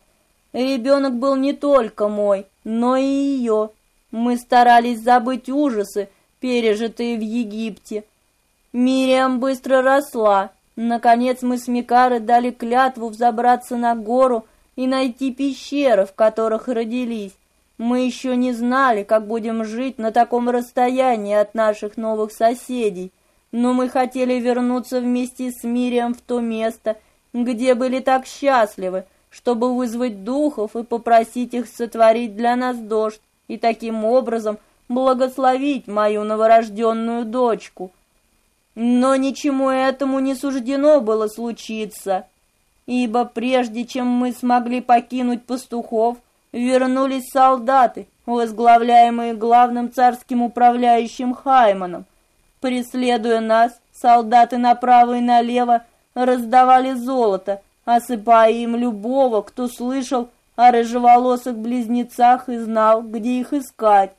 Ребенок был не только мой, но и ее. Мы старались забыть ужасы, пережитые в Египте. Мириам быстро росла. Наконец мы с Микарой дали клятву взобраться на гору и найти пещеры, в которых родились. Мы еще не знали, как будем жить на таком расстоянии от наших новых соседей, но мы хотели вернуться вместе с Мирием в то место, где были так счастливы, чтобы вызвать духов и попросить их сотворить для нас дождь и таким образом благословить мою новорожденную дочку. Но ничему этому не суждено было случиться, ибо прежде чем мы смогли покинуть пастухов, вернулись солдаты, возглавляемые главным царским управляющим Хайманом. Преследуя нас, солдаты направо и налево раздавали золото, осыпая им любого, кто слышал о рыжеволосых близнецах и знал, где их искать.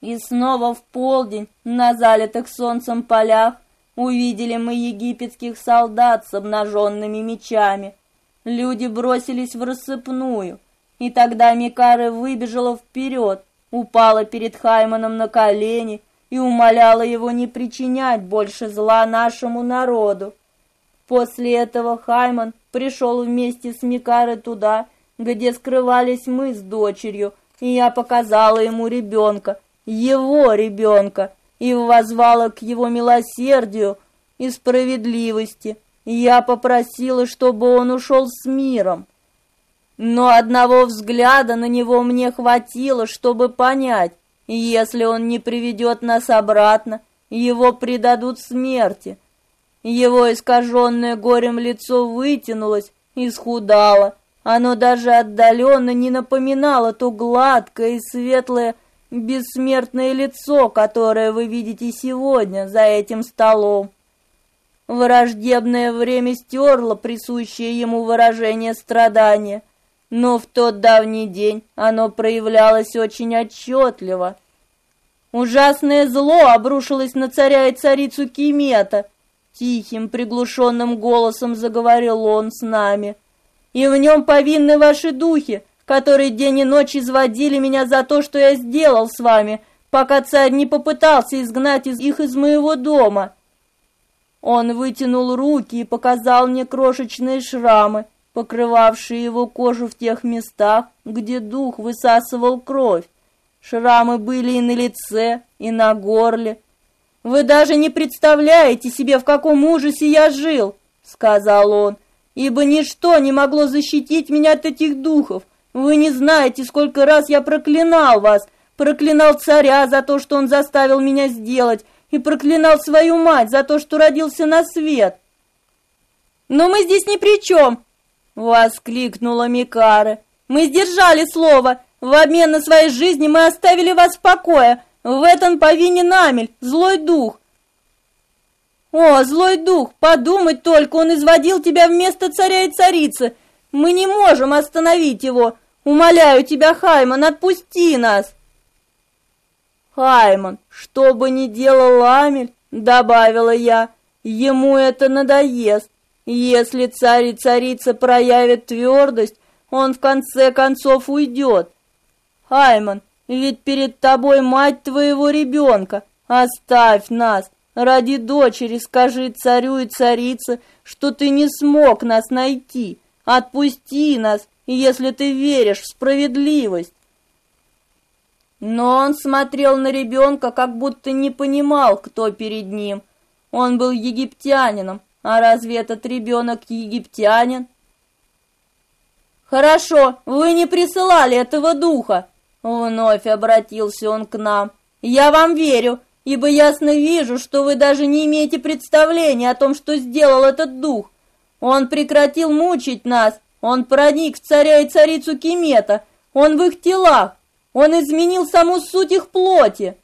И снова в полдень на залитых солнцем полях увидели мы египетских солдат с обнаженными мечами. Люди бросились в рассыпную, и тогда Микара выбежала вперед, упала перед Хайманом на колени и умоляла его не причинять больше зла нашему народу. После этого Хайман пришел вместе с Микарой туда, где скрывались мы с дочерью, и я показала ему ребенка, его ребенка, и возвала к его милосердию и справедливости. Я попросила, чтобы он ушел с миром. Но одного взгляда на него мне хватило, чтобы понять, если он не приведет нас обратно, его предадут смерти. Его искаженное горем лицо вытянулось и схудало. Оно даже отдаленно не напоминало то гладкое и светлое, бессмертное лицо, которое вы видите сегодня за этим столом. Враждебное время стерло присущее ему выражение страдания, но в тот давний день оно проявлялось очень отчетливо. Ужасное зло обрушилось на царя и царицу Кимета. Тихим, приглушенным голосом заговорил он с нами. «И в нем повинны ваши духи, которые день и ночь изводили меня за то, что я сделал с вами, пока царь не попытался изгнать их из моего дома». Он вытянул руки и показал мне крошечные шрамы, покрывавшие его кожу в тех местах, где дух высасывал кровь. Шрамы были и на лице, и на горле. Вы даже не представляете себе, в каком ужасе я жил, сказал он, ибо ничто не могло защитить меня от этих духов. Вы не знаете, сколько раз я проклинал вас, проклинал царя за то, что он заставил меня сделать, и проклинал свою мать за то, что родился на свет. Но мы здесь ни при чем, воскликнула Микара. Мы сдержали слово. В обмен на своей жизни мы оставили вас в покое. В этом повинен Амель, злой дух. О, злой дух, подумать только, он изводил тебя вместо царя и царицы. Мы не можем остановить его. Умоляю тебя, Хайман, отпусти нас. Хайман, что бы ни делал Амель, добавила я, ему это надоест. Если царь и царица проявят твердость, он в конце концов уйдет. Хайман, ведь перед тобой мать твоего ребенка. Оставь нас. Ради дочери скажи царю и царице, что ты не смог нас найти. Отпусти нас, если ты веришь в справедливость. Но он смотрел на ребенка, как будто не понимал, кто перед ним. Он был египтянином, а разве этот ребенок египтянин? Хорошо, вы не присылали этого духа. Вновь обратился он к нам. Я вам верю, ибо ясно вижу, что вы даже не имеете представления о том, что сделал этот дух. Он прекратил мучить нас, он проник в царя и царицу Кимета, он в их телах, он изменил саму суть их плоти.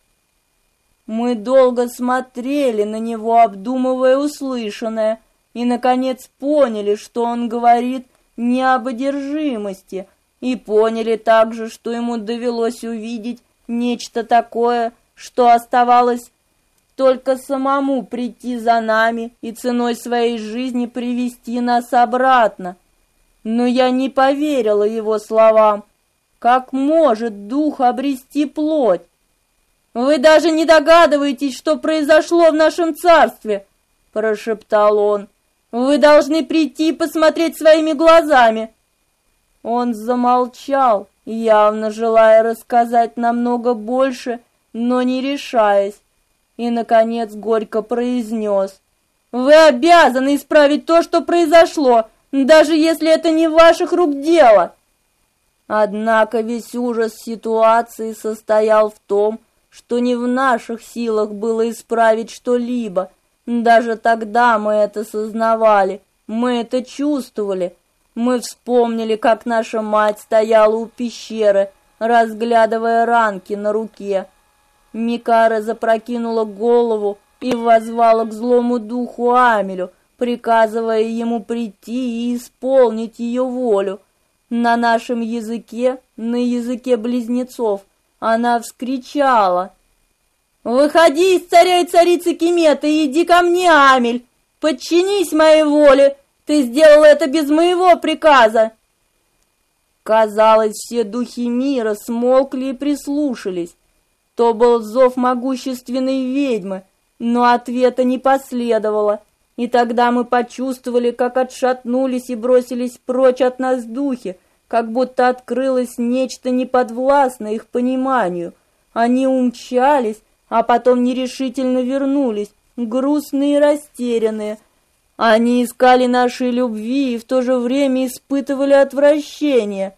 Мы долго смотрели на него, обдумывая услышанное, и наконец поняли, что он говорит не об одержимости, и поняли также, что ему довелось увидеть нечто такое, что оставалось только самому прийти за нами и ценой своей жизни привести нас обратно. Но я не поверила его словам. Как может дух обрести плоть? Вы даже не догадываетесь, что произошло в нашем царстве, прошептал он. Вы должны прийти и посмотреть своими глазами. Он замолчал, явно желая рассказать намного больше, но не решаясь и, наконец, горько произнес. «Вы обязаны исправить то, что произошло, даже если это не ваших рук дело!» Однако весь ужас ситуации состоял в том, что не в наших силах было исправить что-либо. Даже тогда мы это сознавали, мы это чувствовали. Мы вспомнили, как наша мать стояла у пещеры, разглядывая ранки на руке, Микара запрокинула голову и воззвала к злому духу Амелю, приказывая ему прийти и исполнить ее волю. На нашем языке, на языке близнецов, она вскричала. «Выходи из царя и царицы Кемета и иди ко мне, Амель! Подчинись моей воле! Ты сделал это без моего приказа!» Казалось, все духи мира смолкли и прислушались. То был зов могущественной ведьмы, но ответа не последовало, и тогда мы почувствовали, как отшатнулись и бросились прочь от нас духи, как будто открылось нечто неподвластное их пониманию. Они умчались, а потом нерешительно вернулись, грустные и растерянные. Они искали нашей любви и в то же время испытывали отвращение.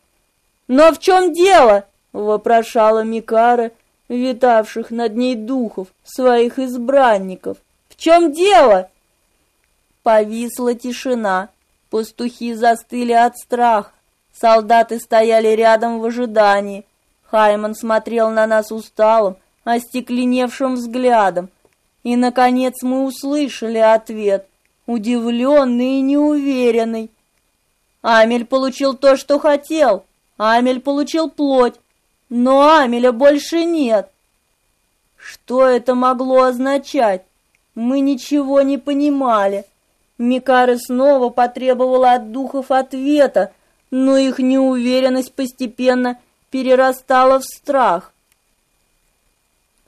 «Но в чем дело?» — вопрошала Микара, витавших над ней духов, своих избранников. В чем дело? Повисла тишина. Пастухи застыли от страха. Солдаты стояли рядом в ожидании. Хайман смотрел на нас усталым, остекленевшим взглядом. И, наконец, мы услышали ответ, удивленный и неуверенный. Амель получил то, что хотел. Амель получил плоть. Но Амеля больше нет. Что это могло означать? Мы ничего не понимали. Микара снова потребовала от духов ответа, но их неуверенность постепенно перерастала в страх.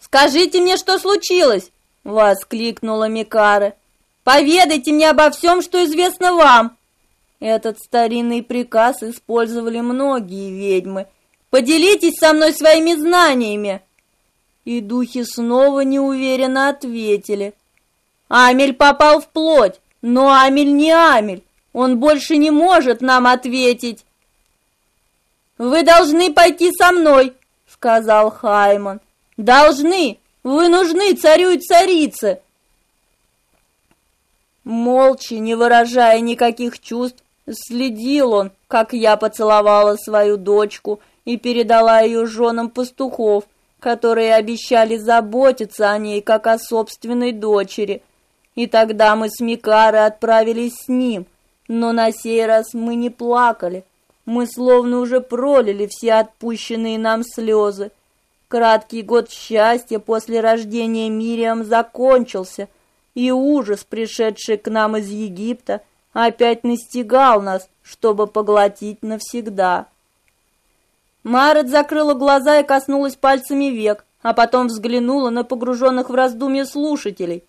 «Скажите мне, что случилось!» — воскликнула Микара. «Поведайте мне обо всем, что известно вам!» Этот старинный приказ использовали многие ведьмы — Поделитесь со мной своими знаниями!» И духи снова неуверенно ответили. «Амель попал в плоть, но Амель не Амель, он больше не может нам ответить!» «Вы должны пойти со мной!» — сказал Хайман. «Должны! Вы нужны царю и царице!» Молча, не выражая никаких чувств, следил он, как я поцеловала свою дочку и передала ее женам пастухов, которые обещали заботиться о ней, как о собственной дочери. И тогда мы с Микарой отправились с ним, но на сей раз мы не плакали. Мы словно уже пролили все отпущенные нам слезы. Краткий год счастья после рождения Мириам закончился, и ужас, пришедший к нам из Египта, опять настигал нас, чтобы поглотить навсегда. Марет закрыла глаза и коснулась пальцами век, а потом взглянула на погруженных в раздумья слушателей.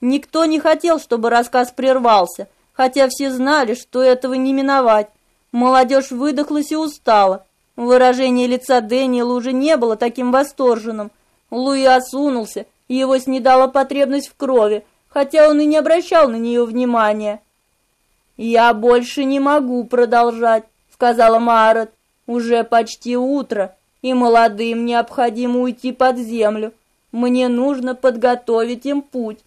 Никто не хотел, чтобы рассказ прервался, хотя все знали, что этого не миновать. Молодежь выдохлась и устала. Выражение лица Дэниела уже не было таким восторженным. Луи осунулся, и его снедала потребность в крови, хотя он и не обращал на нее внимания. «Я больше не могу продолжать», — сказала Марет. Уже почти утро, и молодым необходимо уйти под землю. Мне нужно подготовить им путь.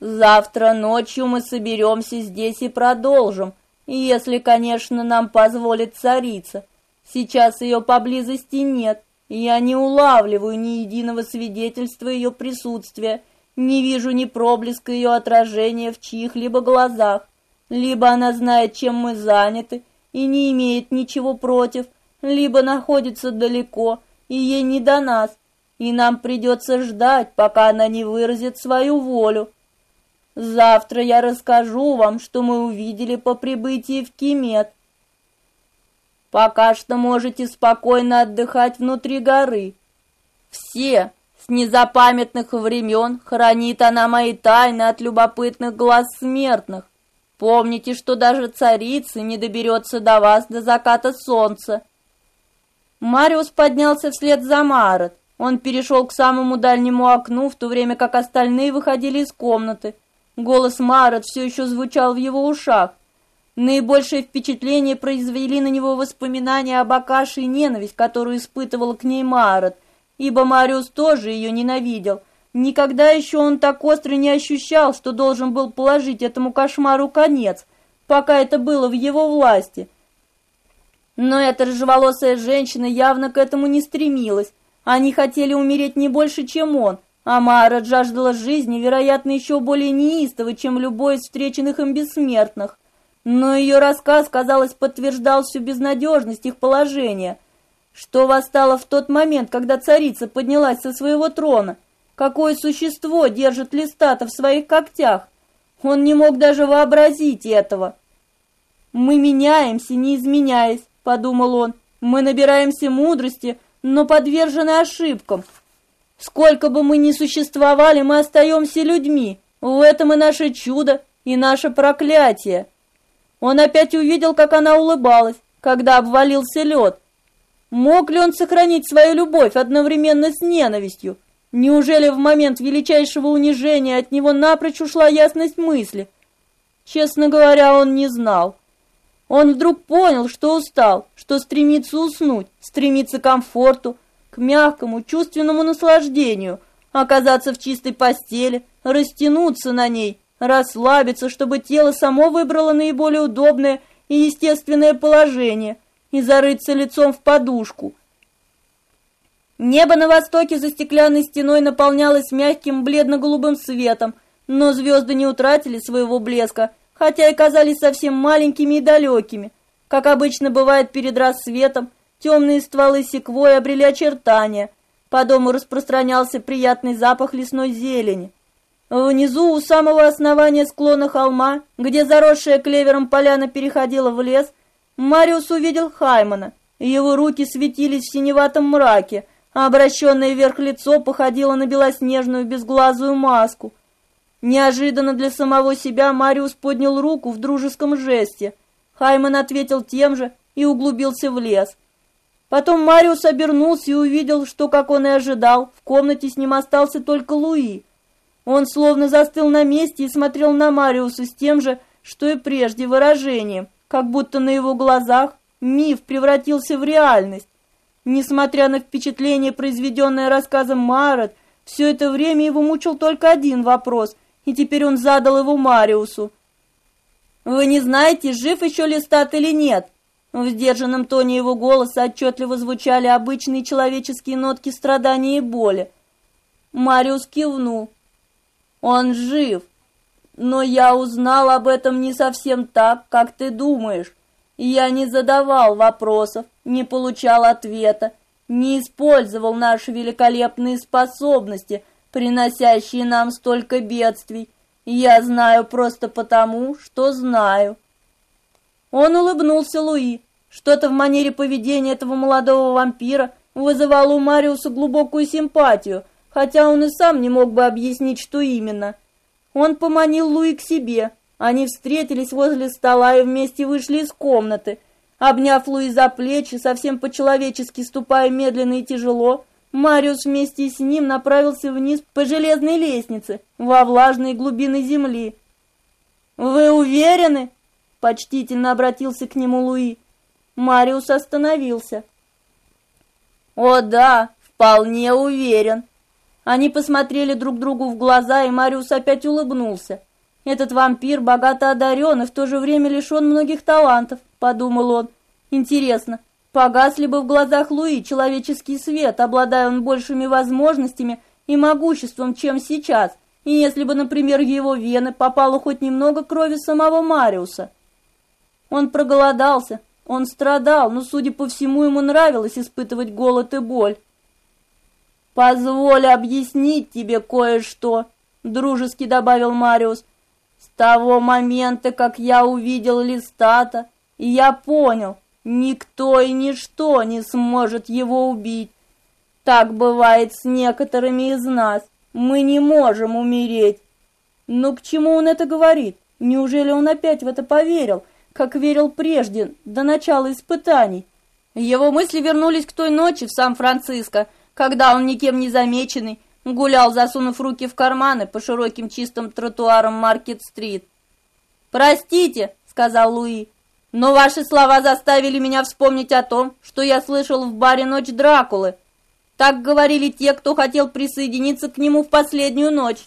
Завтра ночью мы соберемся здесь и продолжим, если, конечно, нам позволит царица. Сейчас ее поблизости нет, я не улавливаю ни единого свидетельства ее присутствия, не вижу ни проблеска ее отражения в чьих-либо глазах. Либо она знает, чем мы заняты, и не имеет ничего против, либо находится далеко, и ей не до нас, и нам придется ждать, пока она не выразит свою волю. Завтра я расскажу вам, что мы увидели по прибытии в Кимет. Пока что можете спокойно отдыхать внутри горы. Все, с незапамятных времен хранит она мои тайны от любопытных глаз смертных. Помните, что даже царица не доберется до вас до заката солнца. Мариус поднялся вслед за Марот. Он перешел к самому дальнему окну, в то время как остальные выходили из комнаты. Голос Марот все еще звучал в его ушах. Наибольшее впечатление произвели на него воспоминания об Акаше и ненависть, которую испытывал к ней Марот, ибо Мариус тоже ее ненавидел. Никогда еще он так остро не ощущал, что должен был положить этому кошмару конец, пока это было в его власти. Но эта рыжеволосая женщина явно к этому не стремилась. Они хотели умереть не больше, чем он, а Мара жаждала жизни, вероятно, еще более неистово, чем любой из встреченных им бессмертных но ее рассказ, казалось, подтверждал всю безнадежность их положения. Что восстало в тот момент, когда царица поднялась со своего трона? Какое существо держит листата в своих когтях? Он не мог даже вообразить этого. «Мы меняемся, не изменяясь», — подумал он. «Мы набираемся мудрости, но подвержены ошибкам. Сколько бы мы ни существовали, мы остаемся людьми. В этом и наше чудо, и наше проклятие». Он опять увидел, как она улыбалась, когда обвалился лед. Мог ли он сохранить свою любовь одновременно с ненавистью? Неужели в момент величайшего унижения от него напрочь ушла ясность мысли? Честно говоря, он не знал. Он вдруг понял, что устал, что стремится уснуть, стремится к комфорту, к мягкому, чувственному наслаждению, оказаться в чистой постели, растянуться на ней, расслабиться, чтобы тело само выбрало наиболее удобное и естественное положение и зарыться лицом в подушку. Небо на востоке за стеклянной стеной наполнялось мягким бледно-голубым светом, но звезды не утратили своего блеска, хотя и казались совсем маленькими и далекими. Как обычно бывает перед рассветом, темные стволы секвой обрели очертания. По дому распространялся приятный запах лесной зелени. Внизу, у самого основания склона холма, где заросшая клевером поляна переходила в лес, Мариус увидел Хаймана. Его руки светились в синеватом мраке, а обращенное вверх лицо походило на белоснежную безглазую маску. Неожиданно для самого себя Мариус поднял руку в дружеском жесте. Хайман ответил тем же и углубился в лес. Потом Мариус обернулся и увидел, что, как он и ожидал, в комнате с ним остался только Луи. Он словно застыл на месте и смотрел на Мариуса с тем же, что и прежде, выражением, как будто на его глазах миф превратился в реальность. Несмотря на впечатление, произведенное рассказом Марот, все это время его мучил только один вопрос, и теперь он задал его Мариусу. «Вы не знаете, жив еще Листат или нет?» В сдержанном тоне его голоса отчетливо звучали обычные человеческие нотки страдания и боли. Мариус кивнул. Он жив. Но я узнал об этом не совсем так, как ты думаешь. Я не задавал вопросов, не получал ответа, не использовал наши великолепные способности, приносящие нам столько бедствий. Я знаю просто потому, что знаю. Он улыбнулся Луи. Что-то в манере поведения этого молодого вампира вызывало у Мариуса глубокую симпатию – хотя он и сам не мог бы объяснить, что именно. Он поманил Луи к себе. Они встретились возле стола и вместе вышли из комнаты. Обняв Луи за плечи, совсем по-человечески ступая медленно и тяжело, Мариус вместе с ним направился вниз по железной лестнице, во влажные глубины земли. «Вы уверены?» — почтительно обратился к нему Луи. Мариус остановился. «О да, вполне уверен», они посмотрели друг другу в глаза, и Мариус опять улыбнулся. «Этот вампир богато одарен и в то же время лишен многих талантов», — подумал он. «Интересно, погас ли бы в глазах Луи человеческий свет, обладая он большими возможностями и могуществом, чем сейчас, и если бы, например, его вены попало хоть немного крови самого Мариуса?» Он проголодался, он страдал, но, судя по всему, ему нравилось испытывать голод и боль. Позволь объяснить тебе кое-что, дружески добавил Мариус. Того момента, как я увидел Листата, я понял, никто и ничто не сможет его убить. Так бывает с некоторыми из нас. Мы не можем умереть. Но к чему он это говорит? Неужели он опять в это поверил, как верил прежде, до начала испытаний? Его мысли вернулись к той ночи в Сан-Франциско, когда он никем не замеченный гулял, засунув руки в карманы по широким чистым тротуарам Маркет-стрит. «Простите», — сказал Луи, — «но ваши слова заставили меня вспомнить о том, что я слышал в баре «Ночь Дракулы». Так говорили те, кто хотел присоединиться к нему в последнюю ночь».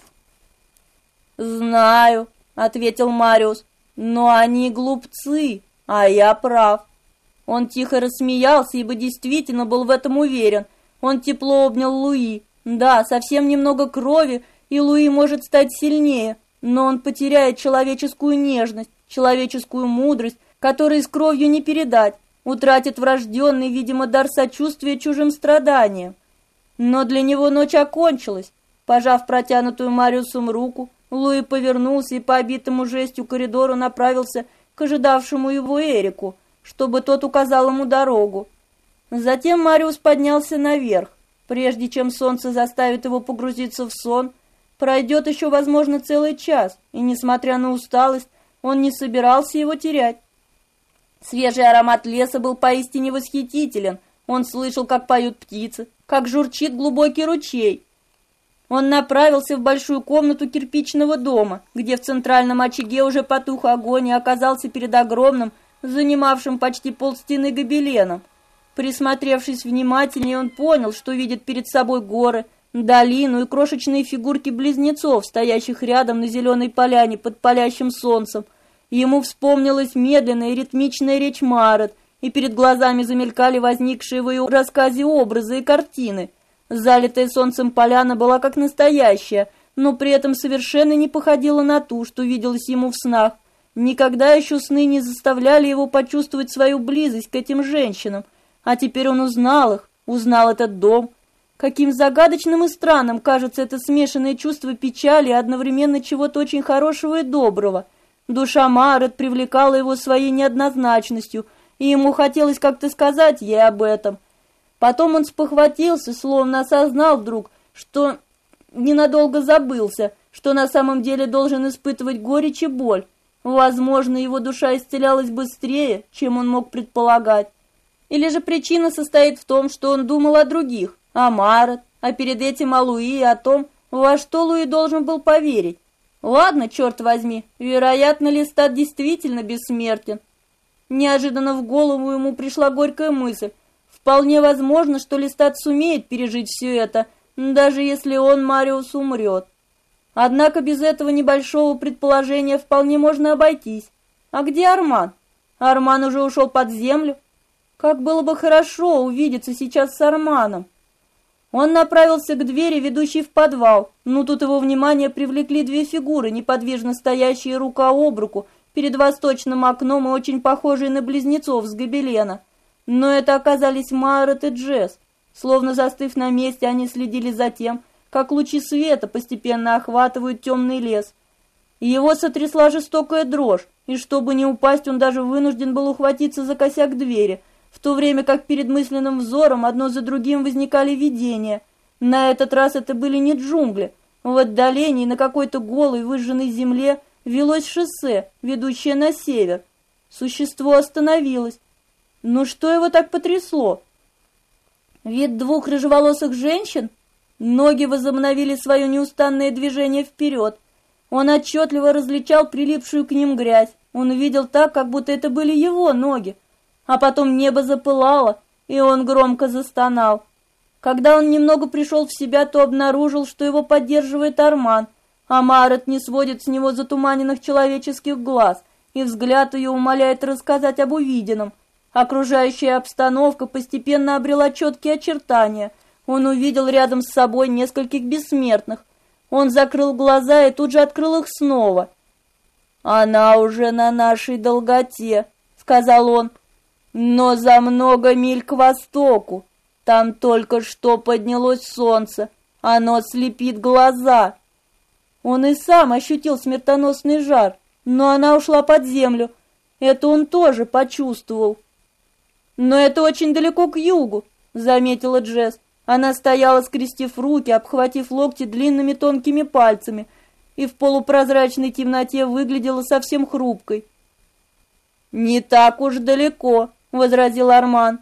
«Знаю», — ответил Мариус, — «но они глупцы, а я прав». Он тихо рассмеялся, ибо действительно был в этом уверен. Он тепло обнял Луи. Да, совсем немного крови, и Луи может стать сильнее, но он потеряет человеческую нежность, человеческую мудрость, которую с кровью не передать, утратит врожденный, видимо, дар сочувствия чужим страданиям. Но для него ночь окончилась. Пожав протянутую Мариусом руку, Луи повернулся и по обитому жестью коридору направился к ожидавшему его Эрику – чтобы тот указал ему дорогу. Затем Мариус поднялся наверх. Прежде чем солнце заставит его погрузиться в сон, пройдет еще, возможно, целый час, и, несмотря на усталость, он не собирался его терять. Свежий аромат леса был поистине восхитителен. Он слышал, как поют птицы, как журчит глубокий ручей. Он направился в большую комнату кирпичного дома, где в центральном очаге уже потух огонь и оказался перед огромным, занимавшим почти полстены гобеленом. Присмотревшись внимательнее, он понял, что видит перед собой горы, долину и крошечные фигурки близнецов, стоящих рядом на зеленой поляне под палящим солнцем. Ему вспомнилась медленная ритмичная речь Марет, и перед глазами замелькали возникшие в ее рассказе образы и картины. Залитая солнцем поляна была как настоящая, но при этом совершенно не походила на ту, что виделось ему в снах. Никогда еще сны не заставляли его почувствовать свою близость к этим женщинам, а теперь он узнал их, узнал этот дом. Каким загадочным и странным кажется это смешанное чувство печали и одновременно чего-то очень хорошего и доброго. Душа Марет привлекала его своей неоднозначностью, и ему хотелось как-то сказать ей об этом. Потом он спохватился, словно осознал вдруг, что ненадолго забылся, что на самом деле должен испытывать горечь и боль. Возможно, его душа исцелялась быстрее, чем он мог предполагать. Или же причина состоит в том, что он думал о других, о Марат, а перед этим о Луи и о том, во что Луи должен был поверить. Ладно, черт возьми, вероятно, Листат действительно бессмертен. Неожиданно в голову ему пришла горькая мысль. Вполне возможно, что Листат сумеет пережить все это, даже если он, Мариус, умрет. Однако без этого небольшого предположения вполне можно обойтись. А где Арман? Арман уже ушел под землю. Как было бы хорошо увидеться сейчас с Арманом. Он направился к двери, ведущей в подвал, но тут его внимание привлекли две фигуры, неподвижно стоящие рука об руку, перед восточным окном и очень похожие на близнецов с гобелена. Но это оказались Майрот и Джесс. Словно застыв на месте, они следили за тем, как лучи света постепенно охватывают темный лес. Его сотрясла жестокая дрожь, и чтобы не упасть, он даже вынужден был ухватиться за косяк двери, в то время как перед мысленным взором одно за другим возникали видения. На этот раз это были не джунгли. В отдалении на какой-то голой выжженной земле велось шоссе, ведущее на север. Существо остановилось. Ну что его так потрясло? Вид двух рыжеволосых женщин? Ноги возобновили свое неустанное движение вперед. Он отчетливо различал прилипшую к ним грязь. Он видел так, как будто это были его ноги. А потом небо запылало, и он громко застонал. Когда он немного пришел в себя, то обнаружил, что его поддерживает Арман, а Марет не сводит с него затуманенных человеческих глаз, и взгляд ее умоляет рассказать об увиденном. Окружающая обстановка постепенно обрела четкие очертания — он увидел рядом с собой нескольких бессмертных. Он закрыл глаза и тут же открыл их снова. «Она уже на нашей долготе», — сказал он, — «но за много миль к востоку. Там только что поднялось солнце, оно слепит глаза. Он и сам ощутил смертоносный жар, но она ушла под землю. Это он тоже почувствовал. Но это очень далеко к югу, заметила Джесс. Она стояла, скрестив руки, обхватив локти длинными тонкими пальцами, и в полупрозрачной темноте выглядела совсем хрупкой. «Не так уж далеко», — возразил Арман.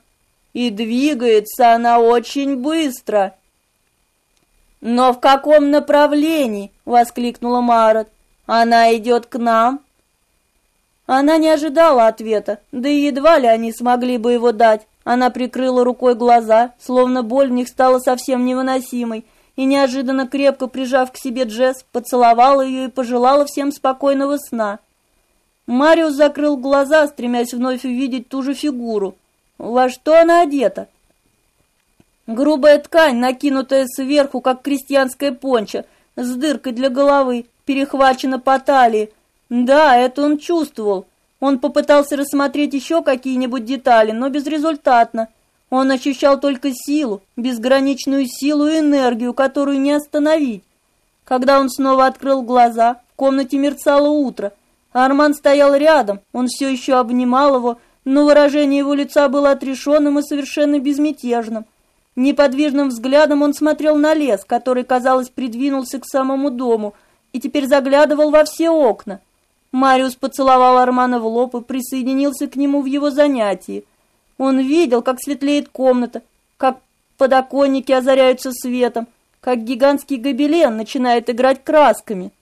«И двигается она очень быстро». «Но в каком направлении?» — воскликнула Марот. «Она идет к нам?» Она не ожидала ответа, да и едва ли они смогли бы его дать. Она прикрыла рукой глаза, словно боль в них стала совсем невыносимой, и неожиданно крепко прижав к себе Джесс, поцеловала ее и пожелала всем спокойного сна. Мариус закрыл глаза, стремясь вновь увидеть ту же фигуру. Во что она одета? Грубая ткань, накинутая сверху, как крестьянская понча, с дыркой для головы, перехвачена по талии. Да, это он чувствовал. Он попытался рассмотреть еще какие-нибудь детали, но безрезультатно. Он ощущал только силу, безграничную силу и энергию, которую не остановить. Когда он снова открыл глаза, в комнате мерцало утро. Арман стоял рядом, он все еще обнимал его, но выражение его лица было отрешенным и совершенно безмятежным. Неподвижным взглядом он смотрел на лес, который, казалось, придвинулся к самому дому, и теперь заглядывал во все окна. Мариус поцеловал Армана в лоб и присоединился к нему в его занятии. Он видел, как светлеет комната, как подоконники озаряются светом, как гигантский гобелен начинает играть красками –